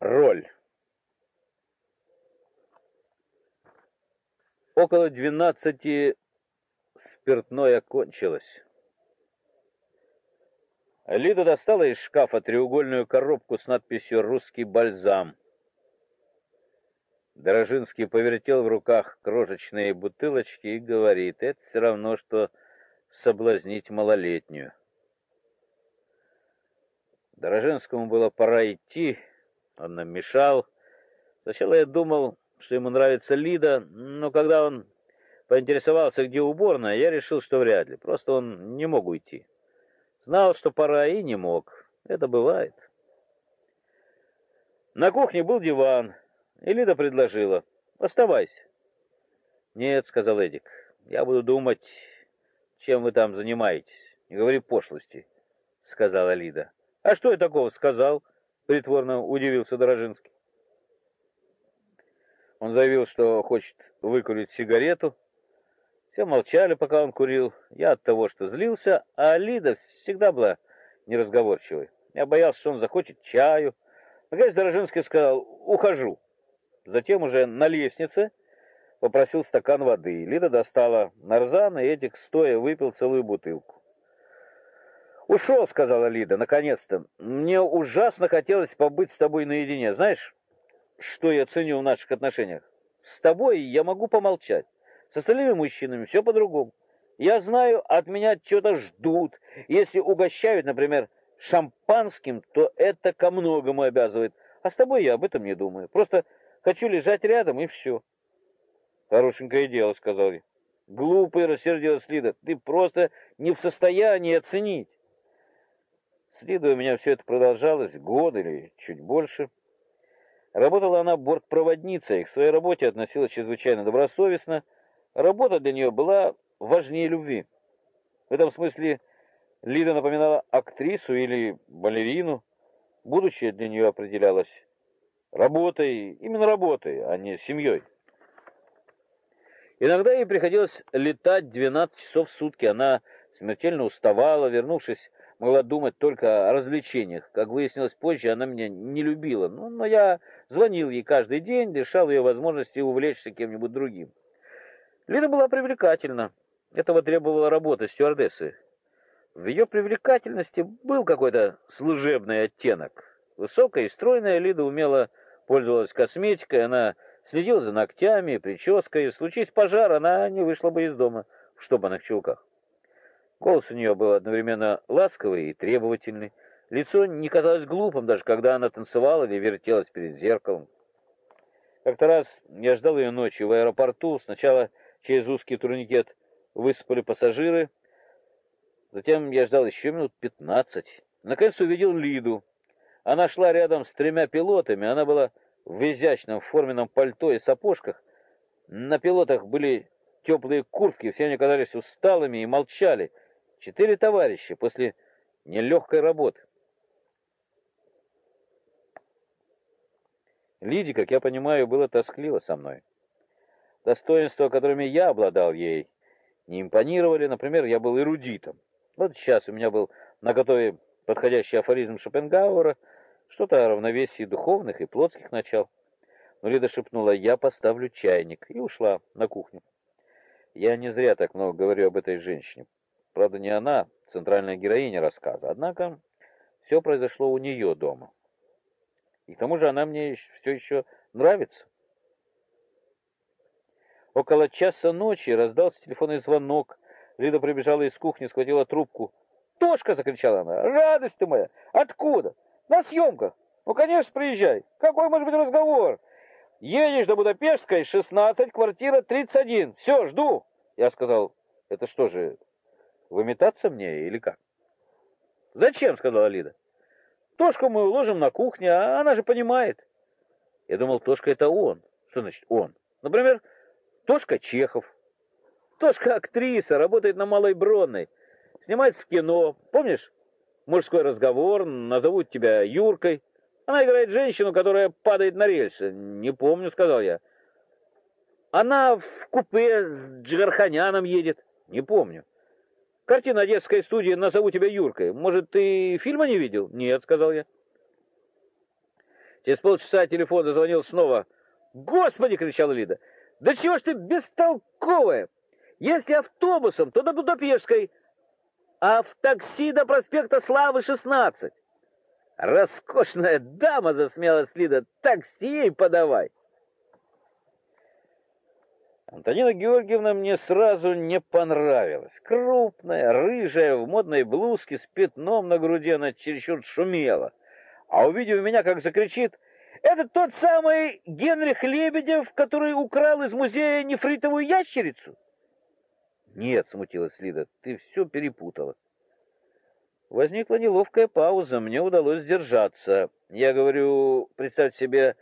Роль. Около двенадцати спиртное кончилось. Лида достала из шкафа треугольную коробку с надписью «Русский бальзам». Дорожинский повертел в руках крошечные бутылочки и говорит, это все равно, что соблазнить малолетнюю. Дорожинскому было пора идти, он нам мешал. Сначала я думал, что ему нравится Лида, но когда он поинтересовался, где уборная, я решил, что вряд ли. Просто он не мог уйти. Знал, что пора, и не мог. Это бывает. На кухне был диван, и Лида предложила. «Оставайся». «Нет», — сказал Эдик, — «я буду думать, чем вы там занимаетесь. Не говори пошлости», — сказала Лида. «А что я такого сказал?» — притворно удивился Дорожинский. Он заявил, что хочет выкурить сигарету. Все молчали, пока он курил. Я от того, что злился, а Лида всегда была неразговорчивой. Я боялся, что он захочет чаю. Наконец Дорожинский сказал «Ухожу». Затем уже на лестнице попросил стакан воды. Лида достала нарзан, и Эдик стоя выпил целую бутылку. «Ушел», — сказала Лида, — «наконец-то. Мне ужасно хотелось побыть с тобой наедине. Знаешь, что я ценю в наших отношениях? С тобой я могу помолчать. С остальными мужчинами все по-другому. Я знаю, от меня что-то ждут. Если угощают, например, шампанским, то это ко многому обязывает. А с тобой я об этом не думаю. Просто хочу лежать рядом, и все. Хорошенькое дело, сказал я. Глупый, рассердилась Лида. Ты просто не в состоянии оценить. С Лидой у меня все это продолжалось год или чуть больше. Работала она бортпроводницей, к своей работе относилась чрезвычайно добросовестно. Работа для нее была важнее любви. В этом смысле Лида напоминала актрису или балерину. Будущее для нее определялось работой, именно работой, а не семьей. Иногда ей приходилось летать 12 часов в сутки. Она смертельно уставала, вернувшись могла думать только о развлечениях. Как выяснилось позже, она меня не любила. Ну, но я звонил ей каждый день, лишал ее возможности увлечься кем-нибудь другим. Лида была привлекательна. Этого требовала работа стюардессы. В ее привлекательности был какой-то служебный оттенок. Высокая и стройная Лида умела пользовалась косметикой, она следила за ногтями, прической. Случись пожар, она не вышла бы из дома в штопанных чулках. Голос у нее был одновременно ласковый и требовательный. Лицо не казалось глупым, даже когда она танцевала или вертелась перед зеркалом. Как-то раз я ждал ее ночью в аэропорту. Сначала через узкий турникет высыпали пассажиры. Затем я ждал еще минут пятнадцать. Наконец увидел Лиду. Она шла рядом с тремя пилотами. Она была в изящном форменном пальто и сапожках. На пилотах были теплые куртки, все они казались усталыми и молчали. Четыре товарища после нелегкой работы. Лиде, как я понимаю, было тоскливо со мной. Достоинства, которыми я обладал ей, не импонировали. Например, я был эрудитом. Вот сейчас у меня был наготове подходящий афоризм Шопенгауэра, что-то о равновесии духовных и плотских начал. Но Лида шепнула «я поставлю чайник» и ушла на кухню. Я не зря так много говорю об этой женщине. Правда, не она, центральная героиня рассказа, однако все произошло у нее дома. И к тому же она мне все еще нравится. Около часа ночи раздался телефонный звонок. Лида прибежала из кухни, схватила трубку. «Тошка!» — закричала она. «Радость ты моя! Откуда? На съемках! Ну, конечно, приезжай! Какой может быть разговор? Едешь до Будапештской, 16, квартира 31. Все, жду!» Я сказал, «Это что же, Выметаться мне или как? Зачем, сказала Лида. Тошку мы уложим на кухне, а она же понимает. Я думал, Тошка это он. Что значит он? Например, Тошка Чехов. Тошка актриса, работает на Малой Бронной. Снимается в кино. Помнишь? Мужской разговор, назовут тебя Юркой. Она играет женщину, которая падает на рельсы. Не помню, сказал я. Она в купе с Джигарханяном едет. Не помню. Картина детской студии «Назову тебя Юркой». Может, ты фильма не видел? Нет, сказал я. Через полчаса телефон зазвонил снова. «Господи!» — кричала Лида. «Да чего ж ты бестолковая? Если автобусом, то до Будапештской, а в такси до проспекта Славы 16. Роскошная дама, засмеялась Лида, такси ей подавай. Антонина Георгиевна мне сразу не понравилась. Крупная, рыжая, в модной блузке с пятном на груди, она чересчур шумела. А увидев меня, как закричит, «Это тот самый Генрих Лебедев, который украл из музея нефритовую ящерицу?» «Нет», — смутилась Лида, — «ты все перепутала». Возникла неловкая пауза, мне удалось сдержаться. Я говорю, представь себе,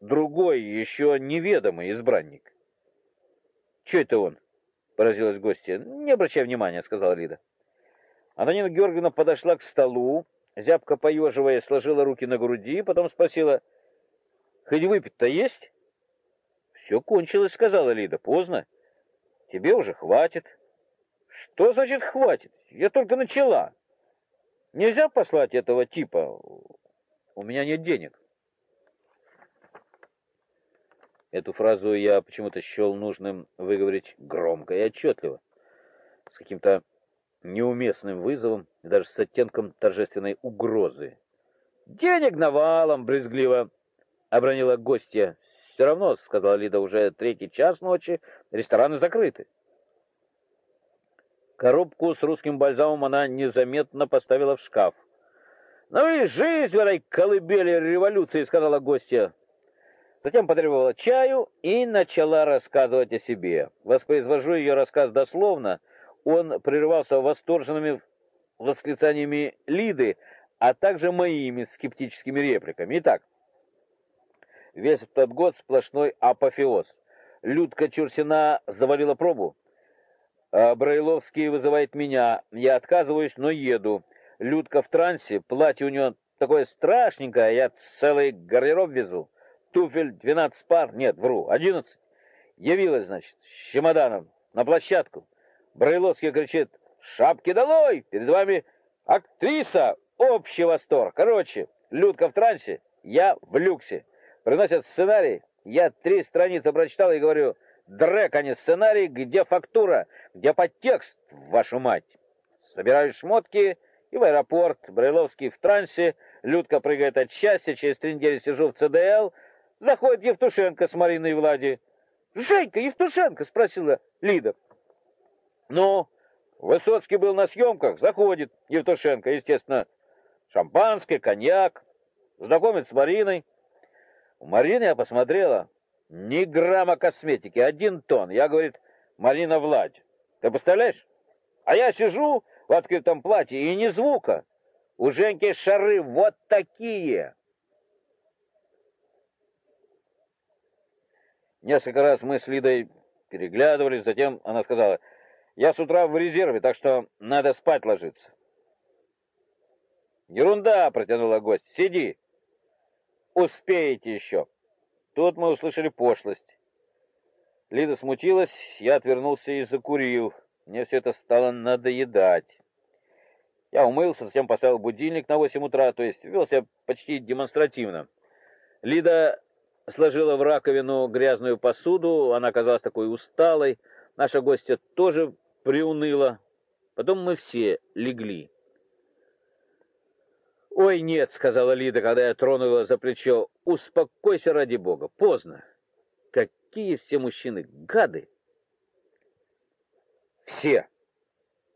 другой, еще неведомый избранник. «Че это он?» — поразилась гостья. «Не обращай внимания», — сказала Лида. Антонина Георгиевна подошла к столу, зябко поеживая, сложила руки на груди, потом спросила, «Хоть выпить-то есть?» «Все кончилось», — сказала Лида. «Поздно. Тебе уже хватит». «Что значит хватит? Я только начала». Нельзя послать этого типа? У меня нет денег. Эту фразу я почему-то счел нужным выговорить громко и отчетливо, с каким-то неуместным вызовом и даже с оттенком торжественной угрозы. «Денег навалом!» — брезгливо обронила гостья. «Все равно», — сказала Лида, — «уже третий час ночи, рестораны закрыты». Коробку с русским бальзамом она незаметно поставила в шкаф. «Ну и жизнь в этой колыбели революции», — сказала гостья. Затем потребовала чаю и начала рассказывать о себе. Воспроизвожу ее рассказ дословно. Он прерывался восторженными восклицаниями Лиды, а также моими скептическими репликами. Итак, весь этот год сплошной апофеоз. Людка Чурсина завалила пробу. А, Брайловский вызывает меня. Я отказываюсь, но еду. Людка в трансе, платье у нее такое страшненькое, я целый гардероб везу. Туфель 12 пар, нет, вру, 11. Явилась, значит, с чемоданом на площадку. Брайловский кричит, шапки долой, перед вами актриса, общий восторг. Короче, Людка в трансе, я в люксе. Приносят сценарий, я три страницы прочитал и говорю, Дрек, а не сценарий, где фактура, где подтекст, вашу мать. Собираю шмотки и в аэропорт. Брайловский в трансе, Людка прыгает от счастья, через три недели сижу в ЦДЛ. Заходит Евтушенко с Мариной Влади. «Женька, Евтушенко?» — спросила Лида. «Ну, Высоцкий был на съемках, заходит Евтушенко, естественно, шампанское, коньяк, знакомит с Мариной. У Марины я посмотрела, ни грамма косметики, один тон. Я, говорит, Марина Владь. Ты представляешь? А я сижу в открытом платье, и ни звука. У Женьки шары вот такие. Несколько раз мы с Лидой переглядывались, затем она сказала, «Я с утра в резерве, так что надо спать ложиться». «Ерунда!» — протянула гость. «Сиди! Успеете еще!» Тут мы услышали пошлость. Лида смутилась, я отвернулся и закурил. Мне все это стало надоедать. Я умылся, затем поставил будильник на 8 утра, то есть вел себя почти демонстративно. Лида сложила в раковину грязную посуду, она казалась такой усталой. Наша гостья тоже приуныла. Потом мы все легли. «Ой, нет», — сказала Лида, когда я тронула за плечо, — «успокойся ради бога, поздно. Какие все мужчины гады!» «Все!»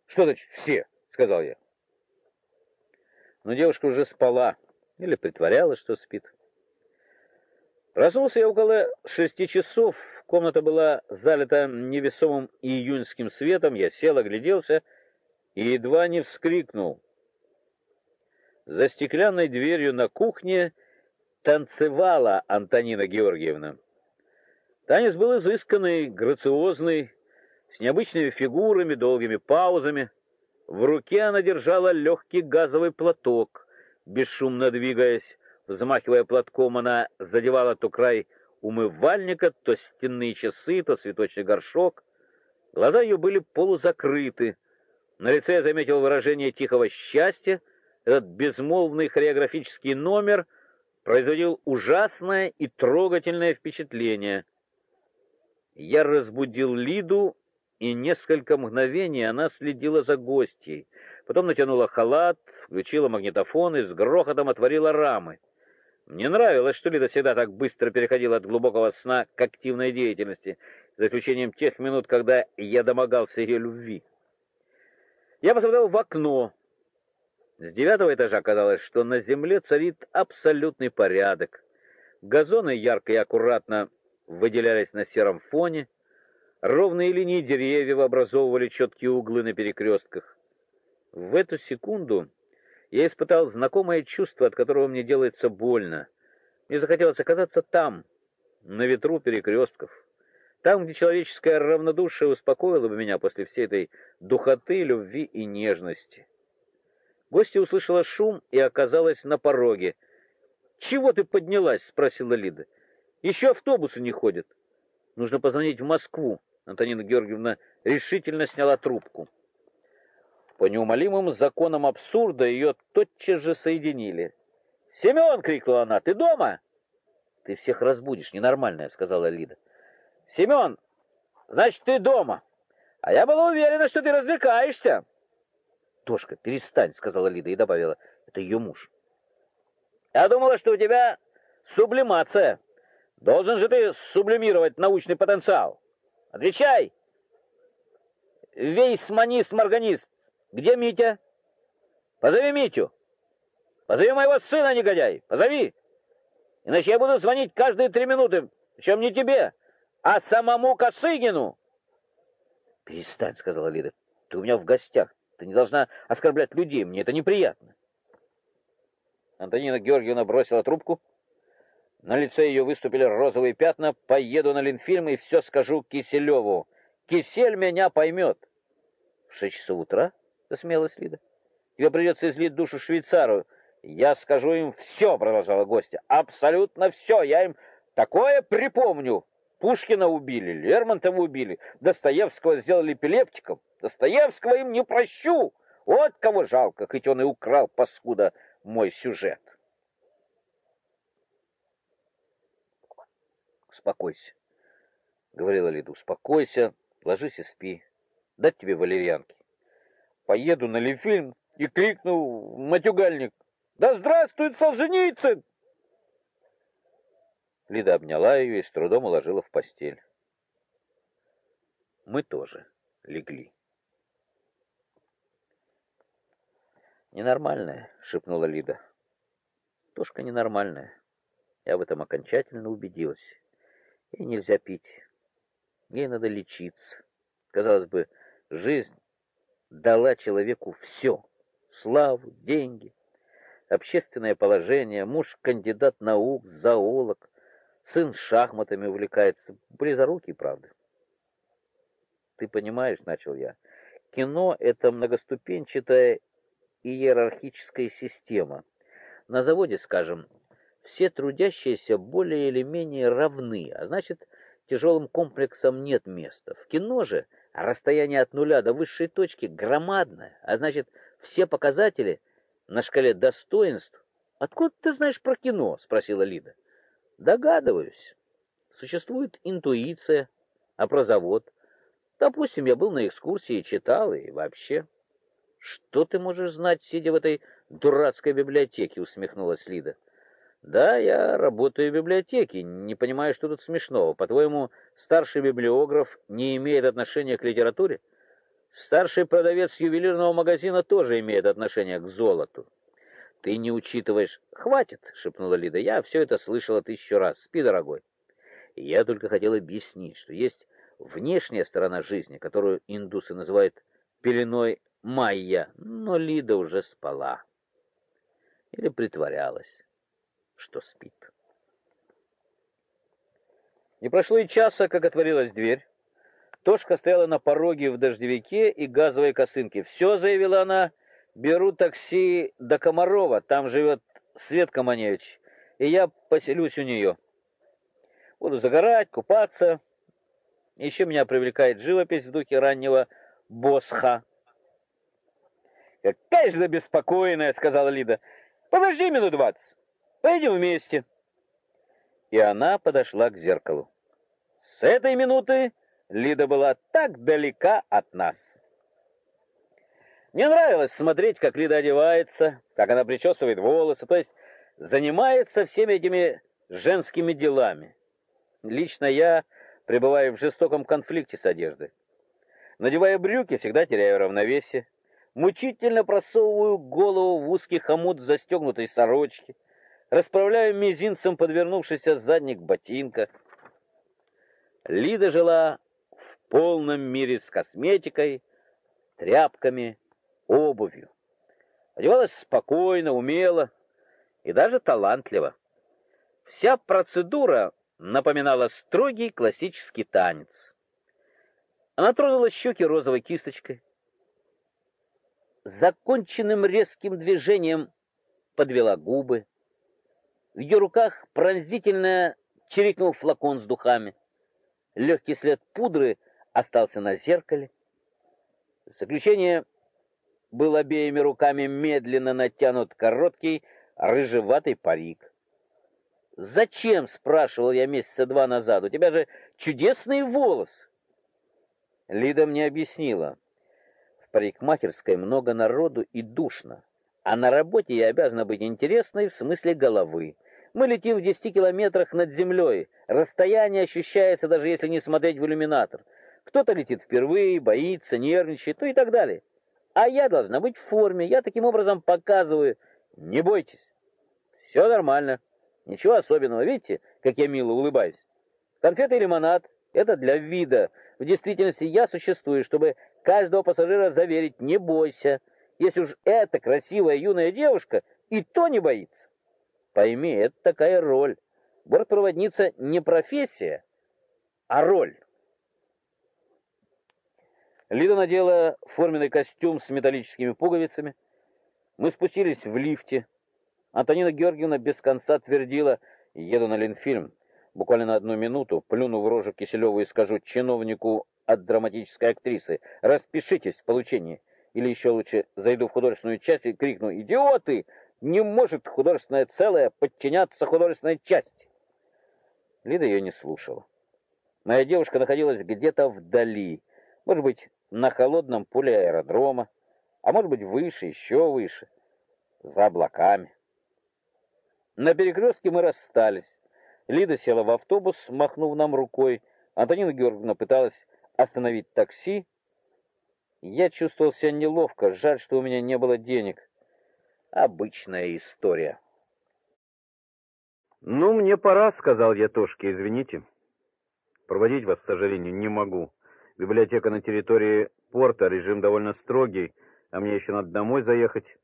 «Что значит «все»?» — сказал я. Но девушка уже спала или притворялась, что спит. Проснулся я около шести часов, комната была залита невесомым июньским светом, я сел, огляделся и едва не вскрикнул — за стеклянной дверью на кухне танцевала Антонина Георгиевна. Танец был изысканный, грациозный, с необычными фигурами, долгими паузами. В руке она держала легкий газовый платок, бесшумно двигаясь. Взмахивая платком, она задевала то край умывальника, то стенные часы, то цветочный горшок. Глаза ее были полузакрыты. На лице я заметил выражение тихого счастья, этот безмолвный хореографический номер производил ужасное и трогательное впечатление. Я разбудил Лиду, и несколько мгновений она следила за гостьей. Потом натянула халат, включила магнитофон и с грохотом отворила рамы. Мне нравилось, что Лида всегда так быстро переходила от глубокого сна к активной деятельности, за исключением тех минут, когда я домогался ее любви. Я посмотрел в окно. С девятого этажа казалось, что на земле царит абсолютный порядок. Газоны ярко и аккуратно выделялись на сером фоне, ровные линии деревьев образовывали четкие углы на перекрестках. В эту секунду я испытал знакомое чувство, от которого мне делается больно. Мне захотелось оказаться там, на ветру перекрестков, там, где человеческое равнодушие успокоило бы меня после всей этой духоты, любви и нежности. Гостья услышала шум и оказалась на пороге. «Чего ты поднялась?» — спросила Лида. «Еще автобусы не ходят. Нужно позвонить в Москву». Антонина Георгиевна решительно сняла трубку. По неумолимым законам абсурда ее тотчас же соединили. «Семен!» — крикнула она. «Ты дома?» «Ты всех разбудишь, ненормальная», — сказала Лида. «Семен, значит, ты дома. А я была уверена, что ты развлекаешься». «Тошка, перестань», — сказала Лида и добавила. «Это ее муж». «Я думала, что у тебя сублимация. Должен же ты сублимировать научный потенциал. Отвечай!» «Вейсманист-морганист, где Митя? Позови Митю. Позови моего сына, негодяй. Позови. Иначе я буду звонить каждые три минуты. Причем не тебе, а самому Косыгину. Перестань, сказала Лида. Ты у меня в гостях. Ты не должна оскорблять людей. Мне это неприятно. Антонина Георгиевна бросила трубку. На лице ее выступили розовые пятна. Поеду на Ленфильм и все скажу Киселеву. Кисель меня поймет. В шесть часов утра? — засмеялась Лида. «Тебе придется излить душу швейцару. Я скажу им все», — продолжала гостья. «Абсолютно все. Я им такое припомню. Пушкина убили, Лермонтова убили, Достоевского сделали эпилептиком. Достоевского им не прощу. Вот кого жалко, хоть он и украл, паскуда, мой сюжет». «Успокойся», — говорила Лида, — «успокойся, ложись и спи. Дать тебе валерьянки» поеду на Лефильм и крикну матюгальник «Да здравствует Солженицын!» Лида обняла ее и с трудом уложила в постель. Мы тоже легли. «Ненормальная», — шепнула Лида. «Тошка ненормальная. Я в этом окончательно убедилась. Ей нельзя пить. Ей надо лечиться. Казалось бы, жизнь дала человеку все — славу, деньги, общественное положение, муж кандидат наук, зоолог, сын шахматами увлекается, близорукий, правда. Ты понимаешь, начал я, кино — это многоступенчатая иерархическая система. На заводе, скажем, все трудящиеся более или менее равны, а значит, тяжелым комплексам нет места. В кино же — а расстояние от нуля до высшей точки громадное, а значит, все показатели на шкале достоинств. Откуда ты знаешь про кино? спросила Лида. Догадываюсь. Существует интуиция, а про завод. Допустим, я был на экскурсии, читал и вообще. Что ты можешь знать, сидя в этой дурацкой библиотеке, усмехнулась Лида. Да, я работаю в библиотеке, не понимаю, что тут смешного. По-твоему, старший библиограф не имеет отношения к литературе? Старший продавец ювелирного магазина тоже имеет отношение к золоту. Ты не учитываешь... Хватит, шепнула Лида. Я все это слышала тысячу раз. Спи, дорогой. Я только хотел объяснить, что есть внешняя сторона жизни, которую индусы называют пеленой майя, но Лида уже спала. Или притворялась что спит. Не прошло и часа, как отворилась дверь. Тошка стояла на пороге в дождевике и газовой косынке. «Все», — заявила она, — «беру такси до Комарова, там живет Светка Маневич, и я поселюсь у нее. Буду загорать, купаться. Еще меня привлекает живопись в духе раннего Босха». «Какая же беспокойная», — сказала Лида. «Подожди минут двадцать». Пойдем вместе. И она подошла к зеркалу. С этой минуты Лида была так далека от нас. Мне нравилось смотреть, как Лида одевается, как она причесывает волосы, то есть занимается всеми этими женскими делами. Лично я пребываю в жестоком конфликте с одеждой. Надевая брюки, всегда теряю равновесие. Мучительно просовываю голову в узкий хомут застегнутой сорочки, расправляю мизинцем подвернувшийся задник ботинка. Лида жила в полном мире с косметикой, тряпками, обувью. Одевалась спокойно, умело и даже талантливо. Вся процедура напоминала строгий классический танец. Она тронула щеки розовой кисточкой. Законченным резким движением подвела губы. В ее руках пронзительно чирикнул флакон с духами. Легкий след пудры остался на зеркале. Заключение был обеими руками медленно натянут короткий рыжеватый парик. «Зачем?» — спрашивал я месяца два назад. «У тебя же чудесные волосы!» Лида мне объяснила. В парикмахерской много народу и душно, а на работе я обязана быть интересной в смысле головы. Мы летим в 10 километрах над землей. Расстояние ощущается, даже если не смотреть в иллюминатор. Кто-то летит впервые, боится, нервничает, ну и так далее. А я должна быть в форме. Я таким образом показываю, не бойтесь. Все нормально. Ничего особенного. Видите, как я мило улыбаюсь? Конфеты и лимонад — это для вида. В действительности я существую, чтобы каждого пассажира заверить, не бойся, если уж эта красивая юная девушка и то не боится. Пойми, это такая роль. Бортпроводница не профессия, а роль. Лида надела форменный костюм с металлическими пуговицами. Мы спустились в лифте. Антонина Георгиевна без конца твердила «Еду на Ленфильм» буквально на одну минуту, плюну в рожу Киселеву и скажу чиновнику от драматической актрисы, распишитесь в получении. Или еще лучше, зайду в художественную часть и крикну, идиоты, не может художественное целое подчиняться художественной части. Лида ее не слушала. Моя девушка находилась где-то вдали, может быть, на холодном поле аэродрома, а может быть, выше, еще выше, за облаками. На перекрестке мы расстались. Лида села в автобус, махнув нам рукой. Антонина Георгиевна пыталась остановить такси. Я чувствовал себя неловко, жаль, что у меня не было денег. Обычная история. «Ну, мне пора», — сказал я Тошке, — «извините. Проводить вас, к сожалению, не могу. Библиотека на территории порта, режим довольно строгий, а мне еще надо домой заехать».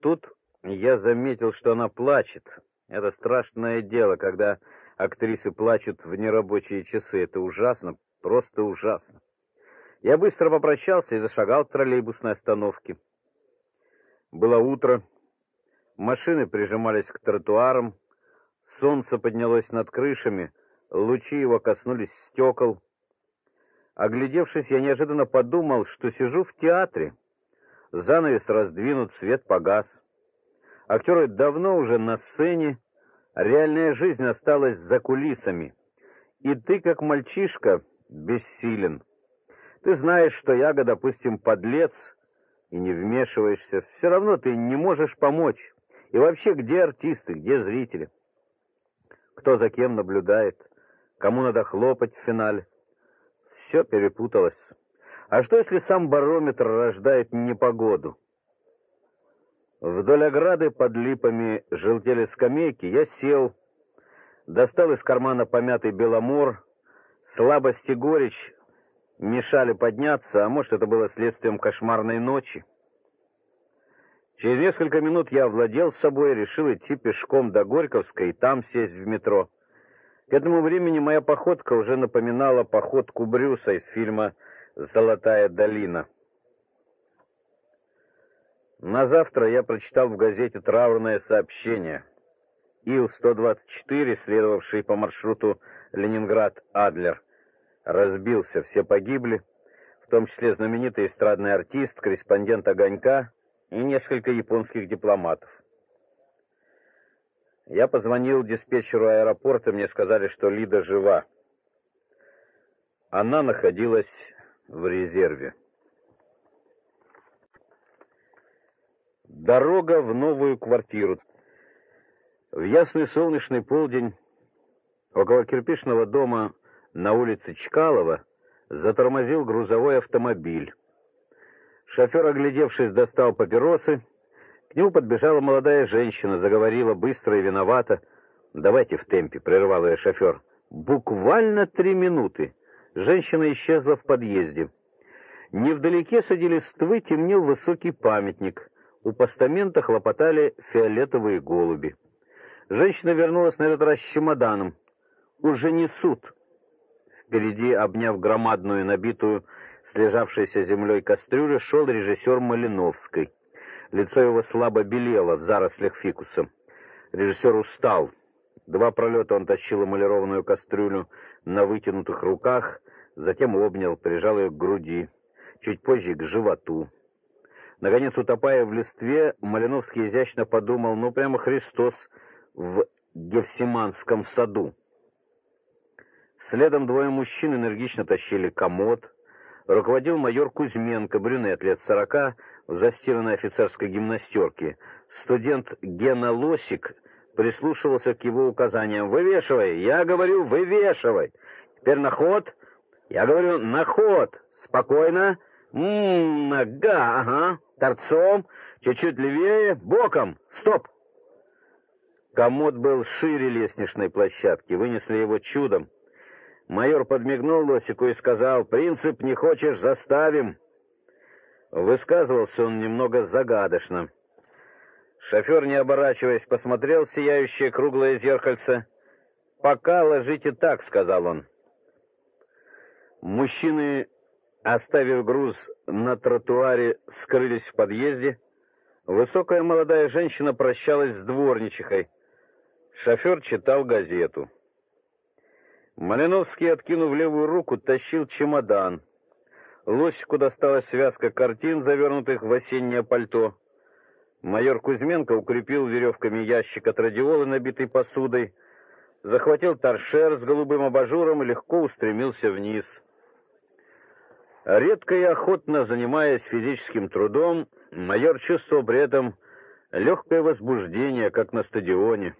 Тут я заметил, что она плачет. Это страшное дело, когда актрисы плачут в нерабочие часы. Это ужасно, просто ужасно. Я быстро попрощался и зашагал к троллейбусной остановке. Было утро, машины прижимались к тротуарам, солнце поднялось над крышами, лучи его коснулись стекол. Оглядевшись, я неожиданно подумал, что сижу в театре. Занавес раздвинут, свет погас. Актеры давно уже на сцене, реальная жизнь осталась за кулисами. И ты, как мальчишка, бессилен. Ты знаешь, что Яга, допустим, подлец, и не вмешиваешься. Все равно ты не можешь помочь. И вообще, где артисты, где зрители? Кто за кем наблюдает? Кому надо хлопать в финале? Все перепуталось. А что, если сам барометр рождает непогоду? Вдоль ограды под липами желтели скамейки. Я сел, достал из кармана помятый беломор. Слабость и горечь мешали подняться, а может, это было следствием кошмарной ночи. Через несколько минут я овладел собой и решил идти пешком до Горьковской и там сесть в метро. К этому времени моя походка уже напоминала походку Брюса из фильма «Золотая долина». На завтра я прочитал в газете траурное сообщение. Ил-124, следовавший по маршруту Ленинград-Адлер, разбился, все погибли, в том числе знаменитый эстрадный артист, корреспондент «Огонька» и несколько японских дипломатов. Я позвонил диспетчеру аэропорта, мне сказали, что Лида жива. Она находилась в резерве. Дорога в новую квартиру. В ясный солнечный полдень около кирпичного дома на улице Чкалова затормозил грузовой автомобиль. Шофер, оглядевшись, достал папиросы. К нему подбежала молодая женщина, заговорила быстро и виновато. «Давайте в темпе», — прервал ее шофер. «Буквально три минуты». Женщина исчезла в подъезде. Невдалеке среди листвы темнел высокий памятник. У постамента хлопотали фиолетовые голуби. Женщина вернулась на этот раз с чемоданом. «Уже несут». Впереди, обняв громадную, набитую слежавшейся землей кастрюлю, шел режиссер Малиновский. Лицо его слабо белело в зарослях фикуса. Режиссер устал. Два пролета он тащил эмалированную кастрюлю на вытянутых руках, затем обнял, прижал ее к груди, чуть позже к животу. Наконец, утопая в листве, Малиновский изящно подумал, ну, прямо Христос в Гефсиманском саду. Следом двое мужчин энергично тащили комод. Руководил майор Кузьменко, брюнет лет сорока, в застиранной офицерской гимнастерке. Студент Гена Лосик прислушивался к его указаниям. «Вывешивай! Я говорю, вывешивай! Теперь на ход! Я говорю, на ход! Спокойно! Ммм, нога, ага, торцом, чуть-чуть левее, боком! Стоп!» Комод был шире лестничной площадки, вынесли его чудом. Майор подмигнул Лосику и сказал, «Принцип не хочешь, заставим». Высказывался он немного загадочно. Шофер, не оборачиваясь, посмотрел в сияющее круглое зеркальце. «Пока ложите так», — сказал он. Мужчины, оставив груз на тротуаре, скрылись в подъезде. Высокая молодая женщина прощалась с дворничихой. Шофер читал газету. Малиновский, откинув левую руку, тащил чемодан. Лосику досталась связка картин, завернутых в осеннее пальто. Майор Кузьменко укрепил веревками ящик от радиолы, набитый посудой, захватил торшер с голубым абажуром и легко устремился вниз. Редко и охотно занимаясь физическим трудом, майор чувствовал при этом легкое возбуждение, как на стадионе.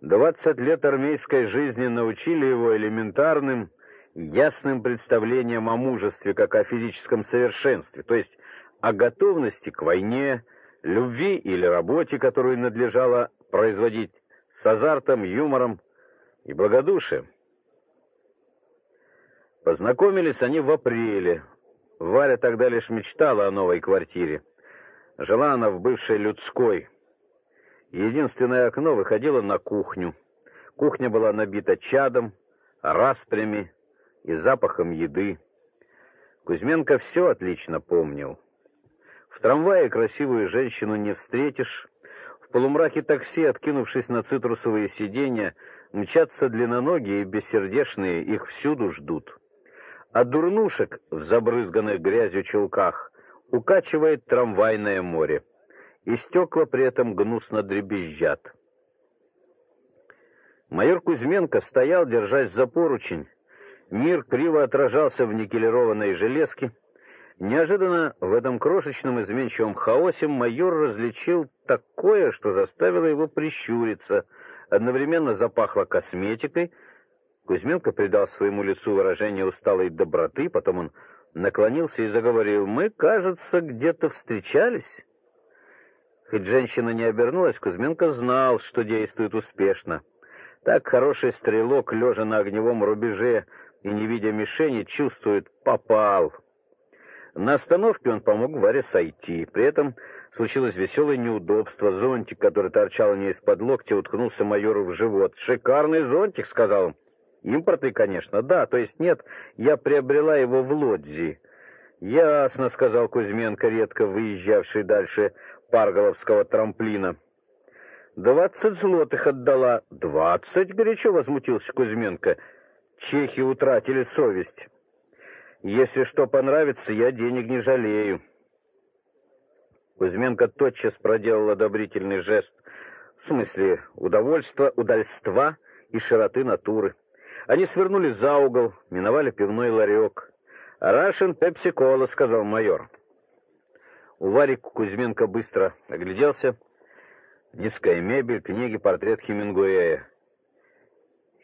Двадцать лет армейской жизни научили его элементарным, ясным представлениям о мужестве, как о физическом совершенстве, то есть о готовности к войне, любви или работе, которую надлежало производить с азартом, юмором и благодушием. Познакомились они в апреле. Валя тогда лишь мечтала о новой квартире. Жила она в бывшей людской. Единственное окно выходило на кухню. Кухня была набита чадом, распрями и запахом еды. Кузьменко все отлично помнил. В трамвае красивую женщину не встретишь. В полумраке такси, откинувшись на цитрусовые сиденья, мчатся длинноногие и бессердечные, их всюду ждут. А дурнушек в забрызганных грязью чулках укачивает трамвайное море, и стекла при этом гнусно дребезжат. Майор Кузьменко стоял, держась за поручень. Мир криво отражался в никелированной железке, Неожиданно в этом крошечном изменчивом хаосе майор различил такое, что заставило его прищуриться. Одновременно запахло косметикой. Кузьменко придал своему лицу выражение усталой доброты, потом он наклонился и заговорил. «Мы, кажется, где-то встречались». Хоть женщина не обернулась, Кузьменко знал, что действует успешно. Так хороший стрелок, лежа на огневом рубеже и не видя мишени, чувствует «попал». На остановке он помог Варе сойти. При этом случилось веселое неудобство. Зонтик, который торчал у нее из-под локтя, уткнулся майору в живот. «Шикарный зонтик», — сказал он. «Импортный, конечно». «Да, то есть нет, я приобрела его в Лодзи». «Ясно», — сказал Кузьменко, редко выезжавший дальше Парголовского трамплина. «Двадцать злотых отдала». «Двадцать?» — горячо возмутился Кузьменко. «Чехи утратили совесть». Если что понравится, я денег не жалею. Кузьменко тотчас проделал одобрительный жест В смысле удовольства, удальства и широты натуры. Они свернули за угол, миновали пивной ларек. «Рашен пепси-кола», — сказал майор. У Вари Кузьменко быстро огляделся. Низкая мебель, книги, портрет Хемингуэя.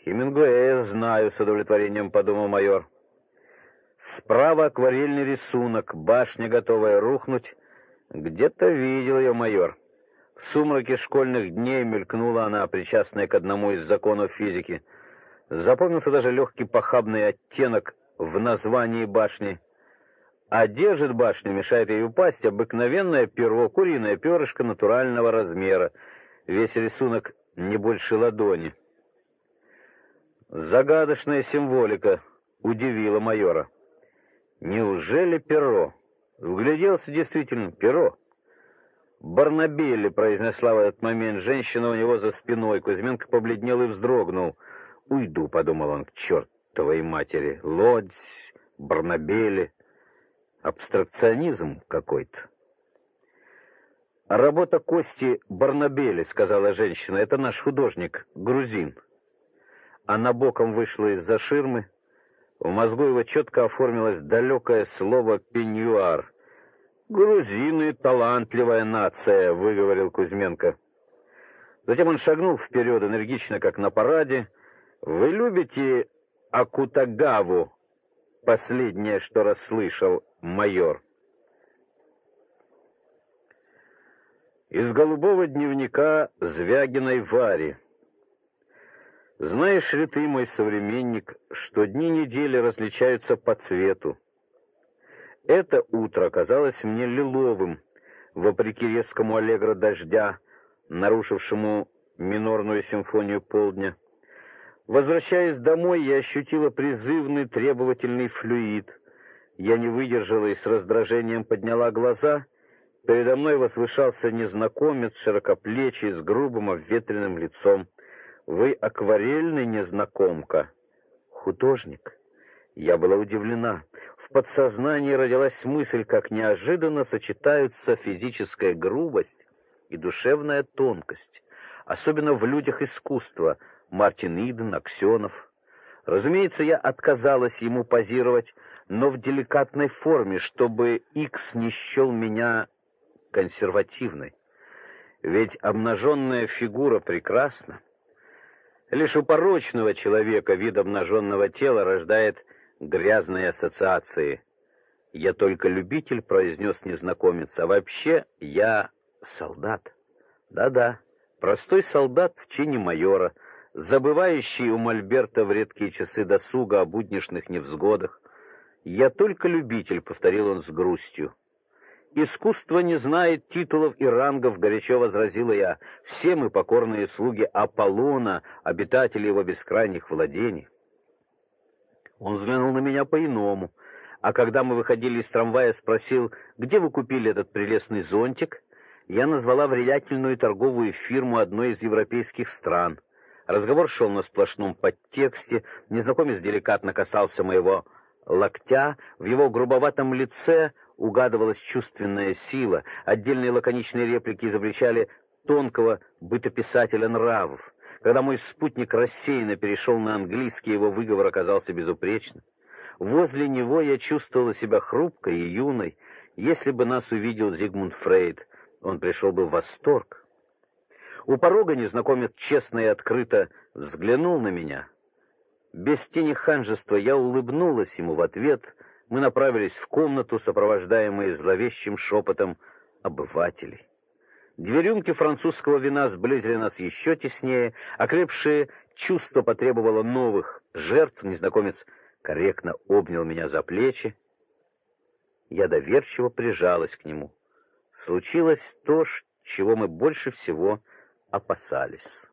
«Хемингуэя знаю», — с удовлетворением подумал майор. Справа акварельный рисунок, башня готовая рухнуть. Где-то видел ее майор. В сумраке школьных дней мелькнула она, причастная к одному из законов физики. Запомнился даже легкий похабный оттенок в названии башни. А держит башню, мешает ей упасть, обыкновенное перо, куриное перышко натурального размера. Весь рисунок не больше ладони. Загадочная символика удивила майора. Неужели перо? Вгляделся действительно перо. Барнабелли, произнесла в этот момент женщина у него за спиной. Кузьменко побледнел и вздрогнул. «Уйду», — подумал он, — «к чертовой матери! Лодзь, Барнабелли, абстракционизм какой-то». «Работа Кости Барнабели», — сказала женщина, — «это наш художник, грузин». Она боком вышла из-за ширмы, в мозгу его четко оформилось далекое слово «пеньюар». «Грузины — талантливая нация», — выговорил Кузьменко. Затем он шагнул вперед, энергично, как на параде. «Вы любите Акутагаву?» Последнее, что расслышал майор. Из голубого дневника Звягиной Вари. Знаешь ли ты, мой современник, что дни недели различаются по цвету? Это утро казалось мне лиловым, вопреки резкому аллегро дождя, нарушившему минорную симфонию полдня. Возвращаясь домой, я ощутила призывный требовательный флюид. Я не выдержала и с раздражением подняла глаза. Передо мной возвышался незнакомец, широкоплечий, с грубым обветренным лицом. Вы акварельный незнакомка, художник. Я была удивлена. В подсознании родилась мысль, как неожиданно сочетаются физическая грубость и душевная тонкость, особенно в людях искусства, Мартин Иден, Аксенов. Разумеется, я отказалась ему позировать, но в деликатной форме, чтобы Икс не счел меня консервативной. Ведь обнаженная фигура прекрасна. Лишь у порочного человека вид обнаженного тела рождает грязные ассоциации. «Я только любитель», — произнес незнакомец, — «а вообще я солдат». Да-да, простой солдат в чине майора, забывающий у Мольберта в редкие часы досуга о буднишных невзгодах. «Я только любитель», — повторил он с грустью. «Искусство не знает титулов и рангов», — горячо возразила я. «Все мы покорные слуги Аполлона, обитатели его бескрайних владений». Он взглянул на меня по-иному, а когда мы выходили из трамвая, спросил, где вы купили этот прелестный зонтик. Я назвала влиятельную торговую фирму одной из европейских стран. Разговор шел на сплошном подтексте, незнакомец деликатно касался моего локтя, в его грубоватом лице угадывалась чувственная сила, отдельные лаконичные реплики изобличали тонкого бытописателя нравов. Когда мой спутник рассеянно перешел на английский, его выговор оказался безупречным. Возле него я чувствовала себя хрупкой и юной. Если бы нас увидел Зигмунд Фрейд, он пришел бы в восторг. У порога незнакомец честно и открыто взглянул на меня. Без тени ханжества я улыбнулась ему в ответ — мы направились в комнату, сопровождаемые зловещим шепотом обывателей. Две рюмки французского вина сблизили нас еще теснее, окрепшее чувство потребовало новых жертв. Незнакомец корректно обнял меня за плечи. Я доверчиво прижалась к нему. Случилось то, чего мы больше всего опасались.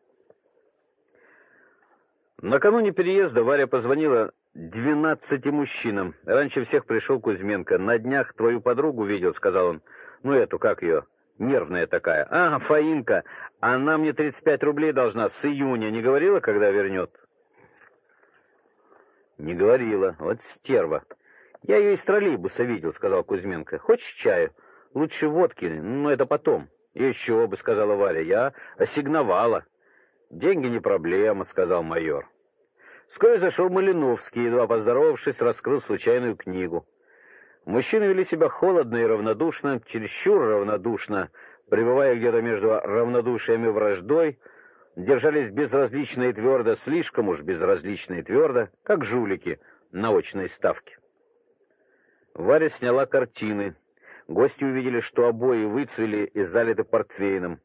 Накануне переезда Варя позвонила двенадцати мужчинам. Раньше всех пришел Кузьменко. На днях твою подругу видел, сказал он. Ну эту, как ее? Нервная такая. А, Фаинка. Она мне 35 рублей должна с июня. Не говорила, когда вернет? Не говорила. Вот стерва. Я ее из троллейбуса видел, сказал Кузьменко. Хочешь чаю? Лучше водки, но это потом. Еще бы, сказала Варя, я ассигновала. Деньги не проблема, сказал майор. Вскоре зашел Малиновский, едва поздоровавшись, раскрыл случайную книгу. Мужчины вели себя холодно и равнодушно, чересчур равнодушно, пребывая где-то между равнодушием и враждой, держались безразлично и твердо, слишком уж безразлично и твердо, как жулики на очной ставке. Варя сняла картины. Гости увидели, что обои выцвели и залиты портвейном.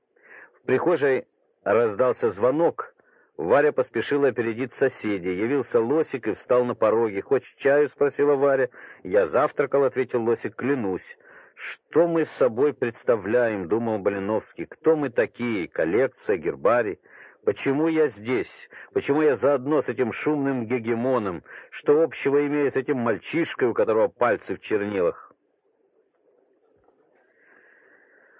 В прихожей раздался звонок. Варя поспешила опередить соседей. Явился Лосик и встал на пороге. «Хочешь чаю?» — спросила Варя. «Я завтракал», — ответил Лосик, — «клянусь». «Что мы с собой представляем?» — думал Балиновский. «Кто мы такие? Коллекция, гербарий?» Почему я здесь? Почему я заодно с этим шумным гегемоном? Что общего имею с этим мальчишкой, у которого пальцы в чернилах?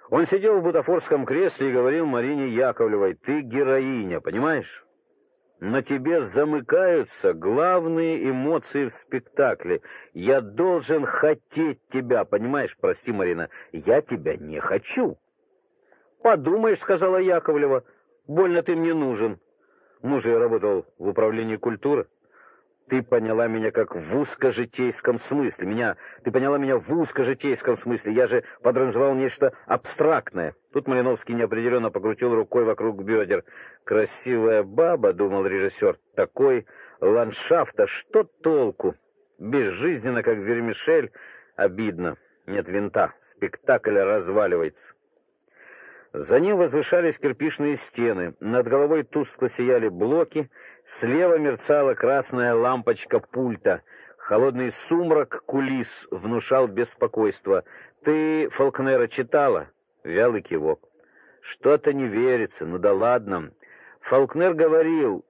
Он сидел в бутафорском кресле и говорил Марине Яковлевой, «Ты героиня, понимаешь? На тебе замыкаются главные эмоции в спектакле. Я должен хотеть тебя, понимаешь? Прости, Марина, я тебя не хочу». «Подумаешь», — сказала Яковлева, — Больно ты мне нужен. Муж я работал в управлении культуры. Ты поняла меня как в узкожитейском смысле. Меня, ты поняла меня в узкожитейском смысле. Я же подразумевал нечто абстрактное. Тут Малиновский неопределенно покрутил рукой вокруг бедер. Красивая баба, думал режиссер, такой ландшафт, а что толку? Безжизненно, как вермишель, обидно. Нет винта, спектакль разваливается. За ним возвышались кирпичные стены, над головой тускло сияли блоки, слева мерцала красная лампочка пульта. Холодный сумрак кулис внушал беспокойство. «Ты Фолкнера читала?» Вялый кивок. «Что-то не верится, ну да ладно». Фолкнер говорил,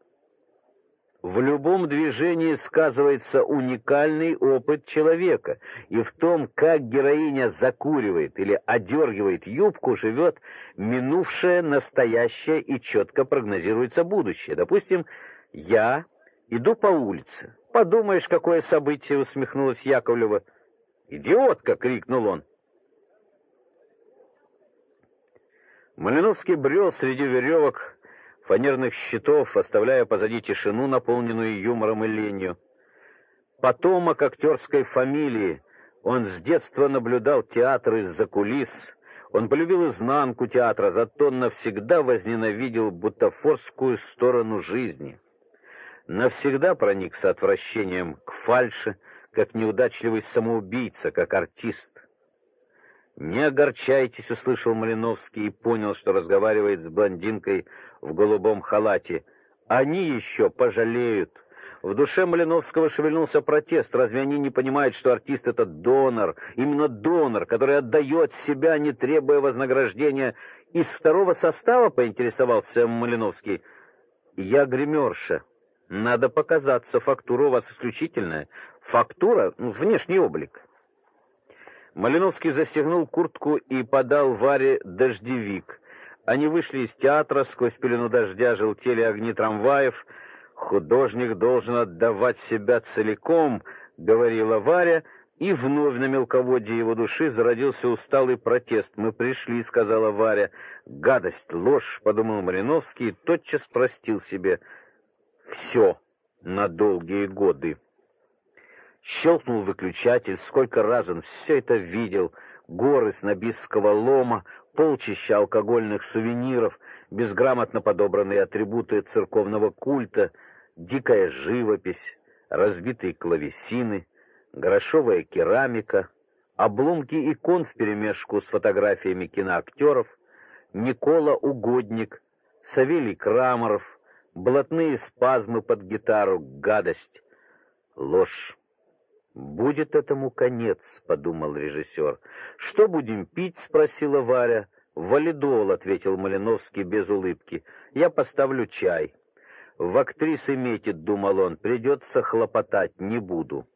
в любом движении сказывается уникальный опыт человека, и в том, как героиня закуривает или одергивает юбку, живет минувшее, настоящее и четко прогнозируется будущее. Допустим, я иду по улице. Подумаешь, какое событие, усмехнулась Яковлева. Идиотка, крикнул он. Малиновский брел среди веревок, фанерных щитов, оставляя позади тишину, наполненную юмором и ленью. Потомок актерской фамилии, он с детства наблюдал театр из-за кулис, он полюбил изнанку театра, зато навсегда возненавидел бутафорскую сторону жизни. Навсегда проникся отвращением к фальши, как неудачливый самоубийца, как артист. «Не огорчайтесь», — услышал Малиновский и понял, что разговаривает с блондинкой в голубом халате. «Они еще пожалеют». В душе Малиновского шевельнулся протест. Разве они не понимают, что артист — это донор, именно донор, который отдает себя, не требуя вознаграждения? Из второго состава поинтересовался Малиновский. «Я гримерша. Надо показаться. Фактура у вас исключительная. Фактура — внешний облик». Малиновский застегнул куртку и подал Варе дождевик. Они вышли из театра, сквозь пелену дождя желтели огни трамваев. «Художник должен отдавать себя целиком», — говорила Варя, и вновь на мелководье его души зародился усталый протест. «Мы пришли», — сказала Варя. «Гадость, ложь», — подумал Малиновский и тотчас простил себе. «Все на долгие годы». Щелкнул выключатель, сколько раз он все это видел. Горы снобистского лома, полчища алкогольных сувениров, безграмотно подобранные атрибуты церковного культа, дикая живопись, разбитые клавесины, грошовая керамика, обломки икон вперемешку с фотографиями киноактеров, Никола Угодник, Савелий Крамаров, блатные спазмы под гитару, гадость, ложь. «Будет этому конец», — подумал режиссер. «Что будем пить?» — спросила Варя. «Валидол», — ответил Малиновский без улыбки. «Я поставлю чай». «В актрисы метит», — думал он, — «придется хлопотать, не буду».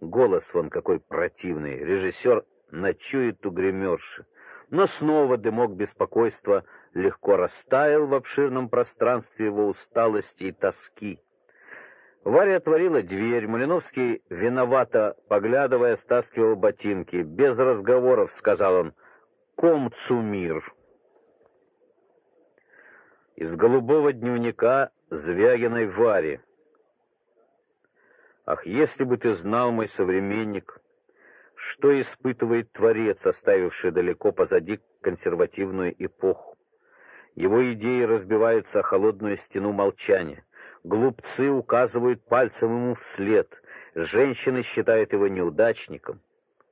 Голос вон какой противный. Режиссер ночует у гримерши. Но снова дымок беспокойства легко растаял в обширном пространстве его усталости и тоски. Варя отворила дверь, Малиновский, виновато поглядывая, стаскивал ботинки. «Без разговоров», — сказал он, — «комцу мир». из голубого дневника Звягиной Вари. Ах, если бы ты знал, мой современник, что испытывает Творец, оставивший далеко позади консервативную эпоху. Его идеи разбиваются о холодную стену молчания. Глупцы указывают пальцем ему вслед. Женщины считают его неудачником.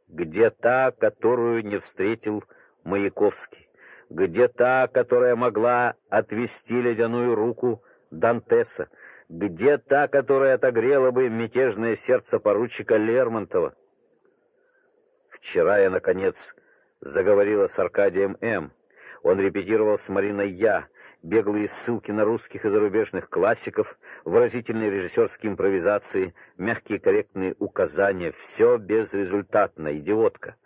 Где та, которую не встретил Маяковский? Где та, которая могла отвести ледяную руку Дантеса? Где та, которая отогрела бы мятежное сердце поручика Лермонтова? Вчера я, наконец, заговорила с Аркадием М. Он репетировал с Мариной Я, беглые ссылки на русских и зарубежных классиков, выразительные режиссерские импровизации, мягкие корректные указания. Все безрезультатно, идиотка.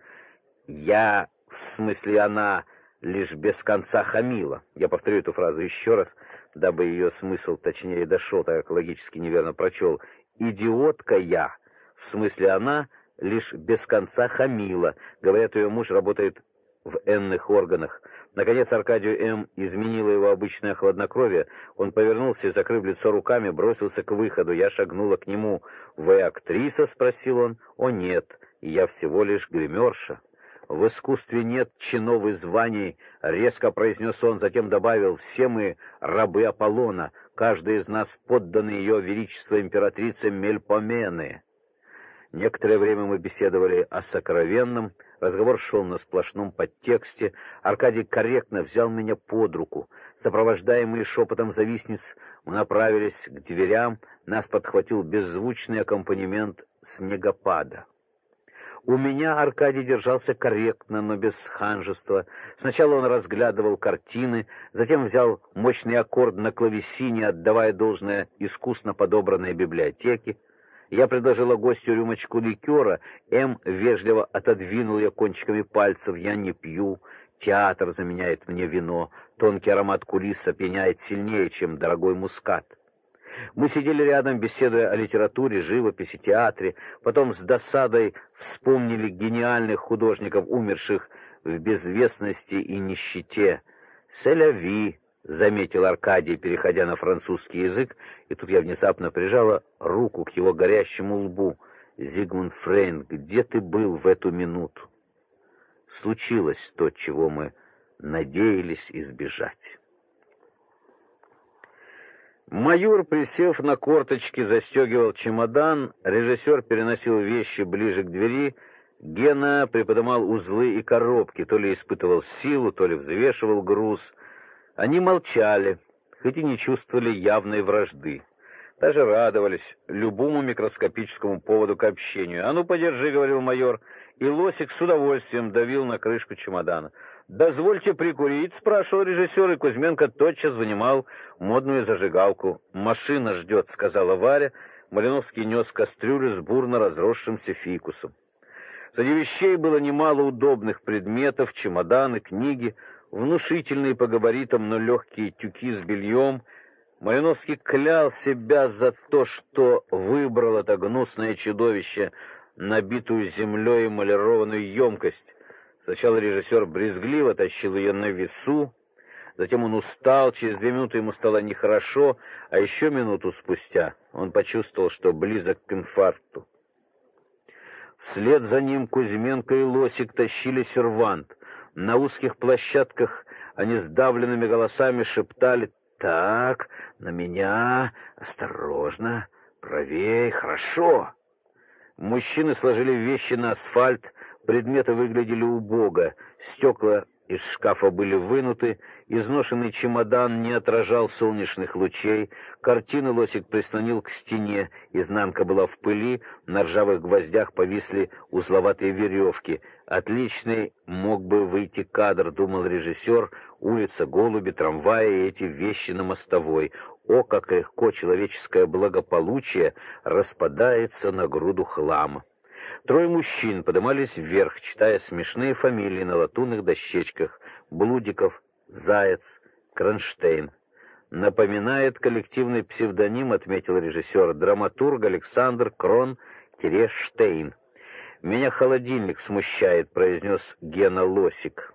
Я, в смысле она, лишь без конца хамила. Я повторю эту фразу еще раз, дабы ее смысл точнее дошел, так как логически неверно прочел. «Идиотка я», в смысле она, лишь без конца хамила. Говорят, ее муж работает в энных органах. Наконец Аркадию М. изменило его обычное хладнокровие. Он повернулся и, закрыв лицо руками, бросился к выходу. Я шагнула к нему. «Вы актриса?» — спросил он. «О, нет, я всего лишь гримерша». В искусстве нет чинов и званий, резко произнес он, затем добавил, все мы рабы Аполлона, каждый из нас подданы ее величество императрице Мельпомены. Некоторое время мы беседовали о сокровенном, разговор шел на сплошном подтексте. Аркадий корректно взял меня под руку. Сопровождаемые шепотом завистниц, мы направились к дверям, нас подхватил беззвучный аккомпанемент снегопада. У меня Аркадий держался корректно, но без ханжества. Сначала он разглядывал картины, затем взял мощный аккорд на клавесине, отдавая должное искусно подобранной библиотеке. Я предложила гостю рюмочку ликера, М вежливо отодвинул ее кончиками пальцев. «Я не пью, театр заменяет мне вино, тонкий аромат кулиса пеняет сильнее, чем дорогой мускат». Мы сидели рядом, беседуя о литературе, живописи, театре, потом с досадой вспомнили гениальных художников, умерших в безвестности и нищете. «Селяви», — заметил Аркадий, переходя на французский язык, и тут я внезапно прижала руку к его горящему лбу. «Зигмунд Фрейн, где ты был в эту минуту?» Случилось то, чего мы надеялись избежать. Майор, присев на корточки, застегивал чемодан, режиссер переносил вещи ближе к двери, Гена приподнимал узлы и коробки, то ли испытывал силу, то ли взвешивал груз. Они молчали, хоть и не чувствовали явной вражды. Даже радовались любому микроскопическому поводу к общению. «А ну, подержи», — говорил майор, и Лосик с удовольствием давил на крышку чемодана. «Дозвольте прикурить?» — спрашивал режиссер, и Кузьменко тотчас вынимал модную зажигалку. «Машина ждет», — сказала Варя. Малиновский нес кастрюлю с бурно разросшимся фикусом. Среди вещей было немало удобных предметов, чемоданы, книги, внушительные по габаритам, но легкие тюки с бельем. Малиновский клял себя за то, что выбрал это гнусное чудовище, набитую землей эмалированную емкость. Сначала режиссер брезгливо тащил ее на весу, затем он устал, через две минуты ему стало нехорошо, а еще минуту спустя он почувствовал, что близок к инфаркту. Вслед за ним Кузьменко и Лосик тащили сервант. На узких площадках они сдавленными голосами шептали «Так, на меня, осторожно, правее, хорошо». Мужчины сложили вещи на асфальт, Предметы выглядели убого, стекла из шкафа были вынуты, изношенный чемодан не отражал солнечных лучей, картины Лосик прислонил к стене, изнанка была в пыли, на ржавых гвоздях повисли узловатые веревки. Отличный мог бы выйти кадр, думал режиссер, улица, голуби, трамваи и эти вещи на мостовой. О, как легко человеческое благополучие распадается на груду хлама. Трое мужчин поднимались вверх, читая смешные фамилии на латунных дощечках. Блудиков, Заяц, Кронштейн. Напоминает коллективный псевдоним, отметил режиссер, драматург Александр Крон-Штейн. «Меня холодильник смущает», — произнес Гена Лосик.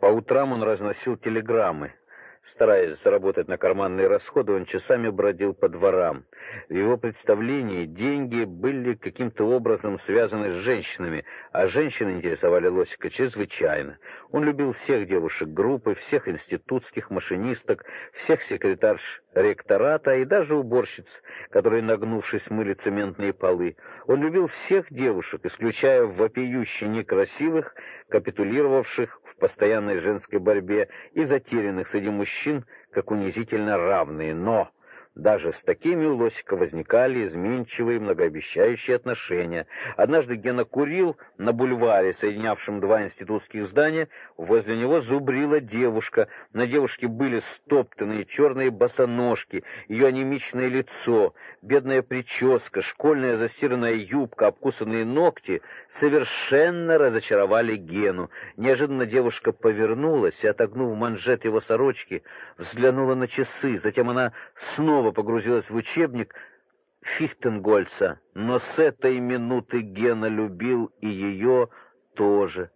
По утрам он разносил телеграммы. Стараясь заработать на карманные расходы, он часами бродил по дворам. В его представлении деньги были каким-то образом связаны с женщинами, а женщины интересовали Лосика чрезвычайно. Он любил всех девушек группы, всех институтских машинисток, всех секретарш ректората и даже уборщиц, которые, нагнувшись, мыли цементные полы. Он любил всех девушек, исключая вопиюще некрасивых, капитулировавших постоянной женской борьбе и затерянных среди мужчин, как унизительно равные, но... Даже с такими у Лосика возникали изменчивые многообещающие отношения. Однажды Гена курил на бульваре, соединявшем два институтских здания. Возле него зубрила девушка. На девушке были стоптанные черные босоножки, ее анемичное лицо, бедная прическа, школьная застиранная юбка, обкусанные ногти совершенно разочаровали Гену. Неожиданно девушка повернулась и, отогнув манжет его сорочки, взглянула на часы. Затем она снова снова погрузилась в учебник Фихтенгольца, но с этой минуты Гена любил и ее тоже.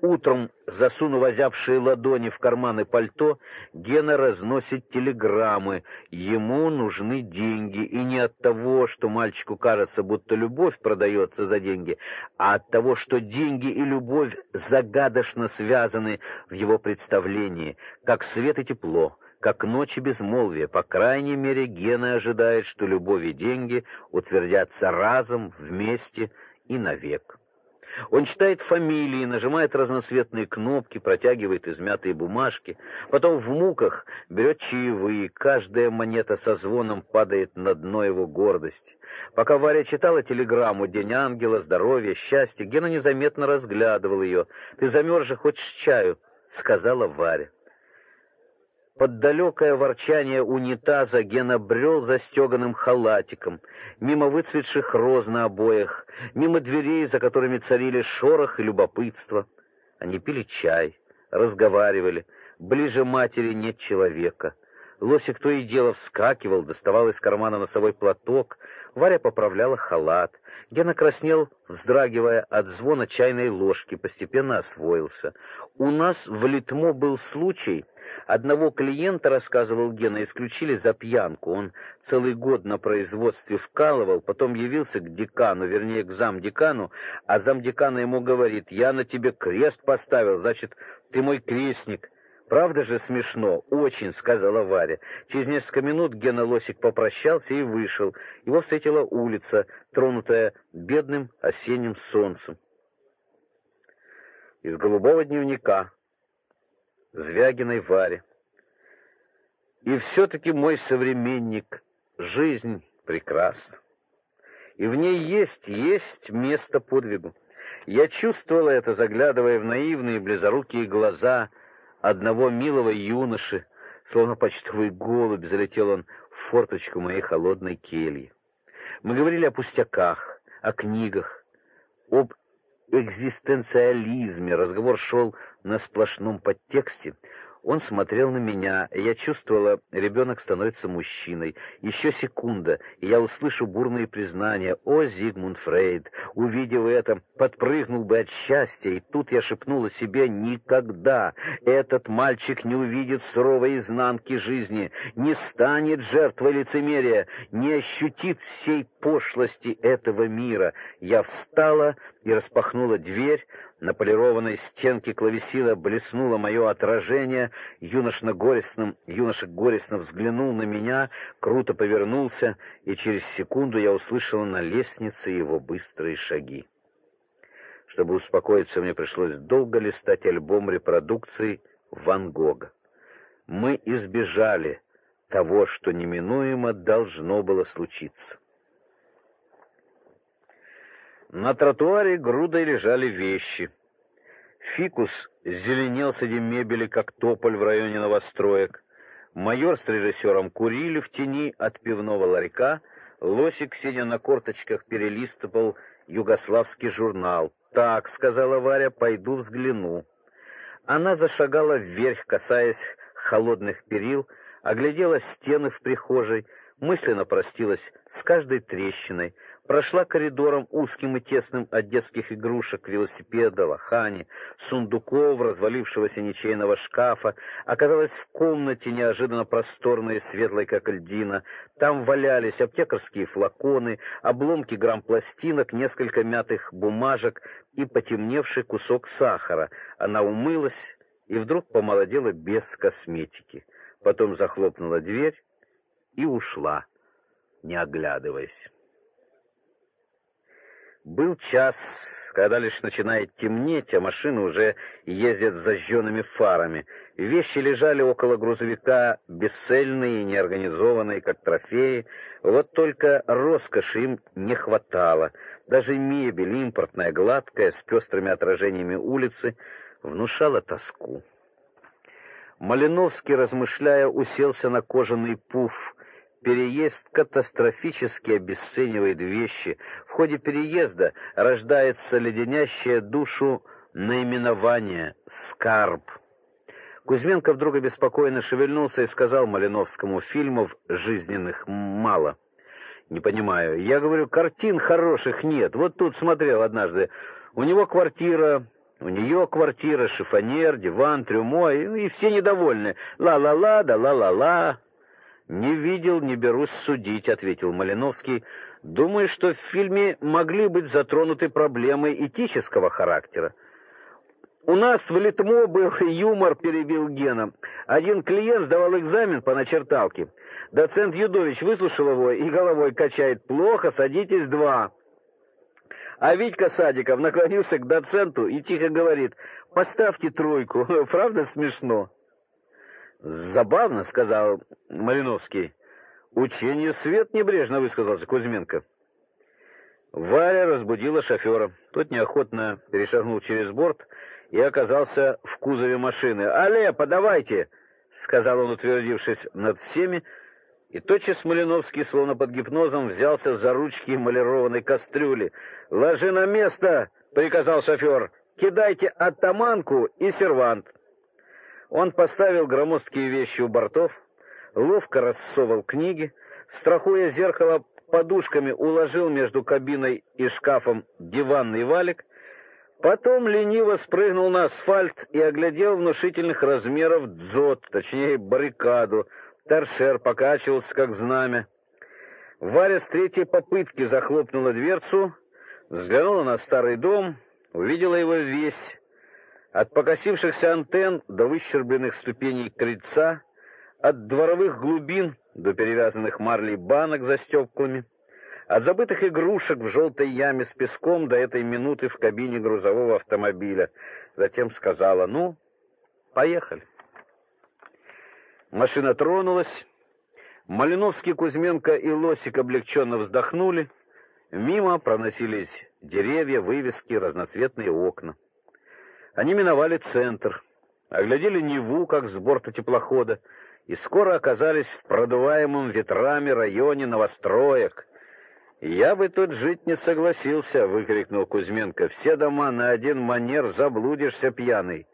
Утром, засунув озябшие ладони в карманы пальто, Гена разносит телеграммы. Ему нужны деньги, и не от того, что мальчику кажется, будто любовь продается за деньги, а от того, что деньги и любовь загадочно связаны в его представлении, как свет и тепло, как ночи безмолвия, по крайней мере, Гена ожидает, что любовь и деньги утвердятся разом, вместе и навек. Он читает фамилии, нажимает разноцветные кнопки, протягивает измятые бумажки, потом в муках берет чаевые, каждая монета со звоном падает на дно его гордости. Пока Варя читала телеграмму «День ангела», «Здоровье», «Счастье», Гена незаметно разглядывал ее. «Ты замерз же, хочешь чаю?» — сказала Варя. Под далекое ворчание унитаза Гена брел застеганным халатиком, мимо выцветших роз на обоях, мимо дверей, за которыми царили шорох и любопытство. Они пили чай, разговаривали. Ближе матери нет человека. Лосик то и дело вскакивал, доставал из кармана носовой платок. Варя поправляла халат. Гена краснел, вздрагивая от звона чайной ложки, постепенно освоился. У нас в Литмо был случай Одного клиента, рассказывал Гена, исключили за пьянку. Он целый год на производстве вкалывал, потом явился к декану, вернее, к замдекану, а замдекана ему говорит, я на тебе крест поставил, значит, ты мой крестник. Правда же смешно? Очень, сказала Варя. Через несколько минут Гена Лосик попрощался и вышел. Его встретила улица, тронутая бедным осенним солнцем. Из голубого дневника Звягиной Варе. И все-таки мой современник, жизнь прекрасна. И в ней есть, есть место подвигу. Я чувствовала это, заглядывая в наивные близорукие глаза одного милого юноши, словно почтовый голубь, залетел он в форточку моей холодной кельи. Мы говорили о пустяках, о книгах, об экзистенциализме. Разговор шел на сплошном подтексте. Он смотрел на меня, и я чувствовала, ребенок становится мужчиной. Еще секунда, и я услышу бурные признания. «О, Зигмунд Фрейд!» Увидев это, подпрыгнул бы от счастья, и тут я шепнула себе «Никогда! Этот мальчик не увидит суровой изнанки жизни, не станет жертвой лицемерия, не ощутит всей пошлости этого мира». Я встала и распахнула дверь, на полированной стенке клавесина блеснуло мое отражение. Юноша горестно, юноша горестно взглянул на меня, круто повернулся, и через секунду я услышала на лестнице его быстрые шаги. Чтобы успокоиться, мне пришлось долго листать альбом репродукций Ван Гога. Мы избежали того, что неминуемо должно было случиться. На тротуаре грудой лежали вещи. Фикус зеленел среди мебели, как тополь в районе новостроек. Майор с режиссером курили в тени от пивного ларька. Лосик, сидя на корточках, перелистывал югославский журнал. «Так», — сказала Варя, — «пойду взгляну». Она зашагала вверх, касаясь холодных перил, оглядела стены в прихожей, мысленно простилась с каждой трещиной, прошла коридором узким и тесным от детских игрушек, велосипеда, лохани, сундуков, развалившегося ничейного шкафа, оказалась в комнате неожиданно просторной, светлой, как льдина. Там валялись аптекарские флаконы, обломки грампластинок, несколько мятых бумажек и потемневший кусок сахара. Она умылась и вдруг помолодела без косметики. Потом захлопнула дверь и ушла, не оглядываясь. Был час, когда лишь начинает темнеть, а машины уже ездят с зажженными фарами. Вещи лежали около грузовика, бесцельные и неорганизованные, как трофеи. Вот только роскоши им не хватало. Даже мебель, импортная, гладкая, с пестрыми отражениями улицы, внушала тоску. Малиновский, размышляя, уселся на кожаный пуф, Переезд катастрофически обесценивает вещи. В ходе переезда рождается леденящее душу наименование «скарб». Кузьменко вдруг обеспокоенно шевельнулся и сказал Малиновскому, фильмов жизненных мало. Не понимаю. Я говорю, картин хороших нет. Вот тут смотрел однажды. У него квартира, у нее квартира, шифонер, диван, трюмо, и, и все недовольны. Ла-ла-ла, да ла-ла-ла. Не видел, не берусь судить, ответил Малиновский. Думаю, что в фильме могли быть затронуты проблемы этического характера. У нас в Литмо был юмор, перебил Гена. Один клиент сдавал экзамен по начерталке. Доцент Юдович выслушал его и головой качает: "Плохо, садитесь два". А Витька Садиков наклонился к доценту и тихо говорит: "Поставьте тройку". Правда смешно? Забавно, сказал Малиновский. Учение свет небрежно высказался Кузьменко. Варя разбудила шофера. Тот неохотно перешагнул через борт и оказался в кузове машины. "Але, подавайте", сказал он, утвердившись над всеми, и тотчас Малиновский, словно под гипнозом, взялся за ручки эмалированной кастрюли. "Ложи на место", приказал шофер. "Кидайте оттаманку и сервант". Он поставил громоздкие вещи у бортов, ловко рассовал книги, страхуя зеркало подушками, уложил между кабиной и шкафом диванный валик, потом лениво спрыгнул на асфальт и оглядел внушительных размеров дзот, точнее баррикаду. Торшер покачивался, как знамя. Варя с третьей попытки захлопнула дверцу, взглянула на старый дом, увидела его весь, от покосившихся антенн до выщербленных ступеней крыльца, от дворовых глубин до перевязанных марлей банок за стеклами, от забытых игрушек в желтой яме с песком до этой минуты в кабине грузового автомобиля. Затем сказала «Ну, поехали». Машина тронулась. Малиновский, Кузьменко и Лосик облегченно вздохнули. Мимо проносились деревья, вывески, разноцветные окна. Они миновали центр, оглядели Неву, как с борта теплохода, и скоро оказались в продуваемом ветрами районе новостроек. «Я бы тут жить не согласился», — выкрикнул Кузьменко. «Все дома на один манер, заблудишься пьяный».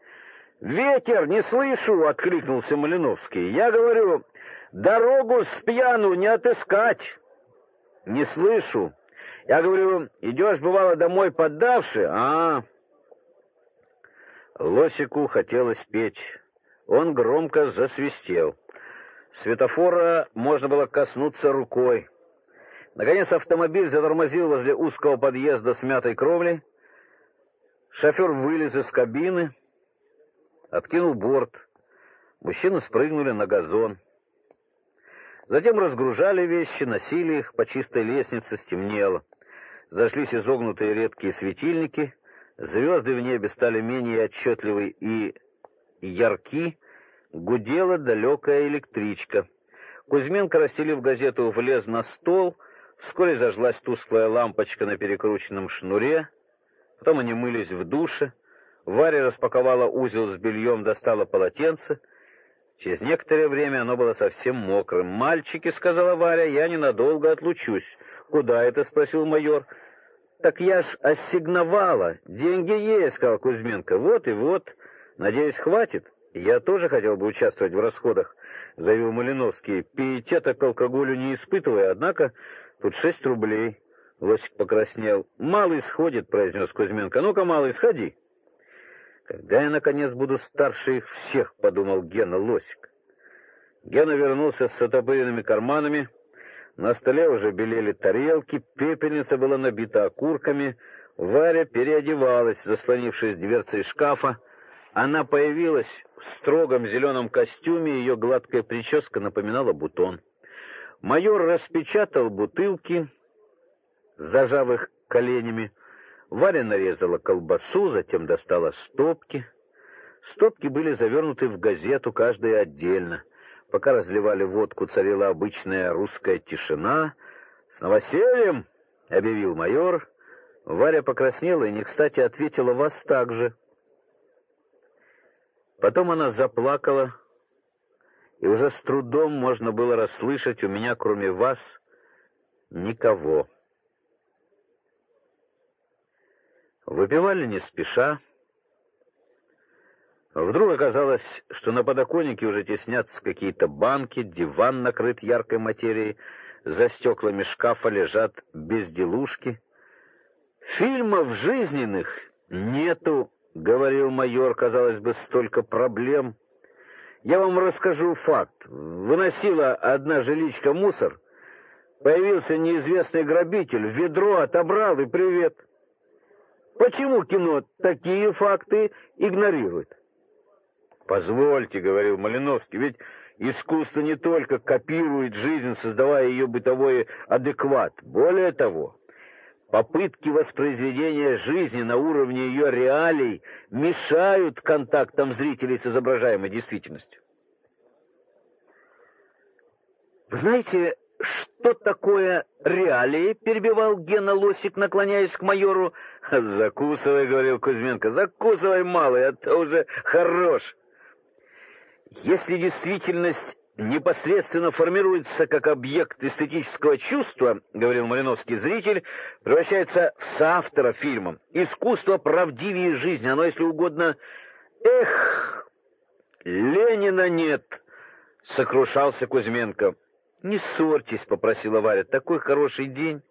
«Ветер, не слышу!» — откликнулся Малиновский. «Я говорю, дорогу с пьяну не отыскать». «Не слышу. Я говорю, идешь, бывало, домой поддавши, а...» Лосику хотелось петь. Он громко засвистел. Светофора можно было коснуться рукой. Наконец автомобиль затормозил возле узкого подъезда с мятой кровлей. Шофер вылез из кабины, откинул борт. Мужчины спрыгнули на газон. Затем разгружали вещи, носили их по чистой лестнице, стемнело. Зашлись изогнутые редкие светильники — Звезды в небе стали менее отчетливы и ярки, гудела далекая электричка. Кузьменко, расстелив газету, влез на стол, вскоре зажглась тусклая лампочка на перекрученном шнуре, потом они мылись в душе, Варя распаковала узел с бельем, достала полотенце. Через некоторое время оно было совсем мокрым. «Мальчики», — сказала Варя, — «я ненадолго отлучусь». «Куда это?» — спросил майор. Так я ж ассигновала. Деньги есть, сказал Кузьменко. Вот и вот. Надеюсь, хватит. Я тоже хотел бы участвовать в расходах, заявил Малиновский. Пиетета к алкоголю не испытывая, однако тут шесть рублей. Лосик покраснел. «Малый сходит», — произнес Кузьменко. «Ну-ка, малый, сходи». «Когда я, наконец, буду старше их всех», — подумал Гена Лосик. Гена вернулся с отопыренными карманами. На столе уже белели тарелки, пепельница была набита окурками. Варя переодевалась, заслонившись дверцей шкафа. Она появилась в строгом зеленом костюме, ее гладкая прическа напоминала бутон. Майор распечатал бутылки, зажав их коленями. Варя нарезала колбасу, затем достала стопки. Стопки были завернуты в газету, каждая отдельно. Пока разливали водку, царила обычная русская тишина. «С новосельем!» — объявил майор. Варя покраснела и не кстати ответила «Вас так же». Потом она заплакала, и уже с трудом можно было расслышать у меня, кроме вас, никого. Выпивали не спеша. Вдруг оказалось, что на подоконнике уже теснятся какие-то банки, диван накрыт яркой материей, за стеклами шкафа лежат безделушки. Фильмов жизненных нету, говорил майор, казалось бы, столько проблем. Я вам расскажу факт. Выносила одна жиличка мусор, появился неизвестный грабитель, ведро отобрал и привет. Почему кино такие факты игнорирует? Позвольте, говорил Малиновский, ведь искусство не только копирует жизнь, создавая ее бытовой адекват. Более того, попытки воспроизведения жизни на уровне ее реалий мешают контактам зрителей с изображаемой действительностью. Вы знаете, что такое реалии? перебивал Гена Лосик, наклоняясь к майору. Закусывай, говорил Кузьменко. Закусывай, малый, это уже хорош. Если действительность непосредственно формируется как объект эстетического чувства, говорил Малиновский, зритель превращается в соавтора фильма. Искусство правдивее жизни, оно, если угодно, эх, Ленина нет, сокрушался Кузьменко. Не ссорьтесь, попросила Варя. Такой хороший день.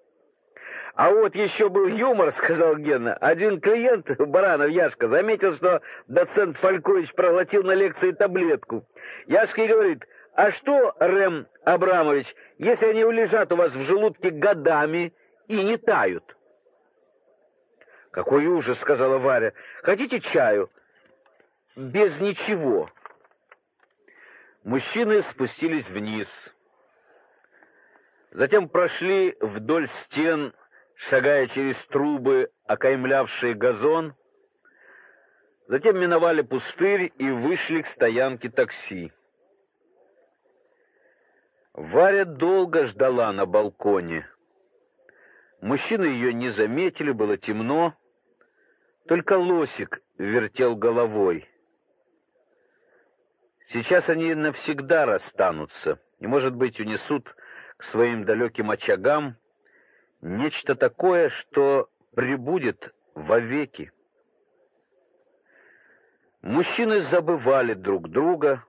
А вот еще был юмор, сказал Гена. Один клиент, Баранов Яшка, заметил, что доцент Фалькович проглотил на лекции таблетку. Яшка и говорит: "А что, Рэм Абрамович, если они лежат у вас в желудке годами и не тают?" Какой ужас, сказала Варя. Хотите чаю? Без ничего. Мужчины спустились вниз. Затем прошли вдоль стен, шагая через трубы, окаймлявшие газон. Затем миновали пустырь и вышли к стоянке такси. Варя долго ждала на балконе. Мужчины ее не заметили, было темно. Только Лосик вертел головой. Сейчас они навсегда расстанутся и, может быть, унесут к своим далеким очагам нечто такое, что пребудет вовеки. Мужчины забывали друг друга,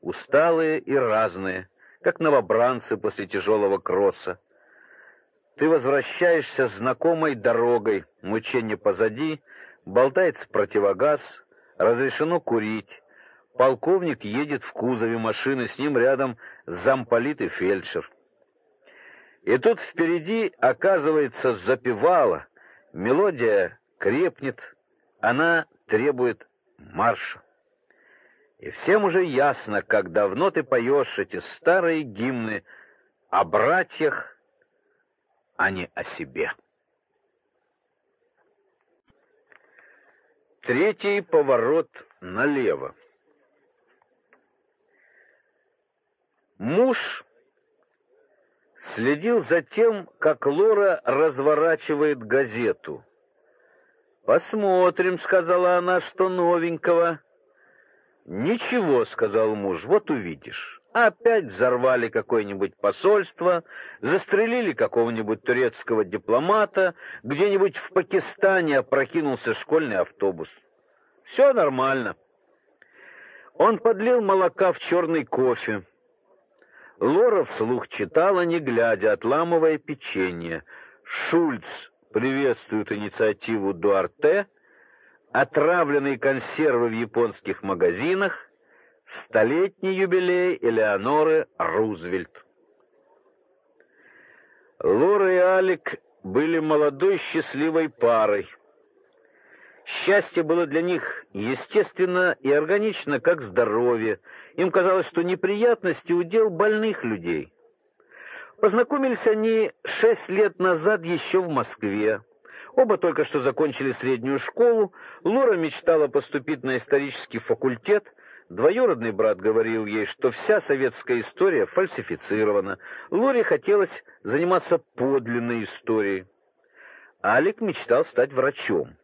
усталые и разные, как новобранцы после тяжелого кросса. Ты возвращаешься знакомой дорогой, мучение позади, болтается противогаз, разрешено курить. Полковник едет в кузове машины, с ним рядом замполит и фельдшер. И тут впереди оказывается запевала, мелодия крепнет, она требует марша. И всем уже ясно, как давно ты поешь эти старые гимны о братьях, а не о себе. Третий поворот налево. Муж следил за тем, как Лора разворачивает газету. «Посмотрим», — сказала она, — «что новенького». «Ничего», — сказал муж, — «вот увидишь». Опять взорвали какое-нибудь посольство, застрелили какого-нибудь турецкого дипломата, где-нибудь в Пакистане опрокинулся школьный автобус. Все нормально. Он подлил молока в черный кофе. Лора вслух читала, не глядя, отламывая печенье. Шульц приветствует инициативу Дуарте, отравленные консервы в японских магазинах, столетний юбилей Элеоноры Рузвельт. Лора и Алик были молодой счастливой парой. Счастье было для них естественно и органично, как здоровье. Им казалось, что неприятности удел больных людей. Познакомились они шесть лет назад еще в Москве. Оба только что закончили среднюю школу. Лора мечтала поступить на исторический факультет. Двоюродный брат говорил ей, что вся советская история фальсифицирована. Лоре хотелось заниматься подлинной историей. Алик мечтал стать врачом.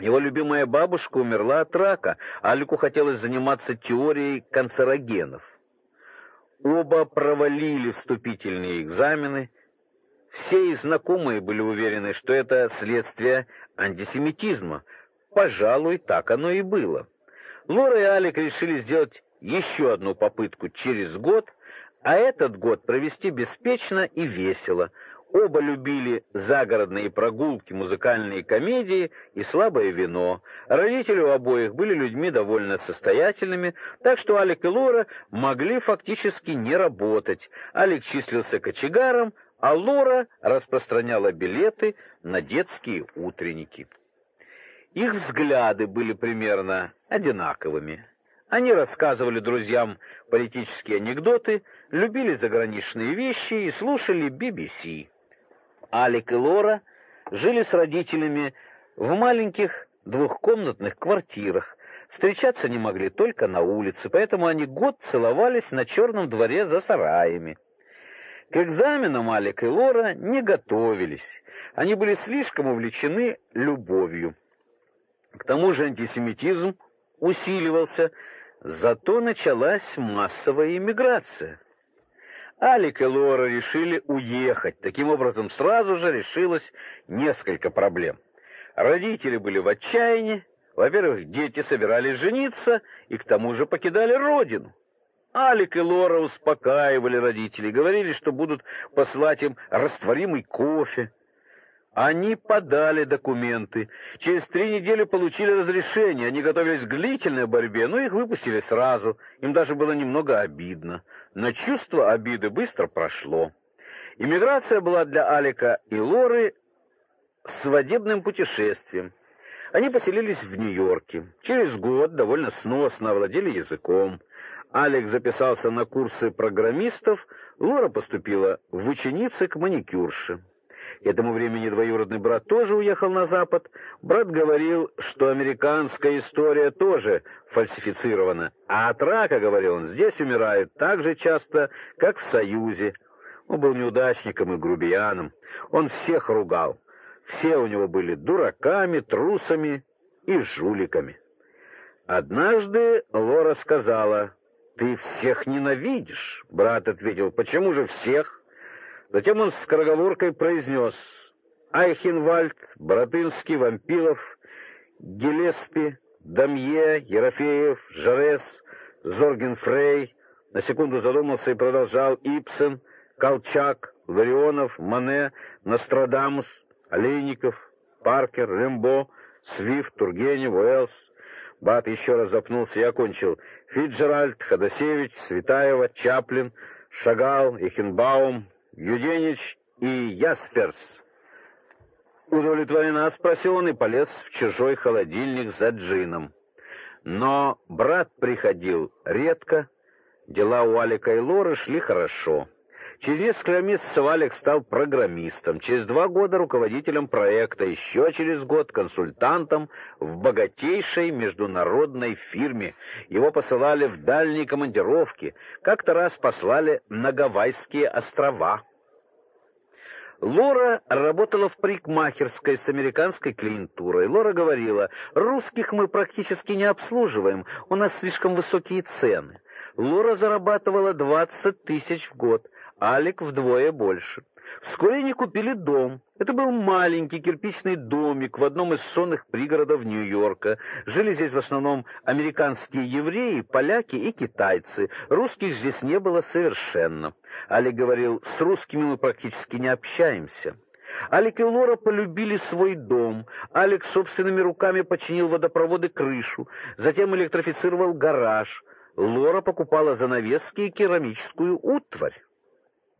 Его любимая бабушка умерла от рака, Алику хотелось заниматься теорией канцерогенов. Оба провалили вступительные экзамены. Все их знакомые были уверены, что это следствие антисемитизма. Пожалуй, так оно и было. Лора и Алик решили сделать еще одну попытку через год, а этот год провести беспечно и весело. Оба любили загородные прогулки, музыкальные комедии и слабое вино. Родители у обоих были людьми довольно состоятельными, так что Алик и Лора могли фактически не работать. Алик числился кочегаром, а Лора распространяла билеты на детские утренники. Их взгляды были примерно одинаковыми. Они рассказывали друзьям политические анекдоты, любили заграничные вещи и слушали BBC. Алик и Лора жили с родителями в маленьких двухкомнатных квартирах. Встречаться не могли только на улице, поэтому они год целовались на черном дворе за сараями. К экзаменам Алик и Лора не готовились. Они были слишком увлечены любовью. К тому же антисемитизм усиливался, зато началась массовая иммиграция. Алик и Лора решили уехать. Таким образом, сразу же решилось несколько проблем. Родители были в отчаянии. Во-первых, дети собирались жениться и к тому же покидали родину. Алик и Лора успокаивали родителей, говорили, что будут посылать им растворимый кофе. Они подали документы. Через три недели получили разрешение. Они готовились к длительной борьбе, но их выпустили сразу. Им даже было немного обидно. Но чувство обиды быстро прошло. Иммиграция была для Алика и Лоры свадебным путешествием. Они поселились в Нью-Йорке. Через год довольно сносно овладели языком. Алик записался на курсы программистов, Лора поступила в ученицы к маникюрше. К этому времени двоюродный брат тоже уехал на Запад. Брат говорил, что американская история тоже фальсифицирована. А от рака, говорил он, здесь умирают так же часто, как в Союзе. Он был неудачником и грубияном. Он всех ругал. Все у него были дураками, трусами и жуликами. Однажды Лора сказала, «Ты всех ненавидишь?» Брат ответил, «Почему же всех?» Затем он с скороговоркой произнес Айхенвальд, Боротынский, Вампилов, Гелеспи, Дамье, Ерофеев, Жарес, Зоргенфрей. На секунду задумался и продолжал Ипсен, Колчак, Ларионов, Мане, Нострадамус, Олейников, Паркер, Рембо, Свифт, Тургенев, Уэллс. Бат еще раз запнулся и окончил. Фиджеральд, Ходосевич, Светаева, Чаплин, Шагал, Эхенбаум, Юденич и Ясперс. Удовлетворена, спросил он и полез в чужой холодильник за джином. Но брат приходил редко, дела у Алика и Лоры шли хорошо. Через несколько месяцев Алик стал программистом, через два года руководителем проекта, еще через год консультантом в богатейшей международной фирме. Его посылали в дальние командировки, как-то раз послали на Гавайские острова. Лора работала в парикмахерской с американской клиентурой. Лора говорила, русских мы практически не обслуживаем, у нас слишком высокие цены. Лора зарабатывала 20 тысяч в год, Алик вдвое больше. Вскоре они купили дом. Это был маленький кирпичный домик в одном из сонных пригородов Нью-Йорка. Жили здесь в основном американские евреи, поляки и китайцы. Русских здесь не было совершенно. Али говорил, с русскими мы практически не общаемся. Алик и Лора полюбили свой дом. Алик собственными руками починил водопроводы крышу, затем электрифицировал гараж. Лора покупала занавески и керамическую утварь.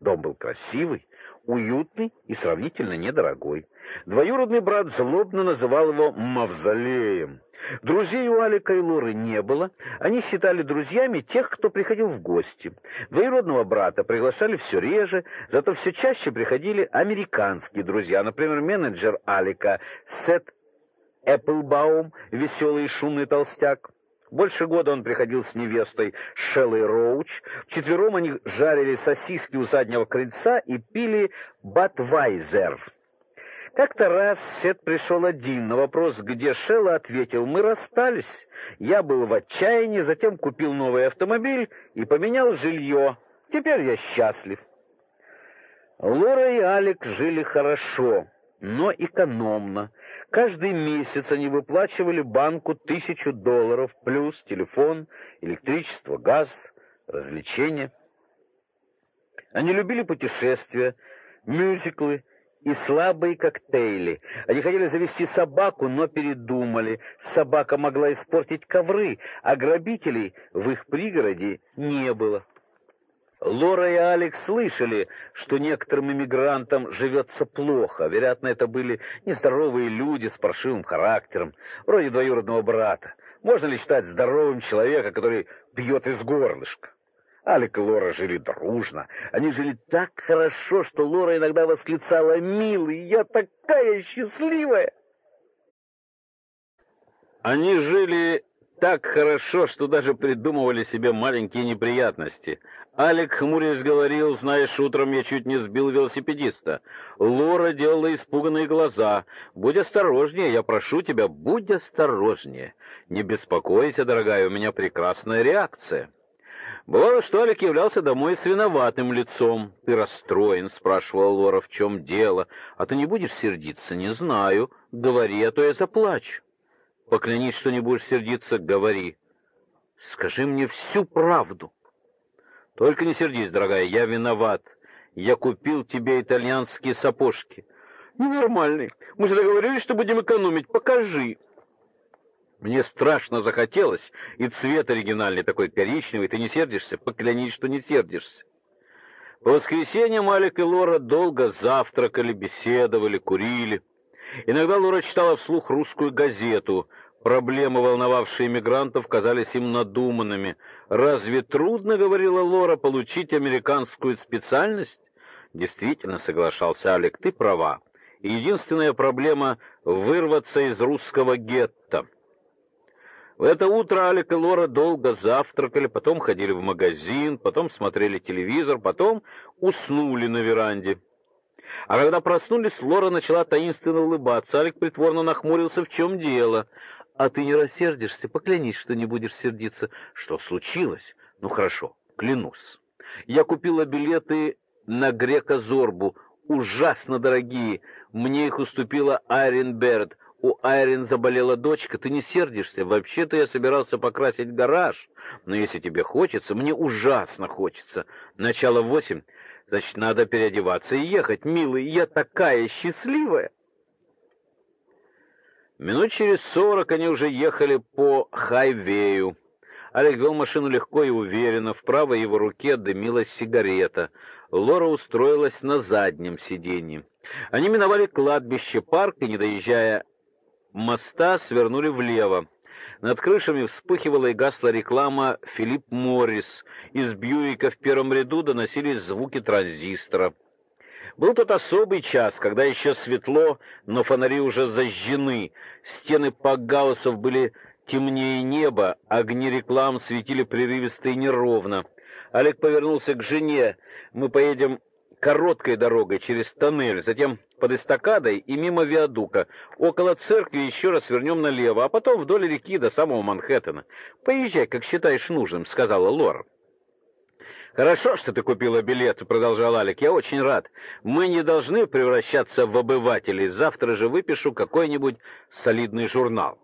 Дом был красивый, уютный и сравнительно недорогой. Двоюродный брат злобно называл его «мавзолеем». Друзей у Алика и Лоры не было. Они считали друзьями тех, кто приходил в гости. Двоюродного брата приглашали все реже, зато все чаще приходили американские друзья. Например, менеджер Алика Сет Эпплбаум, веселый и шумный толстяк. Больше года он приходил с невестой Шеллой Роуч. Вчетвером они жарили сосиски у заднего крыльца и пили Батвайзер. Как-то раз Сет пришел один. На вопрос, где Шелла, ответил, мы расстались. Я был в отчаянии, затем купил новый автомобиль и поменял жилье. Теперь я счастлив. Лора и Алек жили хорошо, но экономно. Каждый месяц они выплачивали банку тысячу долларов, плюс телефон, электричество, газ, развлечения. Они любили путешествия, мюзиклы, и слабые коктейли. Они хотели завести собаку, но передумали. Собака могла испортить ковры, а грабителей в их пригороде не было. Лора и Алекс слышали, что некоторым иммигрантам живется плохо. Вероятно, это были нездоровые люди с паршивым характером, вроде двоюродного брата. Можно ли считать здоровым человека, который пьет из горлышка? Алик и Лора жили дружно. Они жили так хорошо, что Лора иногда восклицала «Милый, я такая счастливая!» Они жили так хорошо, что даже придумывали себе маленькие неприятности. Алик хмурясь говорил, знаешь, утром я чуть не сбил велосипедиста. Лора делала испуганные глаза. Будь осторожнее, я прошу тебя, будь осторожнее. Не беспокойся, дорогая, у меня прекрасная реакция. Бывало, что Алик являлся домой с виноватым лицом. «Ты расстроен?» — спрашивала Лора, «в чем дело? А ты не будешь сердиться?» «Не знаю. Говори, а то я заплачу». «Поклянись, что не будешь сердиться. Говори». «Скажи мне всю правду». «Только не сердись, дорогая, я виноват. Я купил тебе итальянские сапожки». «Ненормальный. Мы же договорились, что будем экономить. Покажи». Мне страшно захотелось, и цвет оригинальный такой коричневый. Ты не сердишься? Поклянись, что не сердишься. По воскресеньям Алик и Лора долго завтракали, беседовали, курили. Иногда Лора читала вслух русскую газету. Проблемы, волновавшие мигрантов, казались им надуманными. «Разве трудно, — говорила Лора, — получить американскую специальность?» «Действительно, — соглашался Алик, — ты права. единственная проблема — вырваться из русского гетто». В это утро Алик и Лора долго завтракали, потом ходили в магазин, потом смотрели телевизор, потом уснули на веранде. А когда проснулись, Лора начала таинственно улыбаться. Алик притворно нахмурился, в чем дело. «А ты не рассердишься? Поклянись, что не будешь сердиться». «Что случилось?» «Ну хорошо, клянусь. Я купила билеты на Грека Зорбу, ужасно дорогие. Мне их уступила Айрин Берд у Айрин заболела дочка, ты не сердишься. Вообще-то я собирался покрасить гараж, но если тебе хочется, мне ужасно хочется. Начало восемь, значит, надо переодеваться и ехать. Милый, я такая счастливая. Минут через сорок они уже ехали по хайвею. Олег вел машину легко и уверенно, в правой его руке дымилась сигарета. Лора устроилась на заднем сиденье. Они миновали кладбище, парк и, не доезжая моста свернули влево. Над крышами вспыхивала и гасла реклама «Филипп Моррис». Из Бьюика в первом ряду доносились звуки транзистора. Был тот особый час, когда еще светло, но фонари уже зажжены. Стены пакгаусов были темнее неба, огни реклам светили прерывисто и неровно. Олег повернулся к жене. «Мы поедем короткой дорогой через тоннель, затем под эстакадой и мимо виадука. Около церкви еще раз свернем налево, а потом вдоль реки до самого Манхэттена. Поезжай, как считаешь нужным, сказала Лора. Хорошо, что ты купила билет, продолжал Алик. Я очень рад. Мы не должны превращаться в обывателей. Завтра же выпишу какой-нибудь солидный журнал.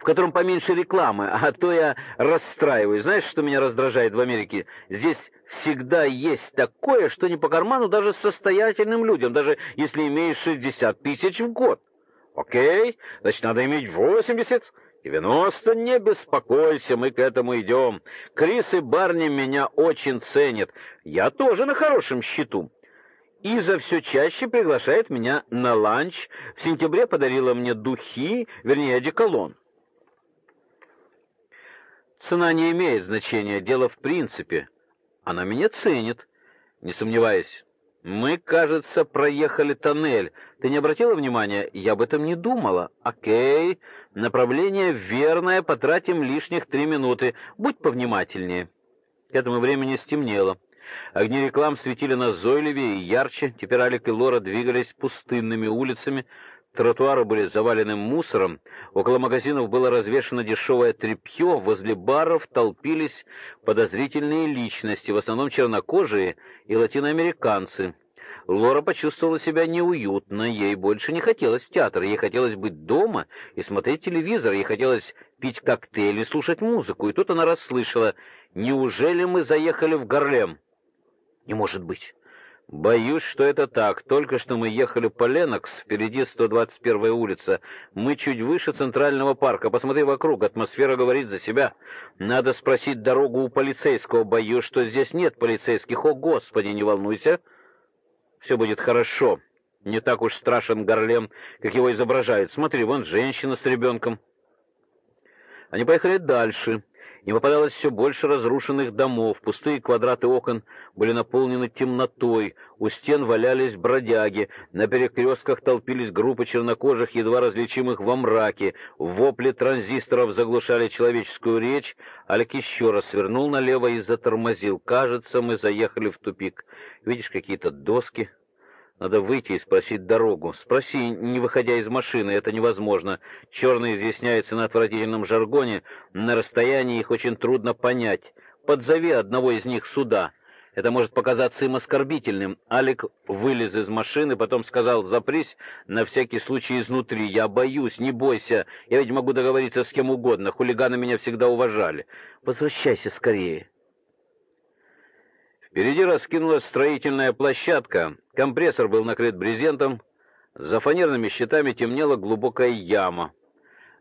в котором поменьше рекламы, а то я расстраиваюсь. Знаешь, что меня раздражает в Америке? Здесь всегда есть такое, что не по карману даже состоятельным людям, даже если имеешь 60 тысяч в год. Окей, значит, надо иметь 80, 90, не беспокойся, мы к этому идем. Крис и Барни меня очень ценят. Я тоже на хорошем счету. Иза все чаще приглашает меня на ланч. В сентябре подарила мне духи, вернее, одеколон. Цена не имеет значения, дело в принципе. Она меня ценит, не сомневаюсь. Мы, кажется, проехали тоннель. Ты не обратила внимания? Я об этом не думала. О'кей. Направление верное, потратим лишних три минуты. Будь повнимательнее. К этому времени стемнело. Огни реклам светили назойливее и ярче. Теперь Алик и Лора двигались пустынными улицами. Тротуары были завалены мусором. Около магазинов было развешано дешевое тряпье. Возле баров толпились подозрительные личности, в основном чернокожие и латиноамериканцы. Лора почувствовала себя неуютно, ей больше не хотелось в театр, ей хотелось быть дома и смотреть телевизор, ей хотелось пить коктейли, слушать музыку, и тут она расслышала «Неужели мы заехали в Гарлем?» Не может быть. Боюсь, что это так. Только что мы ехали по Ленокс, впереди 121-я улица. Мы чуть выше Центрального парка. Посмотри вокруг, атмосфера говорит за себя. Надо спросить дорогу у полицейского. Боюсь, что здесь нет полицейских. О, Господи, не волнуйся. Все будет хорошо. Не так уж страшен Гарлем, как его изображают. Смотри, вон женщина с ребенком. Они поехали дальше. Им попадалось все больше разрушенных домов, пустые квадраты окон были наполнены темнотой, у стен валялись бродяги, на перекрестках толпились группы чернокожих, едва различимых во мраке, вопли транзисторов заглушали человеческую речь, Алик еще раз свернул налево и затормозил. Кажется, мы заехали в тупик. Видишь, какие-то доски, надо выйти и спросить дорогу. Спроси, не выходя из машины, это невозможно. Черные изъясняются на отвратительном жаргоне, на расстоянии их очень трудно понять. Подзови одного из них сюда. Это может показаться им оскорбительным. Алик вылез из машины, потом сказал: "Запрись на всякий случай изнутри. Я боюсь, не бойся. Я ведь могу договориться с кем угодно. Хулиганы меня всегда уважали. Возвращайся скорее". Впереди раскинулась строительная площадка. Компрессор был накрыт брезентом. За фанерными щитами темнела глубокая яма.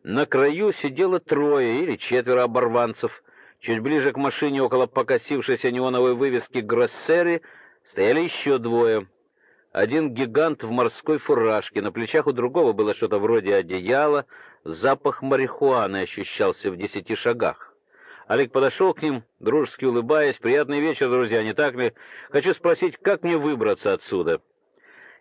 На краю сидело трое или четверо оборванцев. Чуть ближе к машине, около покосившейся неоновой вывески «Гроссери», стояли еще двое. Один гигант в морской фуражке, на плечах у другого было что-то вроде одеяла, запах марихуаны ощущался в десяти шагах. Олег подошел к ним, дружески улыбаясь. «Приятный вечер, друзья, не так ли? Хочу спросить, как мне выбраться отсюда?»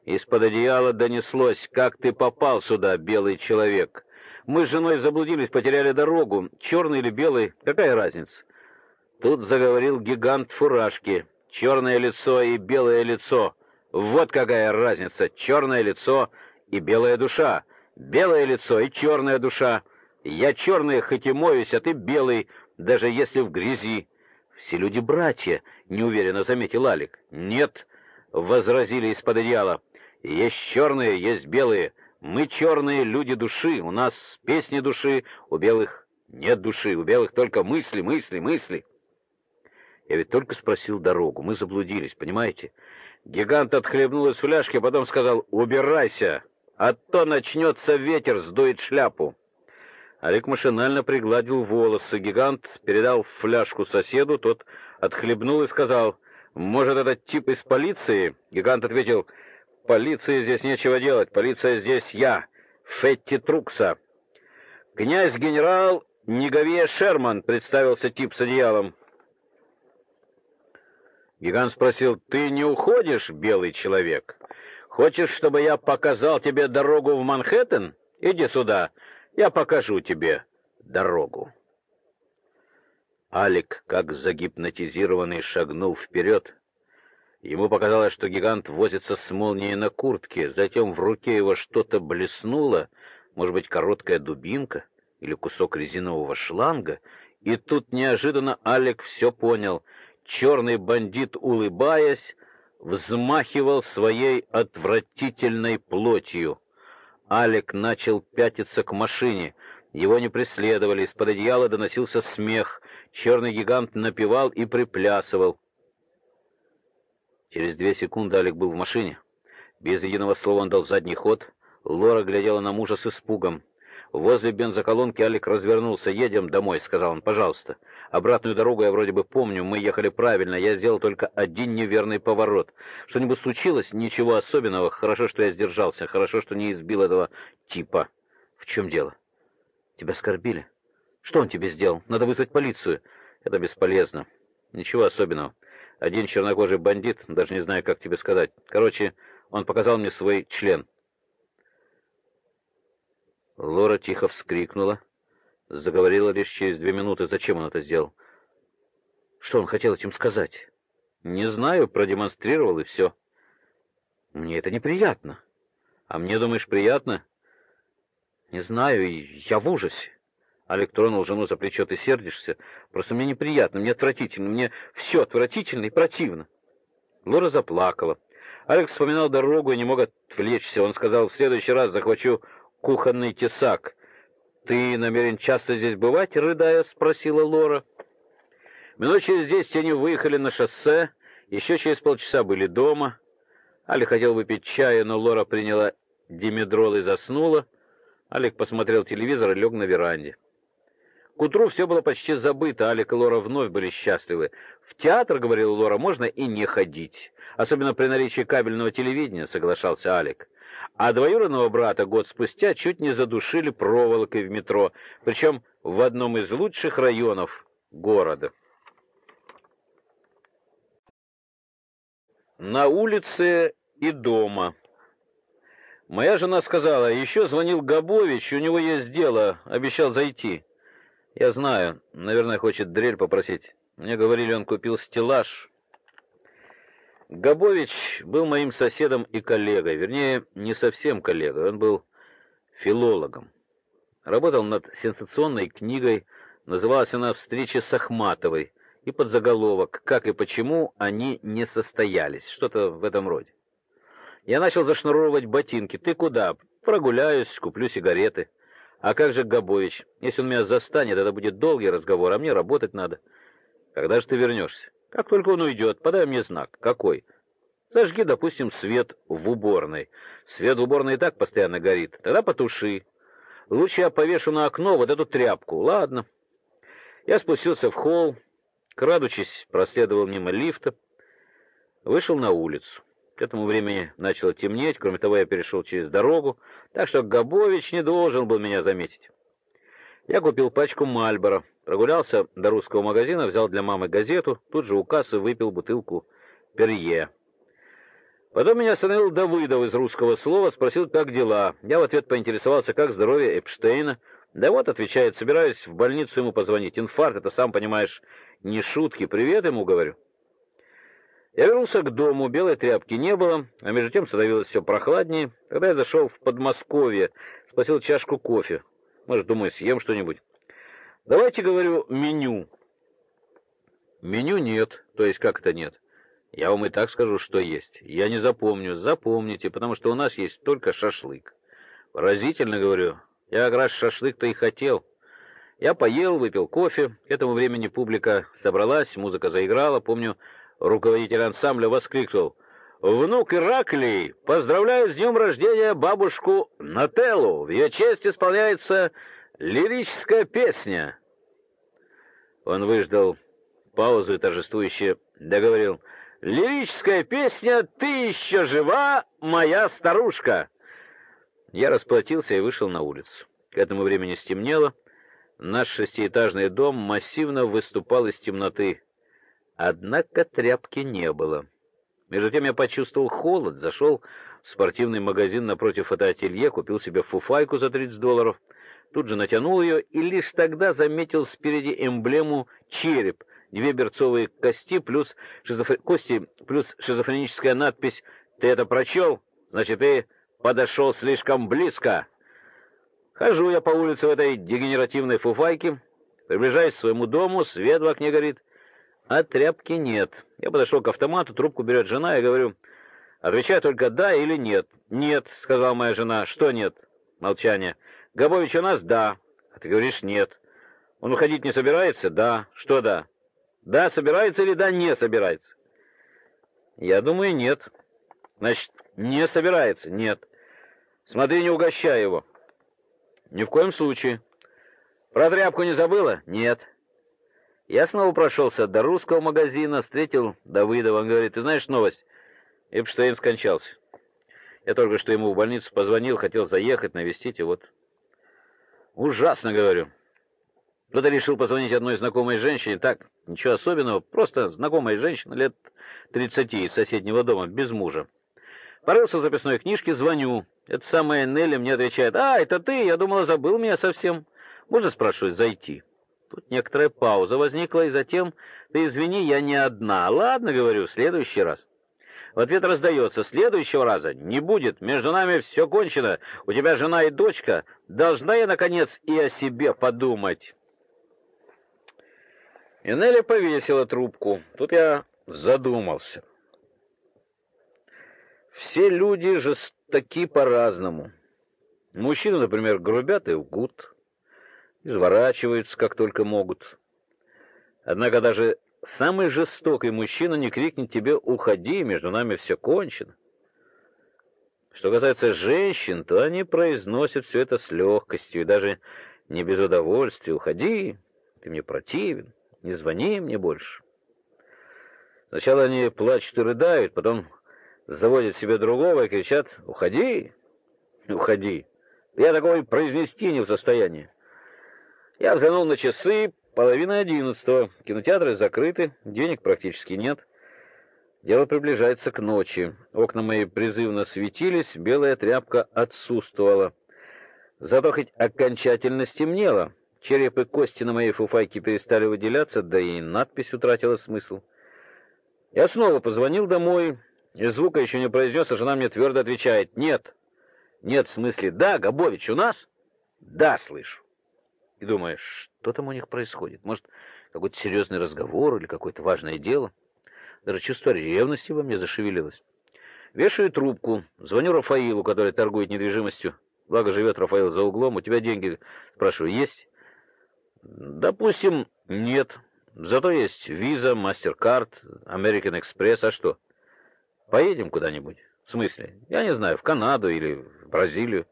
Из-под одеяла донеслось, «Как ты попал сюда, белый человек?» «Мы с женой заблудились, потеряли дорогу. Черный или белый, какая разница?» Тут заговорил гигант фуражки. «Черное лицо и белое лицо. Вот какая разница, черное лицо и белая душа. Белое лицо и черная душа. Я черный, хоть и моюсь, а ты белый, даже если в грязи. Все люди братья, неуверенно заметил Алик. Нет, возразили из-под одеяла. Есть черные, есть белые. Мы черные люди души, у нас песни души, у белых нет души, у белых только мысли, мысли, мысли. Я ведь только спросил дорогу, мы заблудились, понимаете? Гигант отхлебнул из фляжки, а потом сказал: "Убирайся, а то начнется ветер, сдует шляпу". Олег машинально пригладил волосы. Гигант передал фляжку соседу, тот отхлебнул и сказал: "Может, этот тип из полиции?" Гигант ответил: "Полиции здесь нечего делать. Полиция здесь я, Фетти Трукса". "Князь-генерал Неговия Шерман", представился тип с одеялом. Гигант спросил: "Ты не уходишь, белый человек? Хочешь, чтобы я показал тебе дорогу в Манхэттен? Иди сюда". Я покажу тебе дорогу. Алик, как загипнотизированный, шагнул вперед. Ему показалось, что гигант возится с молнией на куртке, затем в руке его что-то блеснуло, может быть, короткая дубинка или кусок резинового шланга, и тут неожиданно Алик все понял. Черный бандит, улыбаясь, взмахивал своей отвратительной плотью. Алик начал пятиться к машине. Его не преследовали, из-под одеяла доносился смех. Черный гигант напевал и приплясывал. Через две секунды Алик был в машине. Без единого слова он дал задний ход. Лора глядела на мужа с испугом. Возле бензоколонки Алик развернулся. «Едем домой», — сказал он, — «пожалуйста». Обратную дорогу я вроде бы помню, мы ехали правильно, я сделал только один неверный поворот. Что-нибудь случилось? Ничего особенного. Хорошо, что я сдержался, хорошо, что не избил этого типа. В чем дело? Тебя оскорбили? Что он тебе сделал? Надо вызвать полицию. Это бесполезно. Ничего особенного. Один чернокожий бандит, даже не знаю, как тебе сказать. Короче, он показал мне свой член. Лора тихо вскрикнула, заговорила лишь через две минуты. Зачем он это сделал? Что он хотел этим сказать? Не знаю, продемонстрировал и все. Мне это неприятно. А мне, думаешь, приятно? Не знаю, я в ужасе. Олег тронул жену за плечо. Ты сердишься? Просто мне неприятно, мне отвратительно, мне все отвратительно и противно. Лора заплакала. Алекс вспоминал дорогу и не мог отвлечься. Он сказал, в следующий раз захвачу кухонный тесак. «Ты намерен часто здесь бывать?» — рыдая, спросила Лора. Минут через десять они выехали на шоссе, еще через полчаса были дома. Алекс хотел выпить чая, но Лора приняла димедрол и заснула. Алик посмотрел телевизор и лег на веранде. К утру все было почти забыто, Алик и Лора вновь были счастливы. В театр, говорила Лора, можно и не ходить. Особенно при наличии кабельного телевидения, соглашался Алик. А двоюродного брата год спустя чуть не задушили проволокой в метро, причем в одном из лучших районов города. На улице и дома. Моя жена сказала, еще звонил Габович, у него есть дело, обещал зайти. Я знаю, наверное, хочет дрель попросить. Мне говорили, он купил стеллаж. Габович был моим соседом и коллегой, вернее, не совсем коллегой, он был филологом. Работал над сенсационной книгой, называлась она «Встреча с Ахматовой», и под заголовок «Как и почему они не состоялись», что-то в этом роде. Я начал зашнуровывать ботинки. «Ты куда?» «Прогуляюсь, куплю сигареты». А как же Габович? Если он меня застанет, это будет долгий разговор, а мне работать надо. Когда же ты вернешься? Как только он уйдет, подай мне знак. Какой? Зажги, допустим, свет в уборной. Свет в уборной и так постоянно горит. Тогда потуши. Лучше я повешу на окно вот эту тряпку. Ладно. Я спустился в холл, крадучись, проследовал мимо лифта, вышел на улицу. К этому времени начало темнеть, кроме того, я перешел через дорогу, так что Габович не должен был меня заметить. Я купил пачку Мальборо, прогулялся до русского магазина, взял для мамы газету, тут же у кассы выпил бутылку Перье. Потом меня остановил Давыдов из русского слова, спросил, как дела. Я в ответ поинтересовался, как здоровье Эпштейна. Да вот, отвечает, собираюсь в больницу ему позвонить. Инфаркт, это, сам понимаешь, не шутки. Привет ему, говорю. Я вернулся к дому, белой тряпки не было, а между тем становилось все прохладнее. Когда я зашел в Подмосковье, спросил чашку кофе. Может, думаю, съем что-нибудь. Давайте, говорю, меню. Меню нет. То есть как это нет? Я вам и так скажу, что есть. Я не запомню. Запомните, потому что у нас есть только шашлык. Поразительно, говорю. Я как раз шашлык-то и хотел. Я поел, выпил кофе. К этому времени публика собралась, музыка заиграла. Помню, Руководитель ансамбля воскликнул. «Внук Ираклий, поздравляю с днем рождения бабушку Нателлу! В ее честь исполняется лирическая песня!» Он выждал паузу и торжествующе договорил. «Лирическая песня «Ты еще жива, моя старушка!» Я расплатился и вышел на улицу. К этому времени стемнело. Наш шестиэтажный дом массивно выступал из темноты. Однако тряпки не было. Между тем я почувствовал холод, зашел в спортивный магазин напротив фотоателье, купил себе фуфайку за 30 долларов, тут же натянул ее и лишь тогда заметил спереди эмблему череп, две берцовые кости плюс шизофр... кости плюс шизофреническая надпись «Ты это прочел? Значит, ты подошел слишком близко». Хожу я по улице в этой дегенеративной фуфайке, приближаюсь к своему дому, свет в окне горит, а тряпки нет. Я подошел к автомату, трубку берет жена, и говорю, отвечай только «да» или «нет». «Нет», — сказала моя жена. «Что нет?» Молчание. «Габович у нас?» «Да». А ты говоришь нет. Он уходить не собирается? Да. Что да? Да, собирается или да, не собирается? Я думаю, нет. Значит, не собирается? Нет. Смотри, не угощай его. Ни в коем случае. Про тряпку не забыла? Нет. Я снова прошелся до русского магазина, встретил Давыдова. Он говорит, ты знаешь новость? Эпштейн скончался. Я только что ему в больницу позвонил, хотел заехать, навестить, и вот... Ужасно, говорю. Кто-то решил позвонить одной знакомой женщине, так, ничего особенного, просто знакомая женщина лет 30 из соседнего дома, без мужа. Порылся в записной книжке, звоню. Это самая Нелли мне отвечает, «А, это ты? Я думала, забыл меня совсем. Можно, спрашиваю, зайти?» Тут некоторая пауза возникла, и затем, «Ты извини, я не одна. Ладно, — говорю, — в следующий раз». В ответ раздается, следующего раза не будет, между нами все кончено, у тебя жена и дочка, должна я, наконец, и о себе подумать. И Нелли повесила трубку. Тут я задумался. Все люди жестоки по-разному. Мужчины, например, грубят и лгут, изворачиваются, как только могут. Однако даже Самый жестокий мужчина не крикнет тебе «Уходи, между нами все кончено». Что касается женщин, то они произносят все это с легкостью и даже не без удовольствия. «Уходи, ты мне противен, не звони мне больше». Сначала они плачут и рыдают, потом заводят себе другого и кричат «Уходи, уходи». Я такой произнести не в состоянии. Я взглянул на часы, Половина одиннадцатого. Кинотеатры закрыты, денег практически нет. Дело приближается к ночи. Окна мои призывно светились, белая тряпка отсутствовала. Зато хоть окончательно стемнело. Череп и кости на моей фуфайке перестали выделяться, да и надпись утратила смысл. Я снова позвонил домой, и звука еще не произнес, а жена мне твердо отвечает «Нет». «Нет» в смысле «Да, Габович, у нас?» «Да, слышу» и думаешь, что там у них происходит. Может, какой-то серьезный разговор или какое-то важное дело. Даже чувство ревности во мне зашевелилось. Вешаю трубку, звоню Рафаилу, который торгует недвижимостью. Благо живет Рафаил за углом. У тебя деньги, спрашиваю, есть? Допустим, нет. Зато есть виза, MasterCard, American Express. А что? Поедем куда-нибудь? В смысле? Я не знаю, в Канаду или в Бразилию.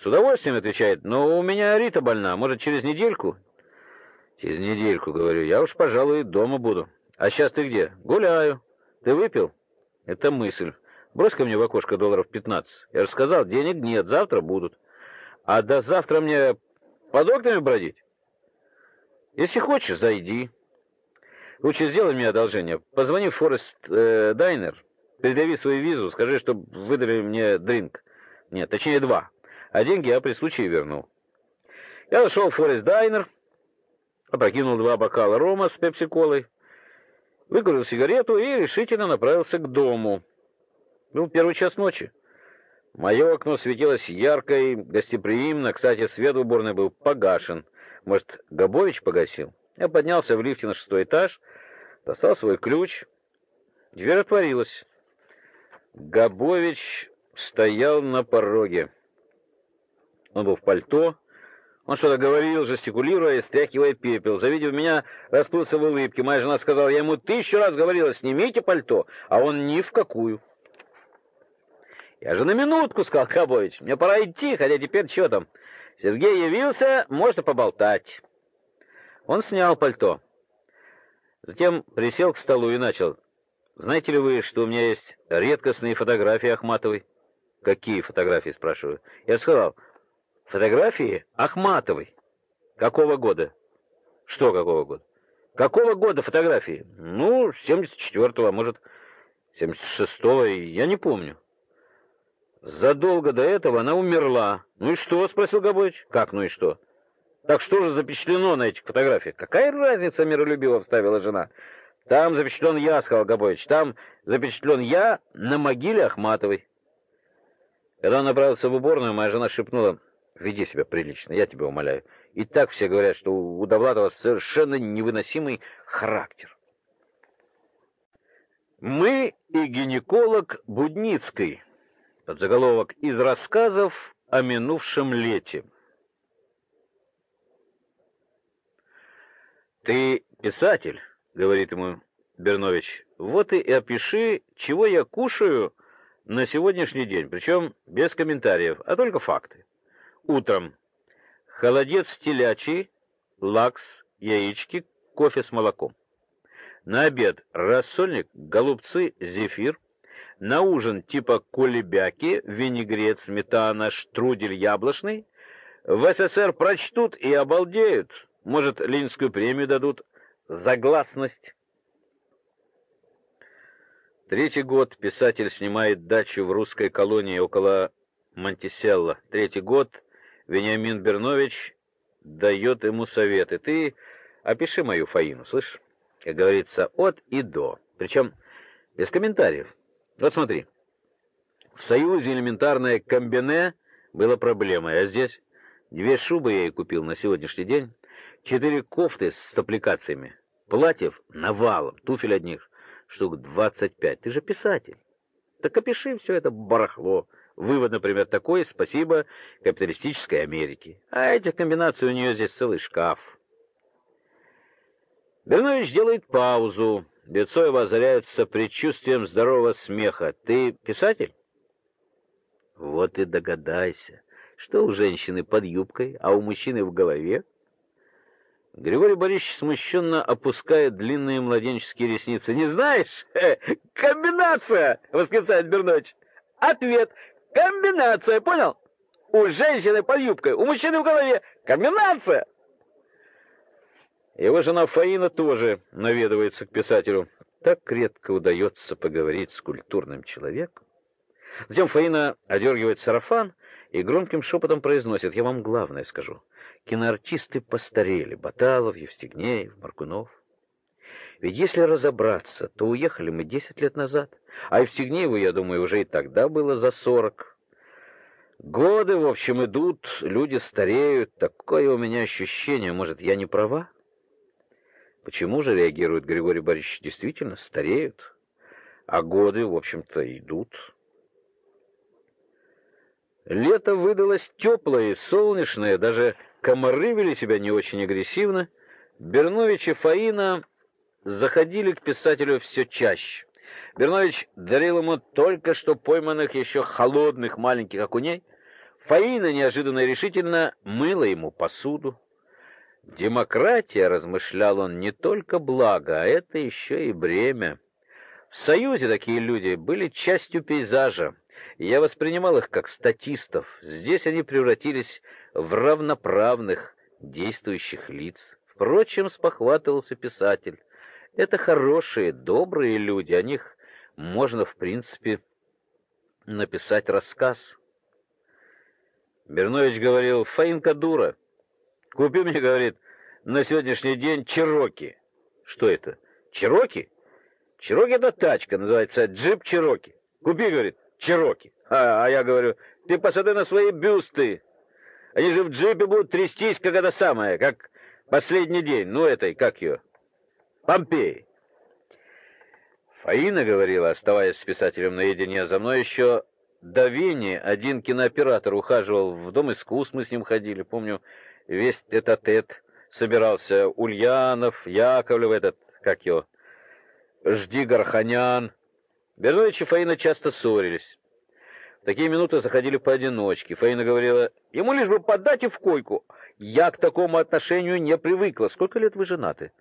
С удовольствием отвечает, но у меня Рита больна, может, через недельку? Через недельку, говорю, я уж, пожалуй, дома буду. А сейчас ты где? Гуляю. Ты выпил? Это мысль. Брось-ка мне в окошко долларов 15. Я же сказал, денег нет, завтра будут. А до завтра мне под окнами бродить? Если хочешь, зайди. Лучше сделай мне одолжение. Позвони в Форест э, Дайнер, передави свою визу, скажи, чтобы выдали мне дринк. Нет, точнее два а деньги я при случае верну. Я зашел в Форест Дайнер, опрокинул два бокала рома с пепси-колой, выкурил сигарету и решительно направился к дому. Был первый час ночи. Мое окно светилось ярко и гостеприимно. Кстати, свет в уборной был погашен. Может, Габович погасил? Я поднялся в лифте на шестой этаж, достал свой ключ. Дверь отворилась. Габович стоял на пороге. Он был в пальто. Он что-то говорил, жестикулируя и стряхивая пепел. Завидев меня, расплылся в улыбке. Моя жена сказала, я ему тысячу раз говорила, снимите пальто, а он ни в какую. Я же на минутку, сказал Кабович. Мне пора идти, хотя теперь что там? Сергей явился, можно поболтать. Он снял пальто. Затем присел к столу и начал. Знаете ли вы, что у меня есть редкостные фотографии Ахматовой? Какие фотографии, спрашиваю. Я сказал, Фотографии Ахматовой. Какого года? Что какого года? Какого года фотографии? Ну, 74-го, а может, 76-го, я не помню. Задолго до этого она умерла. Ну и что? спросил Габович. Как ну и что? Так что же запечатлено на этих фотографиях? Какая разница, миролюбиво вставила жена. Там запечатлен я, сказал Габович. Там запечатлен я на могиле Ахматовой. Когда он направился в уборную, моя жена шепнула: Веди себя прилично, я тебя умоляю. И так все говорят, что у Довлатова совершенно невыносимый характер. Мы и гинеколог Будницкий. Подзаголовок из рассказов о минувшем лете. Ты писатель, говорит ему Бернович. Вот и опиши, чего я кушаю на сегодняшний день, причем без комментариев, а только факты. Утром холодец телячий, лакс, яички, кофе с молоком. На обед рассольник, голубцы, зефир. На ужин типа кулебяки, винегрет, сметана, штрудель яблочный. В СССР прочтут и обалдеют. Может, Ленинскую премию дадут за гласность. Третий год писатель снимает дачу в русской колонии около Монтиселло. Третий год Вениамин Бернович дает ему советы. Ты опиши мою Фаину, слышишь? Как говорится, от и до. Причем без комментариев. Вот смотри. В Союзе элементарное комбине было проблемой, а здесь две шубы я ей купил на сегодняшний день, четыре кофты с аппликациями, платьев навалом, туфель одних штук 25. Ты же писатель. Так опиши все это барахло. Вывод, например, такой: спасибо капиталистической Америке. А этих комбинаций у нее здесь целый шкаф. Бернович делает паузу. Лицо его озаряется предчувствием здорового смеха. Ты писатель? Вот и догадайся, что у женщины под юбкой, а у мужчины в голове. Григорий Борисович смущенно опускает длинные младенческие ресницы. «Не знаешь? Комбинация!» — восклицает Бернович. «Ответ. Комбинация, понял? У женщины под юбкой, у мужчины в голове. Комбинация!» Его жена Фаина тоже наведывается к писателю. Так редко удается поговорить с культурным человеком. Затем Фаина одергивает сарафан и громким шепотом произносит, «Я вам главное скажу киноартисты постарели: Баталов, Евстигнеев, Маркунов. Ведь если разобраться, то уехали мы десять лет назад, а Евстигнееву, я думаю, уже и тогда было за сорок. Годы, в общем, идут, люди стареют. Такое у меня ощущение, может, я не права? Почему же реагирует Григорий Борисович? Действительно, стареют, а годы, в общем-то, идут. Лето выдалось теплое и солнечное, даже Комары вели себя не очень агрессивно. Бернович и Фаина заходили к писателю все чаще. Бернович дарил ему только что пойманных еще холодных маленьких окуней. Фаина неожиданно и решительно мыла ему посуду. Демократия, размышлял он, не только благо, а это еще и бремя. В Союзе такие люди были частью пейзажа, я воспринимал их как статистов. Здесь они превратились в равноправных действующих лиц. Впрочем, спохватывался писатель. Это хорошие, добрые люди, о них можно, в принципе, написать рассказ. Бернович говорил: "Фаинка дура. Купи мне, говорит, на сегодняшний день Чероки". Что это? Чероки? Чероки это тачка, называется джип Чероки. Купи, говорит, Чероки. А, а я говорю: "Ты посмотри на свои бюсты. Они же в джипе будут трястись, как это самое, как последний день, ну этой, как ее, Помпеи. Фаина говорила, оставаясь с писателем наедине, за мной еще до Вени один кинооператор ухаживал в Дом искусств, мы с ним ходили, помню, весь этот тет собирался Ульянов, Яковлев этот, как его, Жди Горханян. Бернович и Фаина часто ссорились такие минуты заходили поодиночке. Фаина говорила, ему лишь бы подать и в койку. Я к такому отношению не привыкла. Сколько лет вы женаты?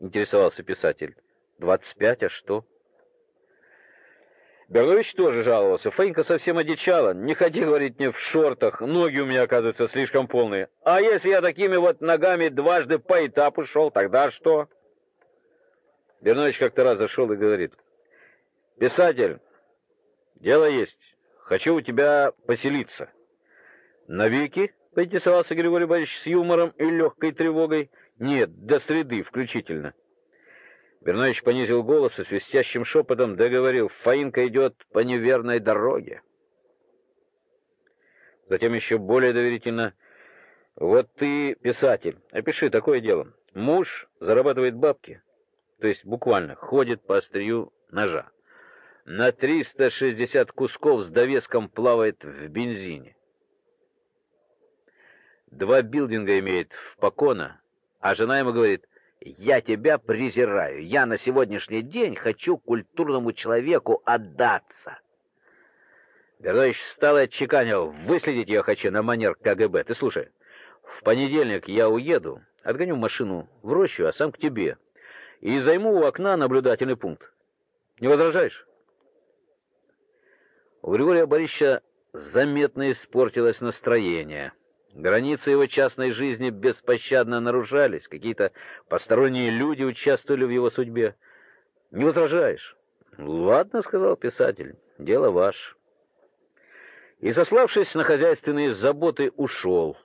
Интересовался писатель. Двадцать пять, а что? Бергович тоже жаловался. Фаинка совсем одичала. Не ходи, говорит мне, в шортах. Ноги у меня, оказывается, слишком полные. А если я такими вот ногами дважды по этапу шел, тогда что? Бернович как-то раз зашел и говорит. Писатель, дело есть. Хочу у тебя поселиться. Навеки? поинтересовался Григорий Борисович с юмором и легкой тревогой. Нет, до среды включительно. Бернович понизил голос и свистящим шепотом договорил: "Фаинка идет по неверной дороге". Затем еще более доверительно: "Вот ты писатель, опиши такое дело. Муж зарабатывает бабки, то есть буквально ходит по острию ножа на 360 кусков с довеском плавает в бензине. Два билдинга имеет в Покона, а жена ему говорит, Я тебя презираю. Я на сегодняшний день хочу культурному человеку отдаться. Гордович встал и отчеканил. Выследить ее хочу на манер КГБ. Ты слушай, в понедельник я уеду, отгоню машину в рощу, а сам к тебе. И займу у окна наблюдательный пункт. Не возражаешь? У Григория Борисовича заметно испортилось настроение. Границы его частной жизни беспощадно нарушались, какие-то посторонние люди участвовали в его судьбе. Не возражаешь? Ладно, сказал писатель. Дело ваше. И сославшись на хозяйственные заботы, ушел.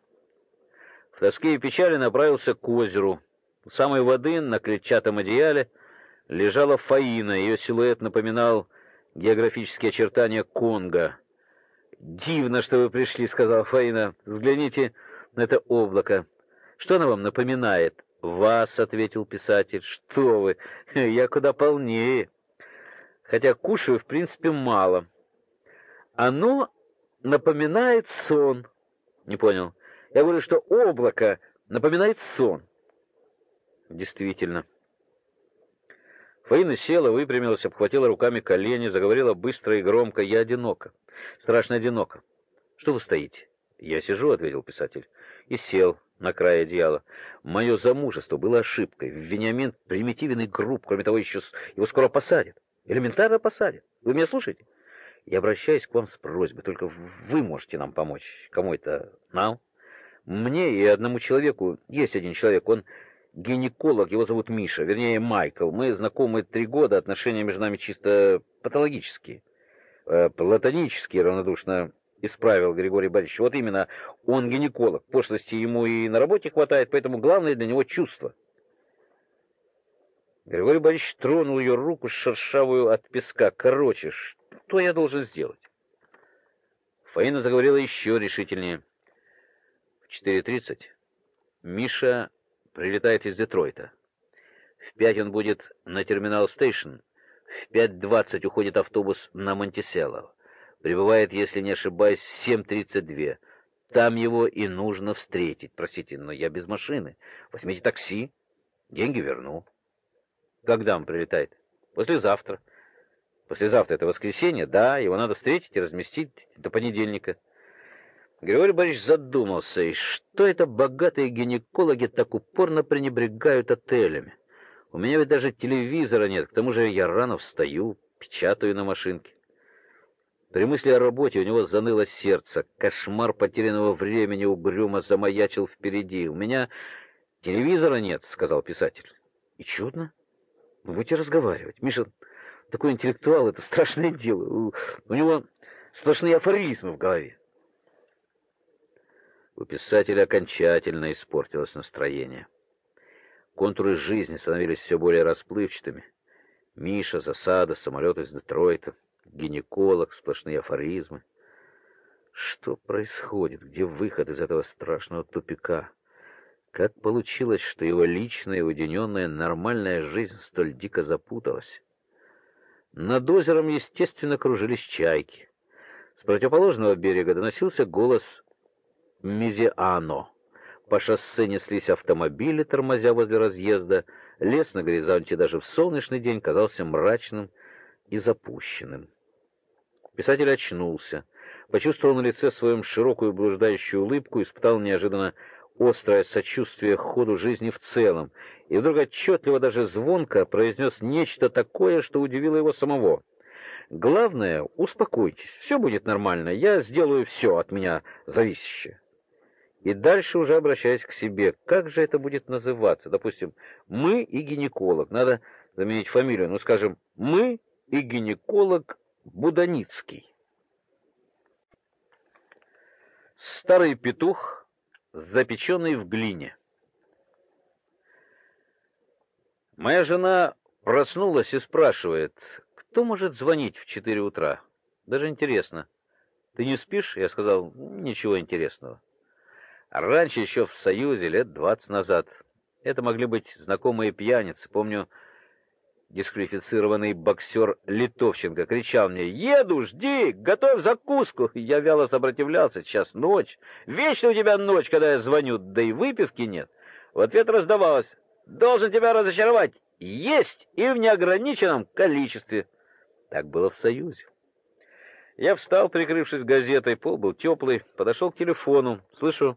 В тоске и печали направился к озеру. У самой воды на клетчатом одеяле лежала Фаина. Ее силуэт напоминал географические очертания Конго. «Дивно, что вы пришли», — сказала Фаина. «Взгляните на это облако. Что оно вам напоминает?» «Вас», — ответил писатель. «Что вы? Я куда полнее. Хотя кушаю, в принципе, мало. Оно напоминает сон». «Не понял. Я говорю, что облако напоминает сон». «Действительно». Фаина села, выпрямилась, обхватила руками колени, заговорила быстро и громко. «Я одинока. Страшно одиноко. Что вы стоите? Я сижу, ответил писатель, и сел на край одеяла. Мое замужество было ошибкой. Вениамин примитивен и груб, кроме того, еще его скоро посадят. Элементарно посадят. Вы меня слушаете? Я обращаюсь к вам с просьбой, только вы можете нам помочь. Кому это? Нам? Мне и одному человеку, есть один человек, он гинеколог, его зовут Миша, вернее, Майкл. Мы знакомы три года, отношения между нами чисто патологические э, платонически равнодушно исправил Григорий Борисович. Вот именно, он гинеколог. Пошлости ему и на работе хватает, поэтому главное для него чувство. Григорий Борисович тронул ее руку шершавую от песка. Короче, что я должен сделать? Фаина заговорила еще решительнее. В 4.30 Миша прилетает из Детройта. В пять он будет на терминал Стейшн, в 5.20 уходит автобус на Монтисело. Прибывает, если не ошибаюсь, в 7.32. Там его и нужно встретить. Простите, но я без машины. Возьмите такси, деньги верну. Когда он прилетает? Послезавтра. Послезавтра это воскресенье, да, его надо встретить и разместить до понедельника. Григорий Борисович задумался, и что это богатые гинекологи так упорно пренебрегают отелями? У меня ведь даже телевизора нет, к тому же я рано встаю, печатаю на машинке. При мысли о работе у него заныло сердце. Кошмар потерянного времени угрюмо замаячил впереди. «У меня телевизора нет», — сказал писатель. «И чудно. Вы будете разговаривать. Миша такой интеллектуал, это страшное дело. У, у него сплошные афоризмы в голове». У писателя окончательно испортилось настроение. Контуры жизни становились все более расплывчатыми. Миша, засада, самолет из Детройта, гинеколог, сплошные афоризмы. Что происходит? Где выход из этого страшного тупика? Как получилось, что его личная, уединенная, нормальная жизнь столь дико запуталась? Над озером, естественно, кружились чайки. С противоположного берега доносился голос Мизиано. По шоссе неслись автомобили, тормозя возле разъезда. Лес на горизонте даже в солнечный день казался мрачным и запущенным. Писатель очнулся, почувствовал на лице своем широкую блуждающую улыбку, испытал неожиданно острое сочувствие к ходу жизни в целом, и вдруг отчетливо, даже звонко, произнес нечто такое, что удивило его самого. «Главное, успокойтесь, все будет нормально, я сделаю все от меня зависящее». И дальше уже обращаясь к себе, как же это будет называться? Допустим, мы и гинеколог. Надо заменить фамилию. Ну, скажем, мы и гинеколог Буданицкий. Старый петух, запеченный в глине. Моя жена проснулась и спрашивает, кто может звонить в четыре утра? Даже интересно. Ты не спишь? Я сказал, ничего интересного. Раньше, еще в Союзе, лет двадцать назад, это могли быть знакомые пьяницы. Помню, дисквалифицированный боксер Литовченко кричал мне «Еду, жди, готовь закуску!» Я вяло сопротивлялся, сейчас ночь. Вечно у тебя ночь, когда я звоню, да и выпивки нет. В ответ раздавалось Должен тебя разочаровать. Есть и в неограниченном количестве. Так было в Союзе. Я встал, прикрывшись газетой, пол был теплый, подошел к телефону. Слышу,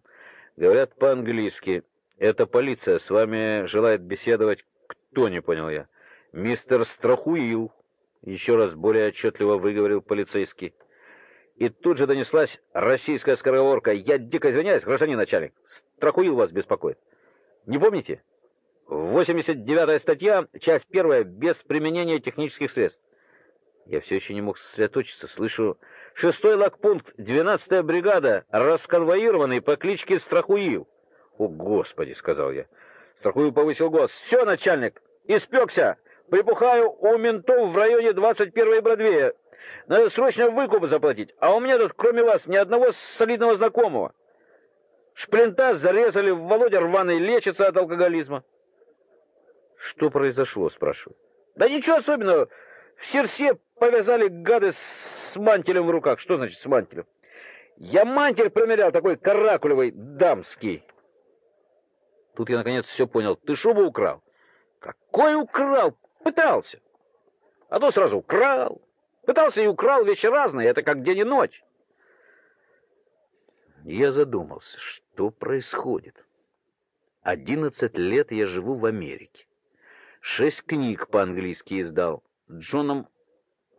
говорят по-английски. Это полиция, с вами желает беседовать. Кто, не понял я. Мистер Страхуил. Еще раз более отчетливо выговорил полицейский. И тут же донеслась российская скороговорка. Я дико извиняюсь, гражданин начальник. Страхуил вас беспокоит. Не помните? 89-я статья, часть первая, без применения технических средств. Я все еще не мог сосредоточиться. Слышу, шестой лагпункт, 12-я бригада, расконвоированный по кличке Страхуил. «О, Господи!» — сказал я. Страхуил повысил голос. «Все, начальник, испекся! Припухаю у ментов в районе 21-й Бродвея. Надо срочно выкуп заплатить, а у меня тут, кроме вас, ни одного солидного знакомого. Шплинта зарезали, Володя рваный лечится от алкоголизма». «Что произошло?» — спрашиваю. «Да ничего особенного. В серсе повязали гады с мантелем в руках. Что значит с мантелем? Я мантель примерял, такой каракулевый, дамский. Тут я наконец все понял. Ты шубу украл? Какой украл? Пытался. А то сразу украл. Пытался и украл вещи разные. Это как день и ночь. Я задумался, что происходит. Одиннадцать лет я живу в Америке. Шесть книг по-английски издал. Джоном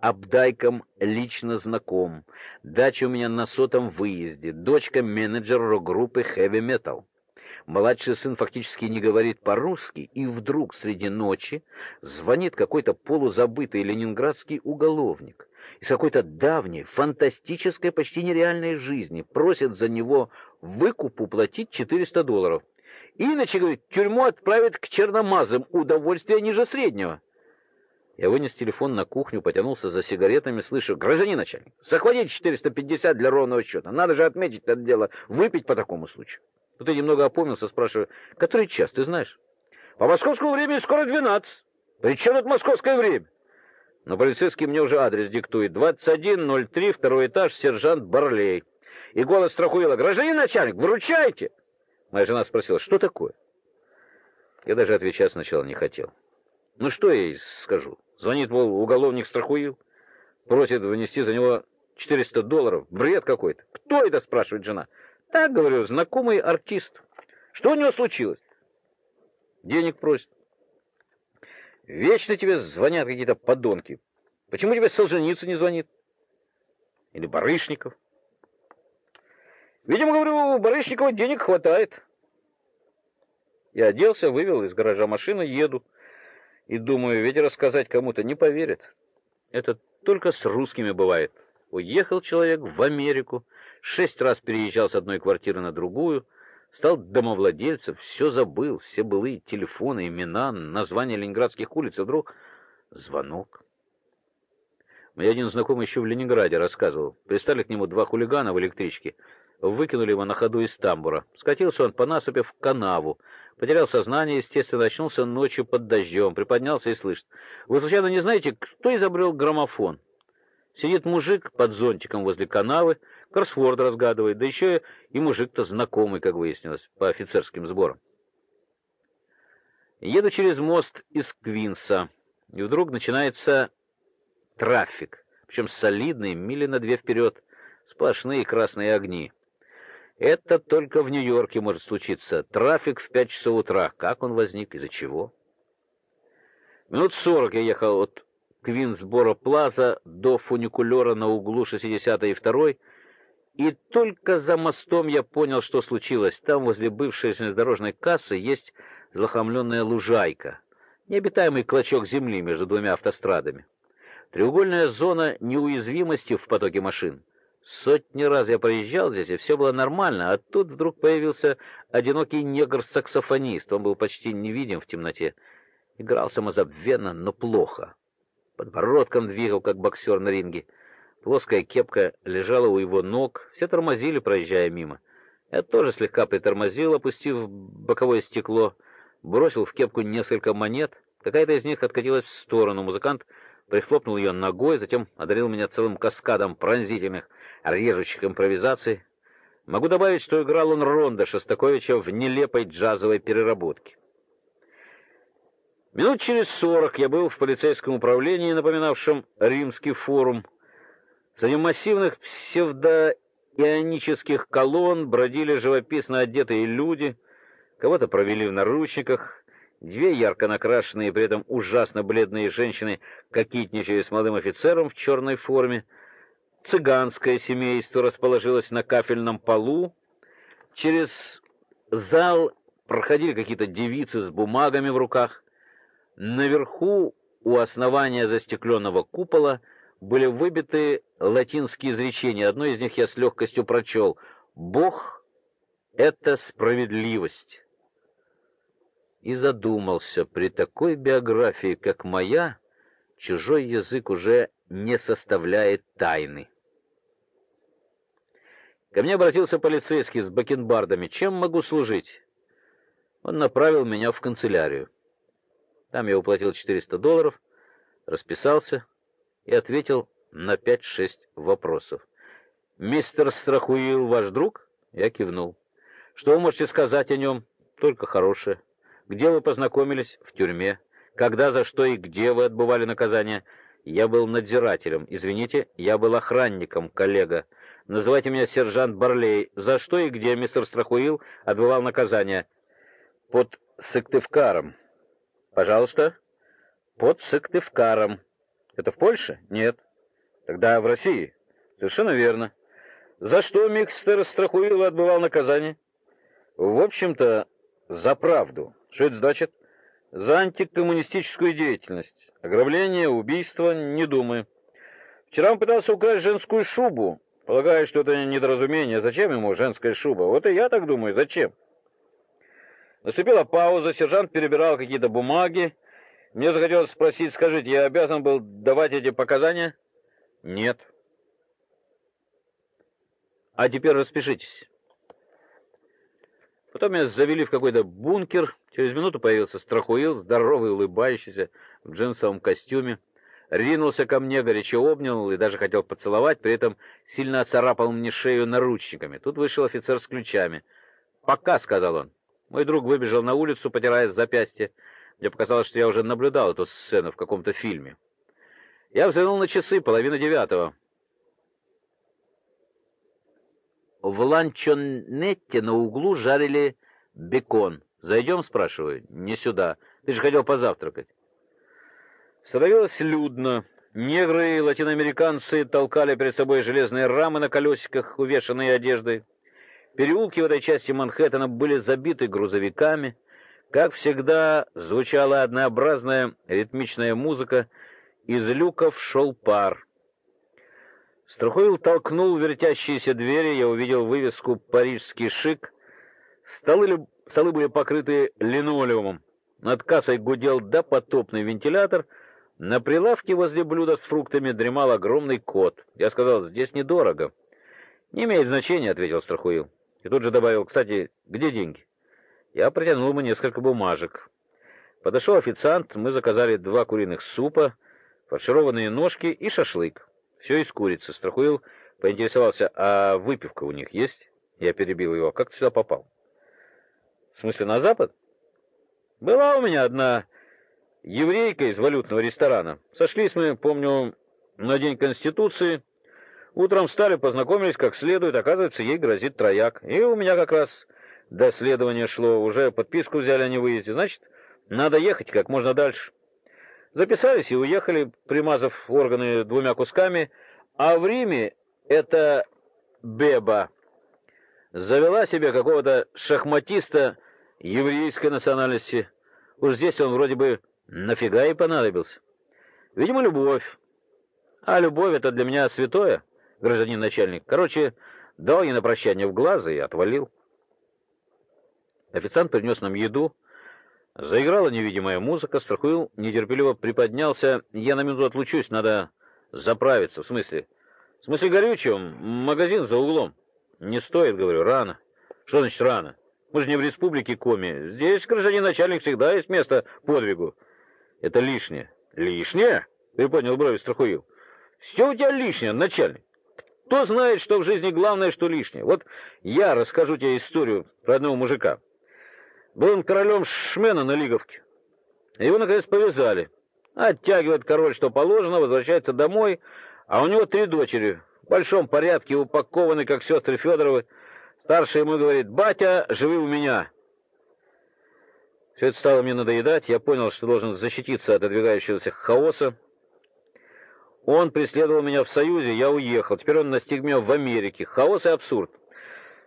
Абдайком лично знаком. Дача у меня на сотом выезде. Дочка менеджер рок-группы Heavy Metal. Младший сын фактически не говорит по-русски, и вдруг среди ночи звонит какой-то полузабытый ленинградский уголовник из какой-то давней, фантастической, почти нереальной жизни, просит за него выкуп уплатить 400 долларов. Иначе, говорит, тюрьму отправят к черномазым, удовольствие ниже среднего. Я вынес телефон на кухню, потянулся за сигаретами, слышу: "Гражданин начальник, захватите 450 для ровного счета. Надо же отметить это дело, выпить по такому случаю". Тут я немного опомнился, спрашиваю: "Который час, ты знаешь?" "По московскому времени скоро 12. При чем тут московское время?" Но полицейский мне уже адрес диктует: 2103, второй этаж, сержант Барлей. И голос страхуила: "Гражданин начальник, выручайте!" Моя жена спросила: "Что такое?" Я даже отвечать сначала не хотел. Ну что я ей скажу? Звонит, мол, уголовник Страхуил, просит внести за него 400 долларов. Бред какой-то. Кто это, спрашивает жена. Так, говорю, знакомый артист. Что у него случилось? Денег просит. Вечно тебе звонят какие-то подонки. Почему тебе Солженицын не звонит? Или Барышников? Видимо, говорю, у Барышникова денег хватает. Я оделся, вывел из гаража машину, еду. И думаю, ведь рассказать кому-то не поверят. Это только с русскими бывает. Уехал человек в Америку, шесть раз переезжал с одной квартиры на другую, стал домовладельцем, все забыл, все былые телефоны, имена, названия ленинградских улиц, и вдруг звонок. Мне один знакомый еще в Ленинграде рассказывал. Пристали к нему два хулигана в электричке, выкинули его на ходу из тамбура. Скатился он по насыпи в канаву, Потерял сознание, естественно, очнулся ночью под дождем, приподнялся и слышит. Вы случайно не знаете, кто изобрел граммофон? Сидит мужик под зонтиком возле канавы, кроссворд разгадывает, да еще и мужик-то знакомый, как выяснилось, по офицерским сборам. Еду через мост из Квинса, и вдруг начинается трафик, причем солидный, мили на две вперед, сплошные красные огни. Это только в Нью-Йорке может случиться. Трафик в пять часов утра. Как он возник, из-за чего? Минут сорок я ехал от Квинсборо Плаза до фуникулера на углу 60-й и 2 и только за мостом я понял, что случилось. Там, возле бывшей железнодорожной кассы, есть захламленная лужайка, необитаемый клочок земли между двумя автострадами. Треугольная зона неуязвимости в потоке машин. Сотни раз я проезжал здесь, и все было нормально, а тут вдруг появился одинокий негр-саксофонист. Он был почти невидим в темноте. Играл самозабвенно, но плохо. Подбородком двигал, как боксер на ринге. Плоская кепка лежала у его ног, все тормозили, проезжая мимо. Я тоже слегка притормозил, опустив боковое стекло, бросил в кепку несколько монет. Какая-то из них откатилась в сторону. Музыкант прихлопнул ее ногой, затем одарил меня целым каскадом пронзительных режущих импровизаций. Могу добавить, что играл он Ронда Шостаковича в нелепой джазовой переработке. Минут через сорок я был в полицейском управлении, напоминавшем римский форум. Среди массивных псевдоионических колонн бродили живописно одетые люди, кого-то провели в наручниках, две ярко накрашенные, при этом ужасно бледные женщины кокетничали с молодым офицером в черной форме. Цыганское семейство расположилось на кафельном полу. Через зал проходили какие-то девицы с бумагами в руках. Наверху, у основания застекленного купола, были выбиты латинские изречения. Одно из них я с легкостью прочел. «Бог — это справедливость». И задумался, при такой биографии, как моя, чужой язык уже не составляет тайны. Ко мне обратился полицейский с бакенбардами. «Чем могу служить?» Он направил меня в канцелярию. Там я уплатил 400 долларов, расписался и ответил на 5-6 вопросов. «Мистер Страхуил ваш друг?» Я кивнул. «Что вы можете сказать о нем?» «Только хорошее». «Где вы познакомились?» «В тюрьме». «Когда, за что и где вы отбывали наказание?» «Я был надзирателем. Извините, я был охранником, коллега. Называйте меня сержант Барлей. За что и где мистер Страхуил отбывал наказание?» «Под Сыктывкаром». Пожалуйста. Под Сыктывкаром. Это в Польше? Нет. Тогда в России. Совершенно верно. За что Микстер Страхуил отбывал наказание? В общем-то, за правду. Что это значит? За антикоммунистическую деятельность. Ограбление, убийство, не думаю. Вчера он пытался украсть женскую шубу. Полагаю, что это недоразумение. Зачем ему женская шуба? Вот и я так думаю. Зачем? Наступила пауза, сержант перебирал какие-то бумаги. Мне захотелось спросить, скажите, я обязан был давать эти показания? Нет. А теперь распишитесь. Потом меня завели в какой-то бункер. Через минуту появился Страхуил, здоровый, улыбающийся, в джинсовом костюме. Ринулся ко мне, горячо обнял и даже хотел поцеловать, при этом сильно оцарапал мне шею наручниками. Тут вышел офицер с ключами. «Пока», — сказал он. Мой друг выбежал на улицу, потирая запястье. Мне показалось, что я уже наблюдал эту сцену в каком-то фильме. Я взглянул на часы, половина девятого. В ланчонетте на углу жарили бекон. «Зайдем?» — спрашиваю. «Не сюда. Ты же хотел позавтракать». Становилось людно. Негры и латиноамериканцы толкали перед собой железные рамы на колесиках, увешанные одеждой. Переулки в этой части Манхэттена были забиты грузовиками. Как всегда, звучала однообразная ритмичная музыка, из люков шел пар. Страхоил толкнул вертящиеся двери, я увидел вывеску «Парижский шик». Столы, столы были покрыты линолеумом. Над кассой гудел допотопный вентилятор. На прилавке возле блюда с фруктами дремал огромный кот. Я сказал, здесь недорого. «Не имеет значения», — ответил Страхуил. И тут же добавил, кстати, где деньги? Я протянул ему несколько бумажек. Подошел официант, мы заказали два куриных супа, фаршированные ножки и шашлык. Все из курицы. Страхуил поинтересовался, а выпивка у них есть? Я перебил его. Как ты сюда попал? В смысле, на запад? Была у меня одна еврейка из валютного ресторана. Сошлись мы, помню, на День Конституции. Утром встали, познакомились как следует, оказывается, ей грозит трояк. И у меня как раз до следования шло, уже подписку взяли о невыезде. Значит, надо ехать как можно дальше. Записались и уехали, примазав органы двумя кусками. А в Риме эта Беба завела себе какого-то шахматиста еврейской национальности. Уж здесь он вроде бы нафига и понадобился. Видимо, любовь. А любовь — это для меня святое гражданин начальник. Короче, дал ей на прощание в глаз и отвалил. Официант принес нам еду. Заиграла невидимая музыка, Страхуил нетерпеливо приподнялся. Я на минуту отлучусь, надо заправиться. В смысле? В смысле горючего? Магазин за углом. Не стоит, говорю, рано. Что значит рано? Мы же не в республике Коми. Здесь, гражданин начальник, всегда есть место подвигу. Это лишнее. Лишнее? Ты понял, брови Страхуил. Все у тебя лишнее, начальник. Кто знает, что в жизни главное, что лишнее? Вот я расскажу тебе историю про одного мужика. Был он королем шмена на Лиговке. Его, наконец, повязали. Оттягивает король, что положено, возвращается домой, а у него три дочери, в большом порядке, упакованы, как сестры Федоровы. Старшая ему говорит, «Батя, живи у меня». Все это стало мне надоедать, я понял, что должен защититься от отодвигающегося хаоса. Он преследовал меня в Союзе, я уехал. Теперь он настиг меня в Америке. Хаос и абсурд.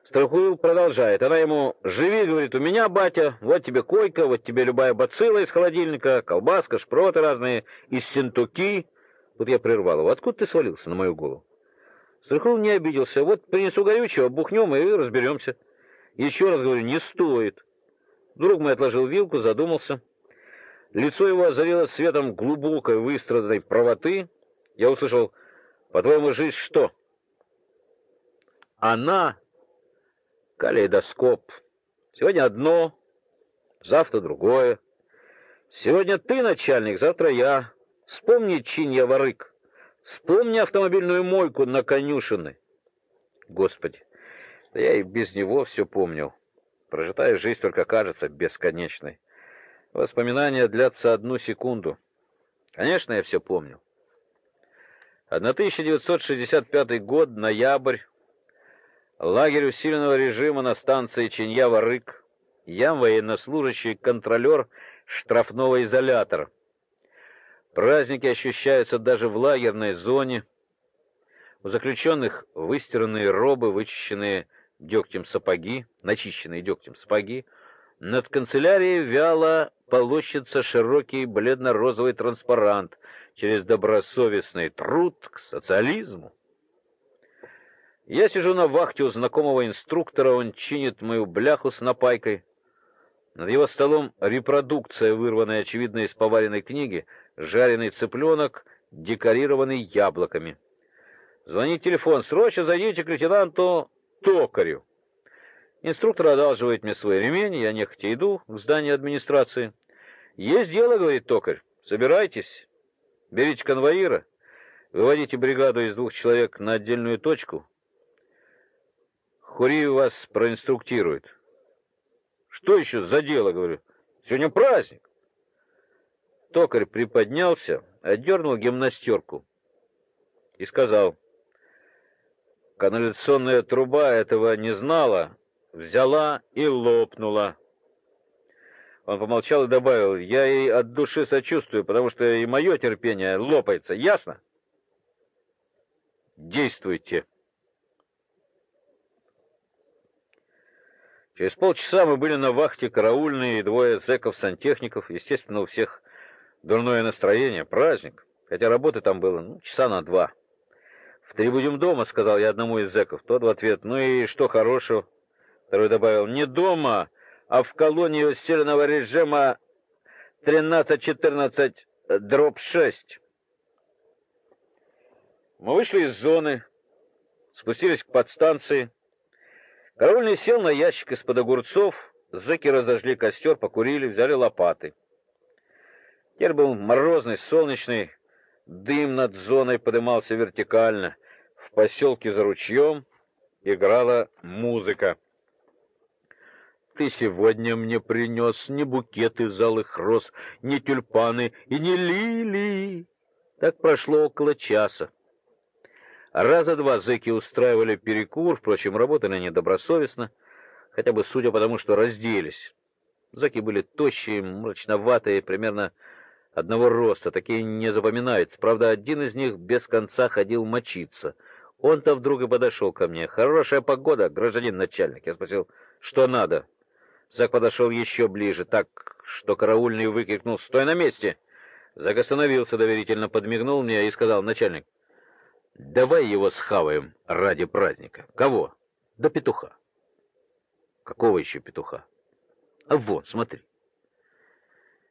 Страхуил продолжает. Она ему, живи, говорит, у меня, батя, вот тебе койка, вот тебе любая бацилла из холодильника, колбаска, шпроты разные, из синтуки. Тут я прервал его. Откуда ты свалился на мою голову? Страхуил не обиделся. Вот принесу горючего, бухнем и разберемся. Еще раз говорю, не стоит. Друг мой отложил вилку, задумался. Лицо его озарилось светом глубокой выстраданной правоты. Я услышал, по-твоему, жизнь что? Она калейдоскоп. Сегодня одно, завтра другое. Сегодня ты начальник, завтра я. Вспомни чинья ворык. Вспомни автомобильную мойку на конюшины. Господи, да я и без него все помню. Прожитая жизнь только кажется бесконечной. Воспоминания длятся одну секунду. Конечно, я все помню. 1965 год, ноябрь, Лагерь усиленного режима на станции Чиньява-Рык. Я военнослужащий, контролер штрафного изолятора. Праздники ощущаются даже в лагерной зоне. У заключенных выстиранные робы, вычищенные дегтем сапоги, начищенные дегтем сапоги. Над канцелярией вяло полощется широкий бледно-розовый транспарант через добросовестный труд к социализму. Я сижу на вахте у знакомого инструктора, он чинит мою бляху с напайкой. Над его столом репродукция, вырванная, очевидно, из поваренной книги, жареный цыпленок, декорированный яблоками. Звонит телефон. «Срочно зайдите к лейтенанту Токарю». Инструктор одалживает мне свой ремень, я нехотя иду к зданию администрации. «Есть дело», — говорит токарь. «Собирайтесь, берите конвоира, выводите бригаду из двух человек на отдельную точку, Хуриев вас проинструктирует. Что еще за дело, говорю? Сегодня праздник. Токарь приподнялся, отдернул гимнастерку и сказал: "Канализационная труба этого не знала, взяла и лопнула". Он помолчал и добавил: "Я ей от души сочувствую, потому что и мое терпение лопается, ясно? Действуйте". Через полчаса мы были на вахте караульные и двое зэков-сантехников. Естественно, у всех дурное настроение, праздник. Хотя работы там было ну, часа на два. «В три будем дома», — сказал я одному из зэков. Тот в ответ, «Ну и что хорошего?» Второй добавил, «Не дома, а в колонии усиленного режима 13-14 дробь 6». Мы вышли из зоны, спустились к подстанции, Караульный сел на ящик из-под огурцов, зэки разожгли костер, покурили, взяли лопаты. Теперь был морозный, солнечный, дым над зоной подымался вертикально. В поселке за ручьем играла музыка. Ты сегодня мне принес не букеты из алых роз, не тюльпаны и не лилии. Так прошло около часа. Раза два зэки устраивали перекур, впрочем, работали они добросовестно, хотя бы судя по тому, что разделись. Зэки были тощие, мрачноватые, примерно одного роста, такие не запоминаются. Правда, один из них без конца ходил мочиться. Он-то вдруг и подошел ко мне. «Хорошая погода, гражданин начальник». Я спросил, что надо. Зак подошел еще ближе, так, что караульный выкрикнул «Стой на месте!». Зак остановился, доверительно подмигнул мне и сказал «Начальник, Давай его схаваем ради праздника. Кого? Да петуха. Какого еще петуха? А вот, смотри.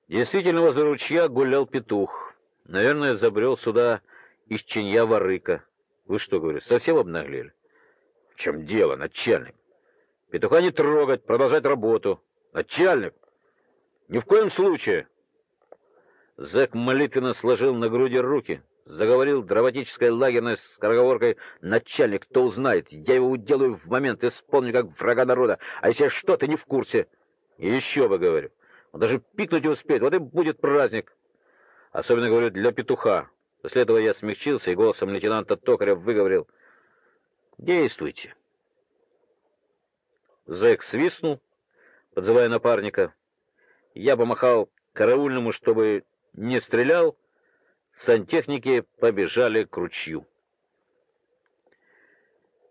Действительно, возле ручья гулял петух. Наверное, забрел сюда из чинья ворыка. Вы что, говорю, совсем обнаглели? В чем дело, начальник? Петуха не трогать, продолжать работу. Начальник! Ни в коем случае! Зэк молитвенно сложил на груди руки заговорил драматической лагерной скороговоркой начальник, кто узнает, я его уделаю в момент, исполню как врага народа, а если что, ты не в курсе. Еще бы говорю, Он даже пикнуть не успеет, вот и будет праздник. Особенно, говорю, для петуха. После этого я смягчился и голосом лейтенанта Токаря выговорил. «Действуйте». Зэк свистнул, подзывая напарника. Я помахал караульному, чтобы не стрелял. Сантехники побежали к ручью.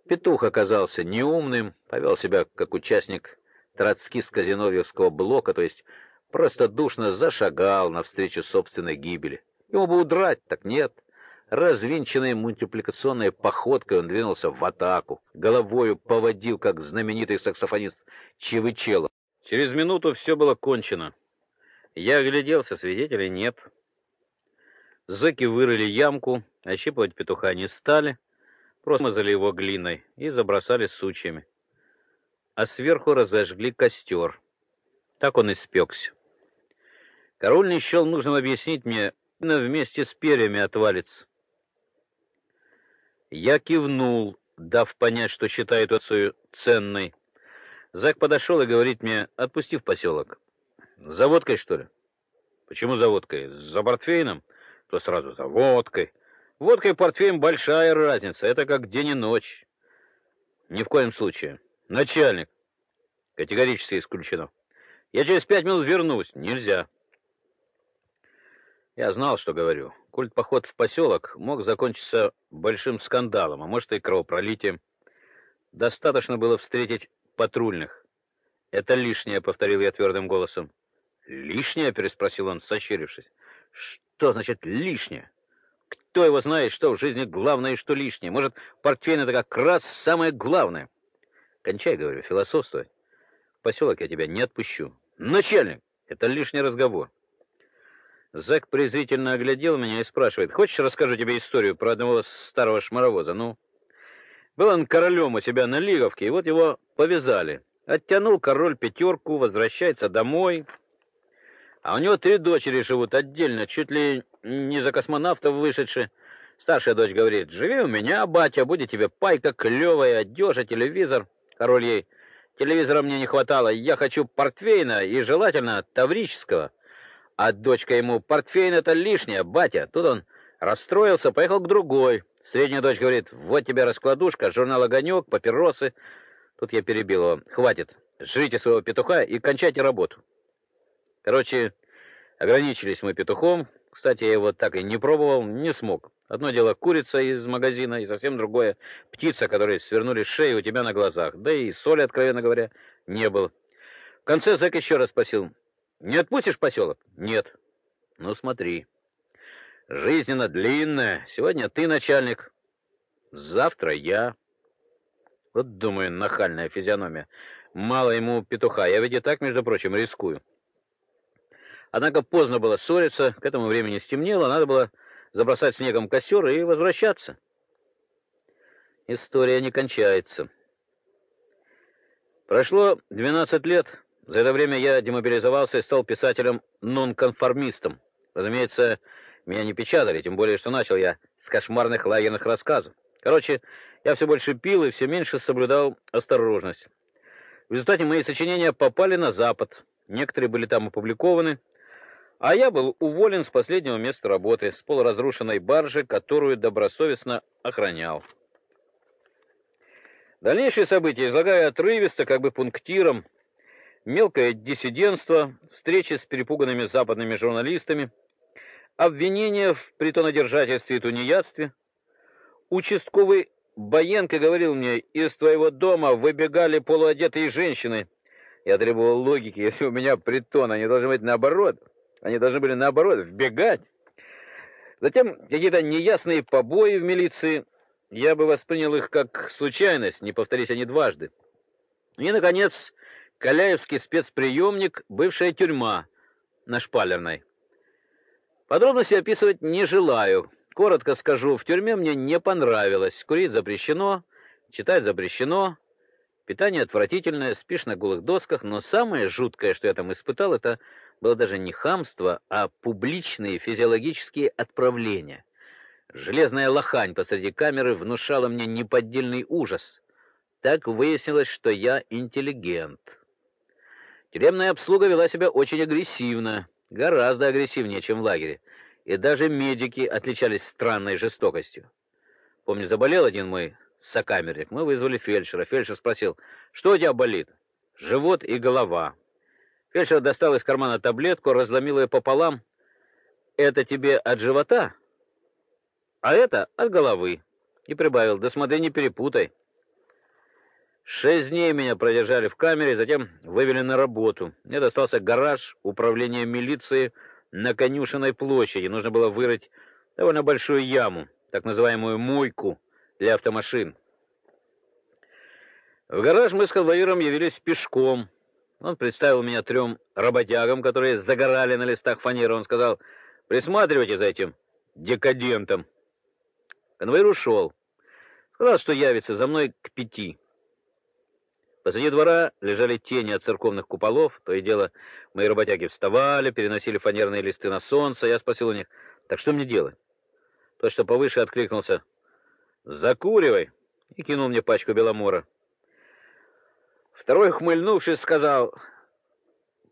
Петух оказался неумным, повел себя как участник троцкистско-зиновьевского блока, то есть простодушно зашагал навстречу собственной гибели. Ему бы удрать, так нет. Развинченной мультипликационной походкой он двинулся в атаку, головою поводил, как знаменитый саксофонист Чевычело. Через минуту все было кончено. Я огляделся, свидетелей нет. Зэки вырыли ямку, ощипывать петуха не стали, просто мазали его глиной и забросали сучьями. А сверху разожгли костер. Так он и спекся. Король не счел нужным объяснить мне, вместе с перьями отвалится. Я кивнул, дав понять, что считаю эту ценной. Зак подошел и говорит мне, отпусти в поселок. За водкой, что ли? Почему за водкой? За портфейном? То сразу за водкой. Водка и портфейн большая разница. Это как день и ночь. Ни в коем случае. Начальник. Категорически исключено. Я через пять минут вернусь. Нельзя. Я знал, что говорю. Культ-поход в поселок мог закончиться большим скандалом, а может и кровопролитием. Достаточно было встретить патрульных. Это лишнее, повторил я твердым голосом. Лишнее, переспросил он, сощурившись. Что значит лишнее? Кто его знает, что в жизни главное и что лишнее? Может, портфель это как раз самое главное. Кончай, говорю, философствовать. В поселок я тебя не отпущу. Начальник, это лишний разговор. Зэк презрительно оглядел меня и спрашивает: "Хочешь, расскажу тебе историю про одного старого шмаровоза? Ну, был он королем у себя на Лиговке, и вот его повязали. Оттянул король пятерку, возвращается домой. А у него три дочери живут отдельно, чуть ли не за космонавтов вышедшие. Старшая дочь говорит: "Живи у меня, батя, будет тебе пайка клевая, одежа, телевизор". Король ей: "Телевизора мне не хватало, я хочу портвейна и желательно таврического". А дочка ему: "Портфейн это лишнее, батя". Тут он расстроился, поехал к другой. Средняя дочь говорит: "Вот тебе раскладушка, журнал Огонек, папиросы". Тут я перебил его: "Хватит. Жрите своего петуха и кончайте работу". Короче, ограничились мы петухом. Кстати, я его так и не пробовал, не смог. Одно дело курица из магазина, и совсем другое птица, которой свернули шею у тебя на глазах. Да и соли, откровенно говоря, не было. В конце зэк еще раз спросил: не отпустишь поселок? Нет. Ну смотри. Жизненно длинная. Сегодня ты начальник, завтра я. Вот думаю, нахальная физиономия. Мало ему петуха. Я ведь и так, между прочим, рискую. Однако поздно было ссориться, к этому времени стемнело, надо было забросать снегом костер и возвращаться. История не кончается. Прошло 12 лет, за это время я демобилизовался и стал писателем-нонконформистом. Разумеется, меня не печатали, тем более, что начал я с кошмарных лагерных рассказов. Короче, я все больше пил и все меньше соблюдал осторожность. В результате мои сочинения попали на Запад. Некоторые были там опубликованы, а я был уволен с последнего места работы, с полуразрушенной баржи, которую добросовестно охранял. Дальнейшие события излагаю отрывисто, как бы пунктиром, мелкое диссидентство, встречи с перепуганными западными журналистами, обвинения в притонодержательстве и тунеядстве. Участковый Баенко говорил мне, из твоего дома выбегали полуодетые женщины. Я требовал логики, если у меня притон, они должны быть наоборот. Они должны были наоборот вбегать. Затем какие-то неясные побои в милиции. Я бы воспринял их как случайность, не повторись они дважды. И наконец, Каляевский спецприемник, бывшая тюрьма на Шпалерной. Подробности описывать не желаю. Коротко скажу, в тюрьме мне не понравилось. Курить запрещено, читать запрещено, питание отвратительное, спишь на голых досках, но самое жуткое, что я там испытал, это было даже не хамство, а публичные физиологические отправления. Железная лохань посреди камеры внушала мне неподдельный ужас. Так выяснилось, что я интеллигент. Тюремная обслуга вела себя очень агрессивно, гораздо агрессивнее, чем в лагере, и даже медики отличались странной жестокостью. Помню, заболел один мой сокамерник. Мы вызвали фельдшера. Фельдшер спросил: "Что у тебя болит?" "Живот и голова". Фельдшер достал из кармана таблетку, разломил ее пополам. "Это тебе от живота, а это от головы". И прибавил: "Да смотри, не перепутай". Шесть дней меня продержали в камере, затем вывели на работу. Мне достался гараж управления милиции на Конюшенной площади. Нужно было вырыть довольно большую яму, так называемую мойку для автомашин. В гараж мы с конвоиром явились пешком. Он представил меня трем работягам, которые загорали на листах фанеры. Он сказал: "Присматривайте за этим декадентом". Конвоир ушел. Сказал, что явится за мной к пяти. Посреди двора лежали тени от церковных куполов, то и дело мои работяги вставали, переносили фанерные листы на солнце. Я спросил у них: "Так что мне делать?" Тот, что повыше, откликнулся: "Закуривай", и кинул мне пачку беломора. Второй, хмыльнувшись, сказал: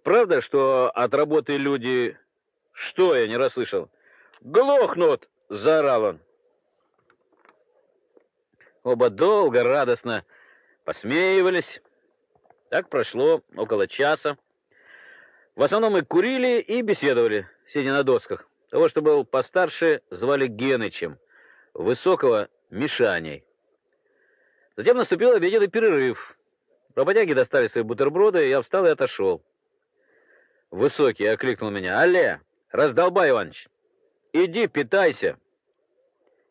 "Правда, что от работы люди что я не расслышал? Глохнут", заорал он. Оба долго радостно посмеивались. Так прошло около часа. В основном мы курили и беседовали, сидя на досках. Того, что был постарше, звали Генычем, высокого Мишаней. Затем наступил обеденный перерыв. Работяги достали свои бутерброды, я встал и отошел. Высокий окликнул меня: "Алле, раздолбай, Иваныч, иди питайся!"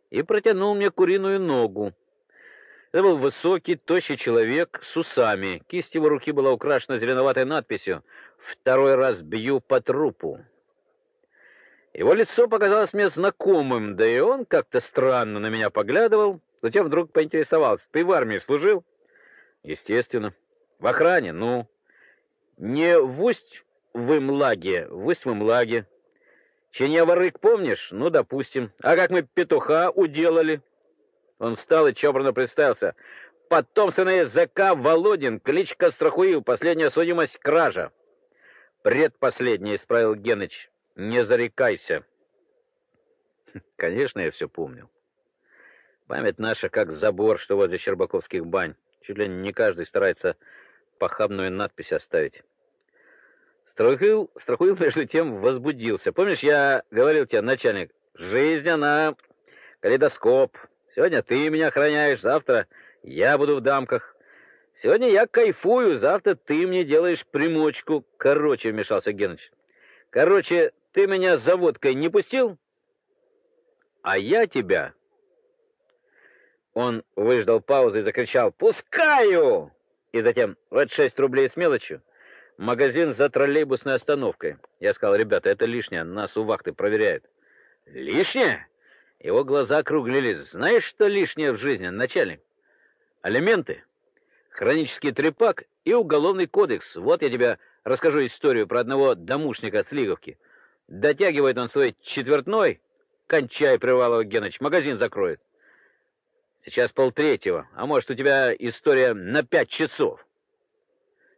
И протянул мне куриную ногу. Это был высокий, тощий человек с усами. Кисть его руки была украшена зеленоватой надписью «Второй раз бью по трупу». Его лицо показалось мне знакомым, да и он как-то странно на меня поглядывал. Затем вдруг поинтересовался: "Ты в армии служил?" "Естественно. В охране, ну, не в усть в Имлаге, в усть в Имлаге. Ченеворык помнишь? Ну, допустим. А как мы петуха уделали?" Он встал и чопорно представился. Потомственный языка Володин, кличка Страхуил, последняя судимость кража. Предпоследний, исправил Геныч. Не зарекайся. Конечно, я все помнил. Память наша как забор, что возле Щербаковских бань. Чуть ли не каждый старается похабную надпись оставить. Страхуил, Страхуил между тем возбудился. Помнишь, я говорил тебе, начальник, жизнь она калейдоскоп, Сегодня ты меня охраняешь, завтра я буду в дамках. Сегодня я кайфую, завтра ты мне делаешь примочку. Короче, вмешался Геныч. Короче, ты меня за водкой не пустил? А я тебя. Он выждал паузу и закричал: "Пускаю!" И затем: "Вот шесть рублей с мелочью. Магазин за троллейбусной остановкой". Я сказал: "Ребята, это лишнее, нас у вахты проверяют". "Лишнее?" Его глаза округлились. Знаешь, что лишнее в жизни, начальник? Алименты, хронический трепак и уголовный кодекс. Вот я тебе расскажу историю про одного домушника с Лиговки. Дотягивает он свой четвертной, кончай, прервал его Геныч, магазин закроет. Сейчас полтретьего, а может, у тебя история на пять часов.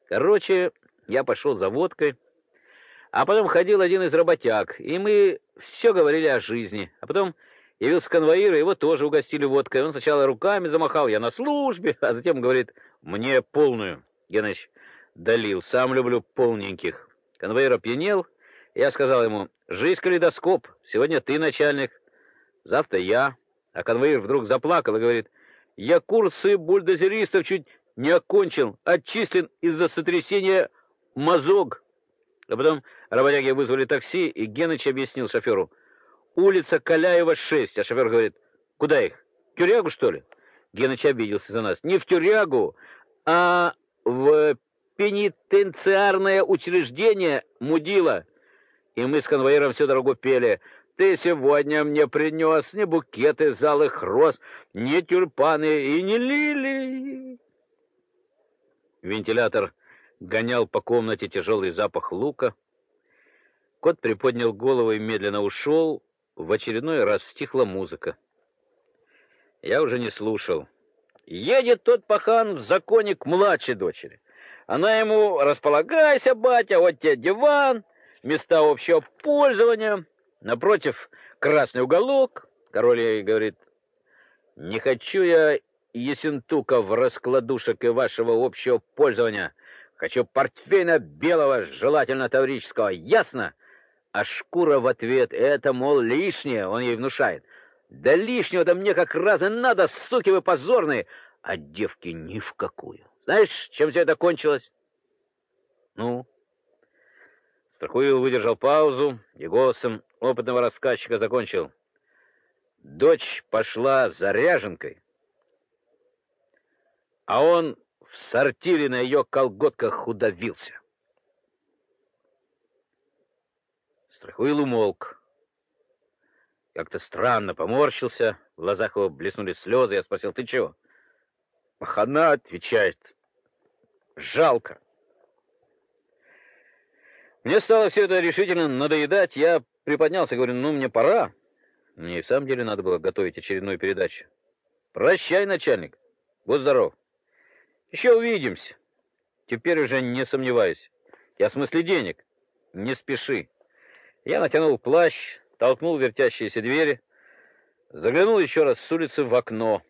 Короче, я пошел за водкой, а потом ходил один из работяг, и мы все говорили о жизни, а потом Явился конвоир, и его тоже угостили водкой. Он сначала руками замахал, я на службе, а затем говорит, мне полную. Геныч долил, сам люблю полненьких. Конвоир опьянел, я сказал ему, жизнь калейдоскоп, сегодня ты начальник, завтра я. А конвоир вдруг заплакал и говорит, я курсы бульдозеристов чуть не окончил, отчислен из-за сотрясения мозог. А потом работяги вызвали такси, и Геныч объяснил шоферу, улица Каляева, 6. А шофер говорит, куда их? В тюрягу, что ли? Геныч обиделся за нас. Не в тюрягу, а в пенитенциарное учреждение мудила. И мы с конвоиром всю дорогу пели. Ты сегодня мне принес не букеты залых роз, не тюльпаны и не лилии. Вентилятор гонял по комнате тяжелый запах лука. Кот приподнял голову и медленно ушел, в очередной раз стихла музыка. Я уже не слушал. Едет тот пахан в законе к младшей дочери. Она ему «Располагайся, батя, вот тебе диван, места общего пользования, напротив красный уголок». Король ей говорит «Не хочу я есентуков, раскладушек и вашего общего пользования. Хочу портфеля белого, желательно таврического. Ясно?» А шкура в ответ «Это, мол, лишнее», он ей внушает. «Да лишнего-то мне как раз и надо, суки вы позорные!» А девки ни в какую. Знаешь, чем все это кончилось? Ну? Страхуил выдержал паузу и голосом опытного рассказчика закончил. Дочь пошла за ряженкой, а он в сортире на ее колготках удавился. Страхуил умолк. Как-то странно поморщился, в глазах его блеснули слезы. Я спросил, ты чего? Пахана отвечает, жалко. Мне стало все это решительно надоедать. Я приподнялся и говорю, ну, мне пора. Мне и в самом деле надо было готовить очередную передачу. Прощай, начальник. Будь здоров. Еще увидимся. Теперь уже не сомневаюсь. Я в смысле денег. Не спеши. Я натянул плащ, толкнул вертящиеся двери, заглянул еще раз с улицы в окно.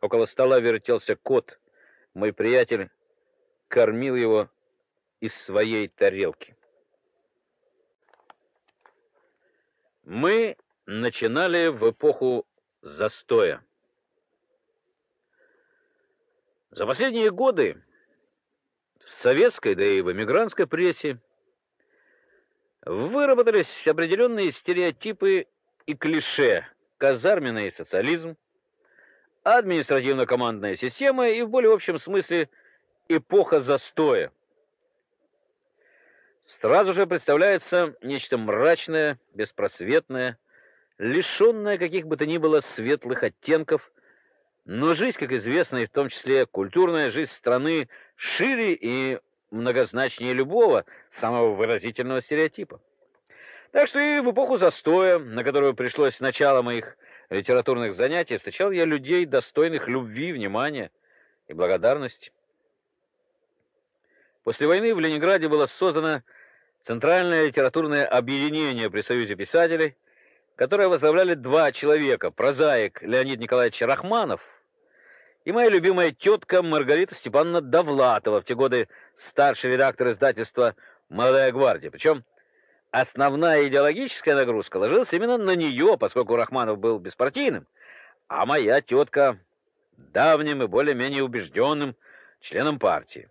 Около стола вертелся кот. Мой приятель кормил его из своей тарелки. Мы начинали в эпоху застоя. За последние годы в советской, да и в эмигрантской прессе выработались определенные стереотипы и клише: казарменный социализм, административно-командная система и в более общем смысле эпоха застоя. Сразу же представляется нечто мрачное, беспросветное, лишенное каких бы то ни было светлых оттенков, но жизнь, как известно, и в том числе культурная жизнь страны шире и многозначнее любого самого выразительного стереотипа. Так что и в эпоху застоя, на которую пришлось начало моих литературных занятий, встречал я людей, достойных любви, внимания и благодарности. После войны в Ленинграде было создано Центральное литературное объединение при Союзе писателей, которое возглавляли два человека: прозаик Леонид Николаевич Рахманов и моя любимая тетка Маргарита Степановна Довлатова, в те годы старший редактор издательства Молодая гвардия. Причем основная идеологическая нагрузка ложилась именно на нее, поскольку Рахманов был беспартийным, а моя тетка давним и более-менее убежденным членом партии.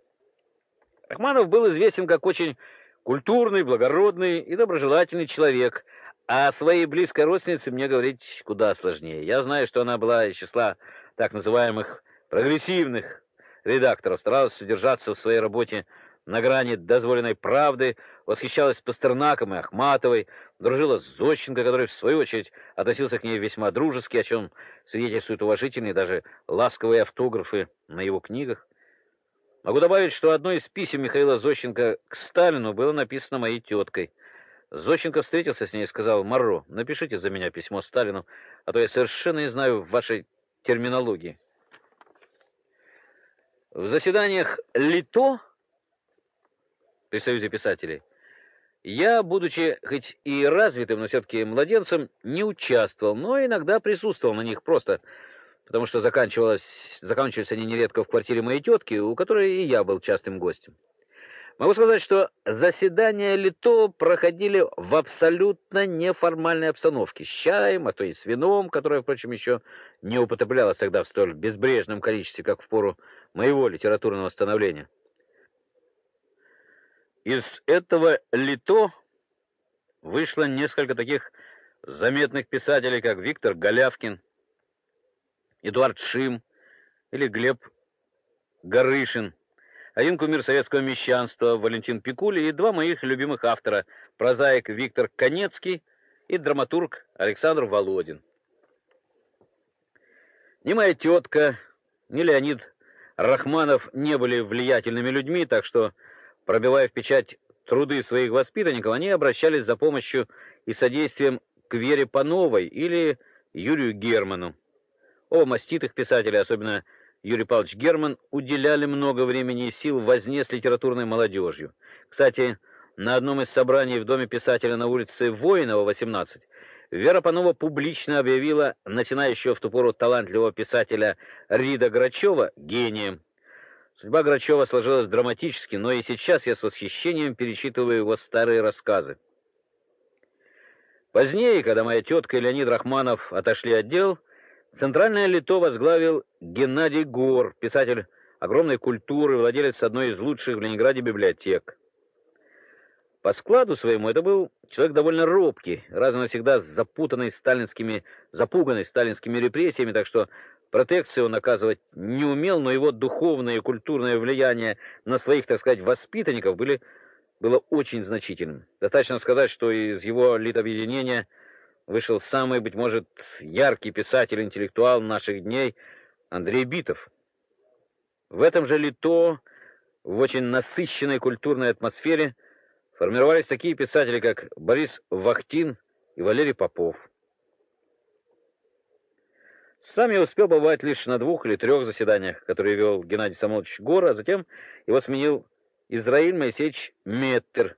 Рахманов был известен как очень культурный, благородный и доброжелательный человек, а о своей близкой родственнице мне говорить куда сложнее. Я знаю, что она была из числа так называемых прогрессивных редакторов, старалась удержаться в своей работе на грани дозволенной правды, восхищалась Пастернаком и Ахматовой, дружила с Зощенко, который, в свою очередь, относился к ней весьма дружески, о чем свидетельствуют уважительные, даже ласковые автографы на его книгах. Могу добавить, что одно из писем Михаила Зощенко к Сталину было написано моей теткой. Зощенко встретился с ней и сказал, «Марро, напишите за меня письмо Сталину, а то я совершенно не знаю вашей терминологии». В заседаниях ЛИТО при Союзе писателей я, будучи хоть и развитым, но все-таки младенцем, не участвовал, но иногда присутствовал на них просто потому что заканчивалось, заканчивались они нередко в квартире моей тетки, у которой и я был частым гостем. Могу сказать, что заседания Лито проходили в абсолютно неформальной обстановке, с чаем, а то и с вином, которое, впрочем, еще не употреблялось тогда в столь безбрежном количестве, как в пору моего литературного становления. Из этого Лито вышло несколько таких заметных писателей, как Виктор Голявкин, Эдуард Шим или Глеб Горышин, один кумир советского мещанства Валентин Пикули и два моих любимых автора: прозаик Виктор Конецкий и драматург Александр Володин. Ни моя тетка, ни Леонид Рахманов не были влиятельными людьми, так что, пробивая в печать труды своих воспитанников, они обращались за помощью и содействием к Вере Пановой или Юрию Герману. О, маститых писателей, особенно Юрий Павлович Герман уделяли много времени и сил возне с литературной молодежью. Кстати, на одном из собраний в доме писателя на улице Воинова, 18, Вера Панова публично объявила начинающего в ту пору талантливого писателя Рида Грачева гением. Судьба Грачева сложилась драматически, но и сейчас я с восхищением перечитываю его старые рассказы. Позднее, когда моя тетка и Леонид Рахманов отошли от дел, центральное лито возглавил Геннадий Гор, писатель огромной культуры, владелец одной из лучших в Ленинграде библиотек. По складу своему это был человек довольно робкий, раз и навсегда запутанный сталинскими, запуганный сталинскими репрессиями, так что Протекцию он оказывать не умел, но его духовное и культурное влияние на своих, так сказать, воспитанников были, было очень значительным. Достаточно сказать, что из его литобъединения вышел самый, быть может, яркий писатель-интеллектуал наших дней Андрей Битов. В этом же лито, в очень насыщенной культурной атмосфере, формировались такие писатели, как Борис Вахтин и Валерий Попов. Сам я успел бывать лишь на двух или трех заседаниях, которые вел Геннадий Самолович Гора, а затем его сменил Израиль Моисеевич Меттер,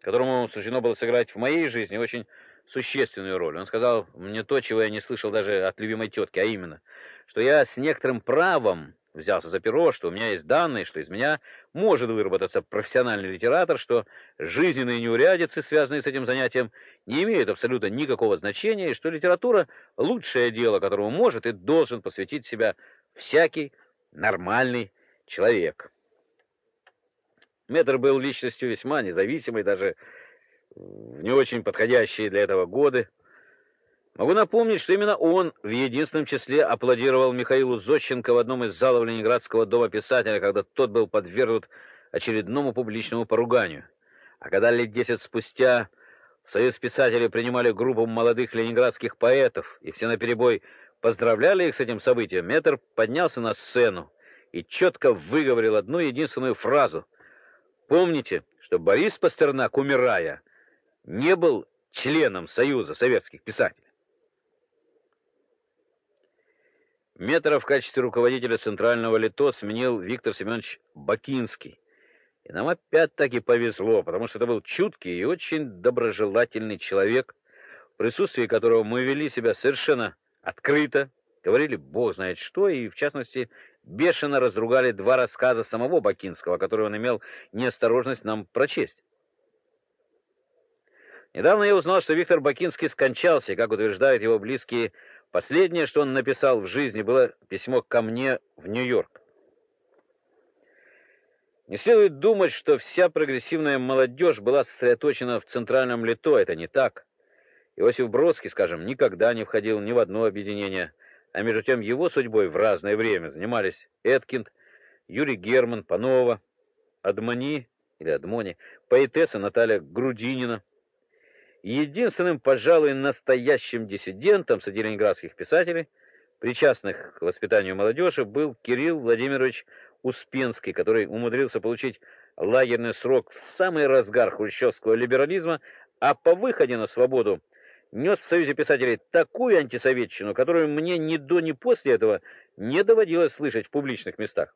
которому суждено было сыграть в моей жизни очень существенную роль. Он сказал мне то, чего я не слышал даже от любимой тетки, а именно, что я с некоторым правом взялся за перо, что у меня есть данные, что из меня может выработаться профессиональный литератор, что жизненные неурядицы, связанные с этим занятием, не имеют абсолютно никакого значения, и что литература — лучшее дело, которому может и должен посвятить себя всякий нормальный человек. Метр был личностью весьма независимой, даже в не очень подходящие для этого годы. Могу напомнить, что именно он в единственном числе аплодировал Михаилу Зодченко в одном из залов Ленинградского дома писателя, когда тот был подвергнут очередному публичному поруганию. А когда лет десять спустя в Союз писателей принимали группу молодых ленинградских поэтов, и все наперебой поздравляли их с этим событием, Метр поднялся на сцену и четко выговорил одну единственную фразу. Помните, что Борис Пастернак, умирая, не был членом Союза советских писателей. Метра в качестве руководителя центрального лито сменил Виктор Семенович Бакинский. И нам опять-таки повезло, потому что это был чуткий и очень доброжелательный человек, в присутствии которого мы вели себя совершенно открыто, говорили бог знает что, и, в частности, бешено разругали два рассказа самого Бакинского, которые он имел неосторожность нам прочесть. Недавно я узнал, что Виктор Бакинский скончался, как утверждают его близкие Последнее, что он написал в жизни, было письмо ко мне в Нью-Йорк. Не следует думать, что вся прогрессивная молодежь была сосредоточена в центральном лито. Это не так. Иосиф Бродский, скажем, никогда не входил ни в одно объединение, а между тем его судьбой в разное время занимались Эткинд, Юрий Герман, Панова, Адмани или Адмони, поэтесса Наталья Грудинина, Единственным, пожалуй, настоящим диссидентом среди ленинградских писателей, причастных к воспитанию молодежи, был Кирилл Владимирович Успенский, который умудрился получить лагерный срок в самый разгар хрущевского либерализма, а по выходе на свободу нес в Союзе писателей такую антисоветчину, которую мне ни до, ни после этого не доводилось слышать в публичных местах.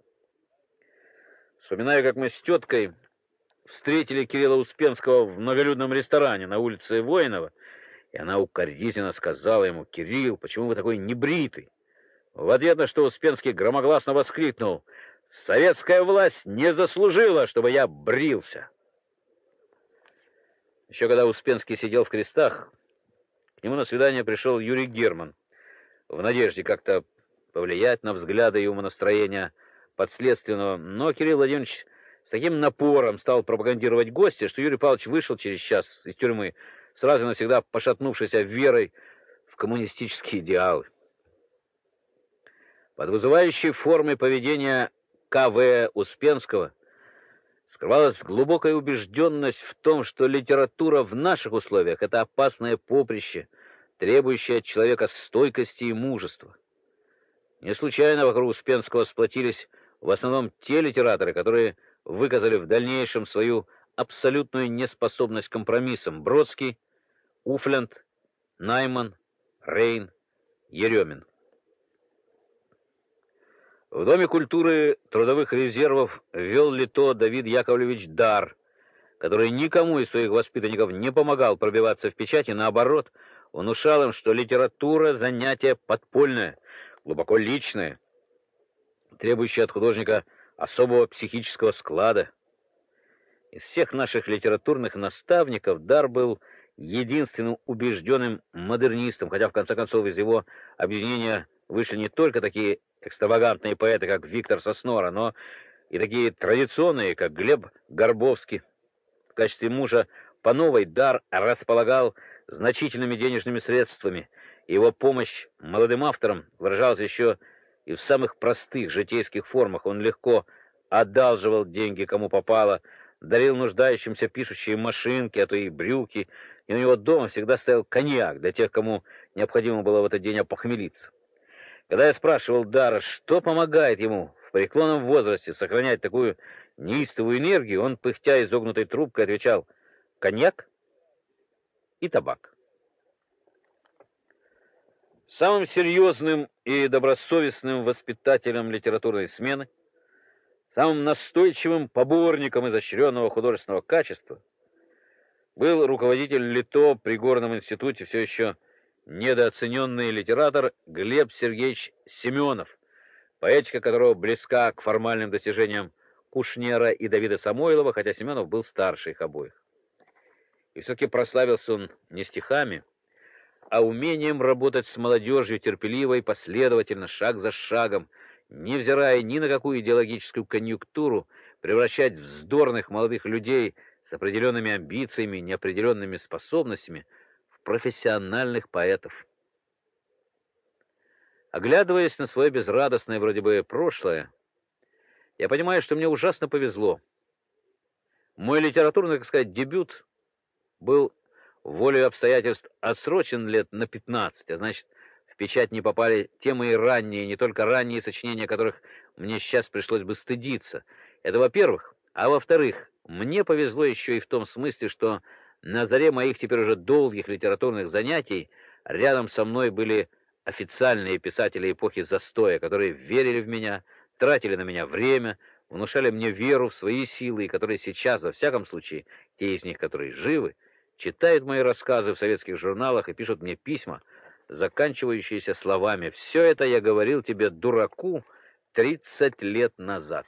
Вспоминаю, как мы с теткой встретили Кирилла Успенского в многолюдном ресторане на улице Воинова, и она укоризненно сказала ему, «Кирилл, почему вы такой небритый?» В ответ на что Успенский громогласно воскликнул, «Советская власть не заслужила, чтобы я брился!» Еще когда Успенский сидел в крестах, к нему на свидание пришел Юрий Герман, в надежде как-то повлиять на взгляды и умонастроения подследственного, но Кирилл Владимирович с таким напором стал пропагандировать гостя, что Юрий Павлович вышел через час из тюрьмы, сразу навсегда пошатнувшийся верой в коммунистические идеалы. Под вызывающей формой поведения К.В. Успенского скрывалась глубокая убежденность в том, что литература в наших условиях — это опасное поприще, требующее от человека стойкости и мужества. Не случайно вокруг Успенского сплотились в основном те литераторы, которые выказали в дальнейшем свою абсолютную неспособность к компромиссам Бродский, Уфленд, Найман, Рейн, Еремин. В Доме культуры трудовых резервов вел лито Давид Яковлевич Дар, который никому из своих воспитанников не помогал пробиваться в печати, наоборот, внушал им, что литература — занятие подпольное, глубоко личное, требующее от художника особого психического склада. Из всех наших литературных наставников Дар был единственным убежденным модернистом, хотя в конце концов из его объединения вышли не только такие экстравагантные поэты, как Виктор Соснора, но и такие традиционные, как Глеб Горбовский. В качестве мужа по новой дар располагал значительными денежными средствами. Его помощь молодым авторам выражалась еще и в самых простых житейских формах. Он легко одалживал деньги кому попало, дарил нуждающимся пишущие машинки, а то и брюки, и у него дома всегда стоял коньяк для тех, кому необходимо было в этот день опохмелиться. Когда я спрашивал Дара, что помогает ему в преклонном возрасте сохранять такую неистовую энергию, он, пыхтя изогнутой трубкой, отвечал «коньяк и табак». Самым серьезным и добросовестным воспитателем литературной смены, самым настойчивым поборником изощренного художественного качества был руководитель ЛИТО при Горном институте все еще недооцененный литератор Глеб Сергеевич Семенов, поэтика которого близка к формальным достижениям Кушнера и Давида Самойлова, хотя Семенов был старше их обоих. И все-таки прославился он не стихами, а умением работать с молодежью терпеливо и последовательно, шаг за шагом, невзирая ни на какую идеологическую конъюнктуру, превращать вздорных молодых людей с определенными амбициями, неопределенными способностями в профессиональных поэтов. Оглядываясь на свое безрадостное вроде бы прошлое, я понимаю, что мне ужасно повезло. Мой литературный, так сказать, дебют был волей обстоятельств отсрочен лет на 15, а значит, в печать не попали те мои ранние, не только ранние сочинения, которых мне сейчас пришлось бы стыдиться. Это во-первых, а во-вторых, мне повезло еще и в том смысле, что на заре моих теперь уже долгих литературных занятий рядом со мной были официальные писатели эпохи застоя, которые верили в меня, тратили на меня время, внушали мне веру в свои силы, и которые сейчас, во всяком случае, те из них, которые живы, читают мои рассказы в советских журналах и пишут мне письма, заканчивающиеся словами «Все это я говорил тебе, дураку, тридцать лет назад».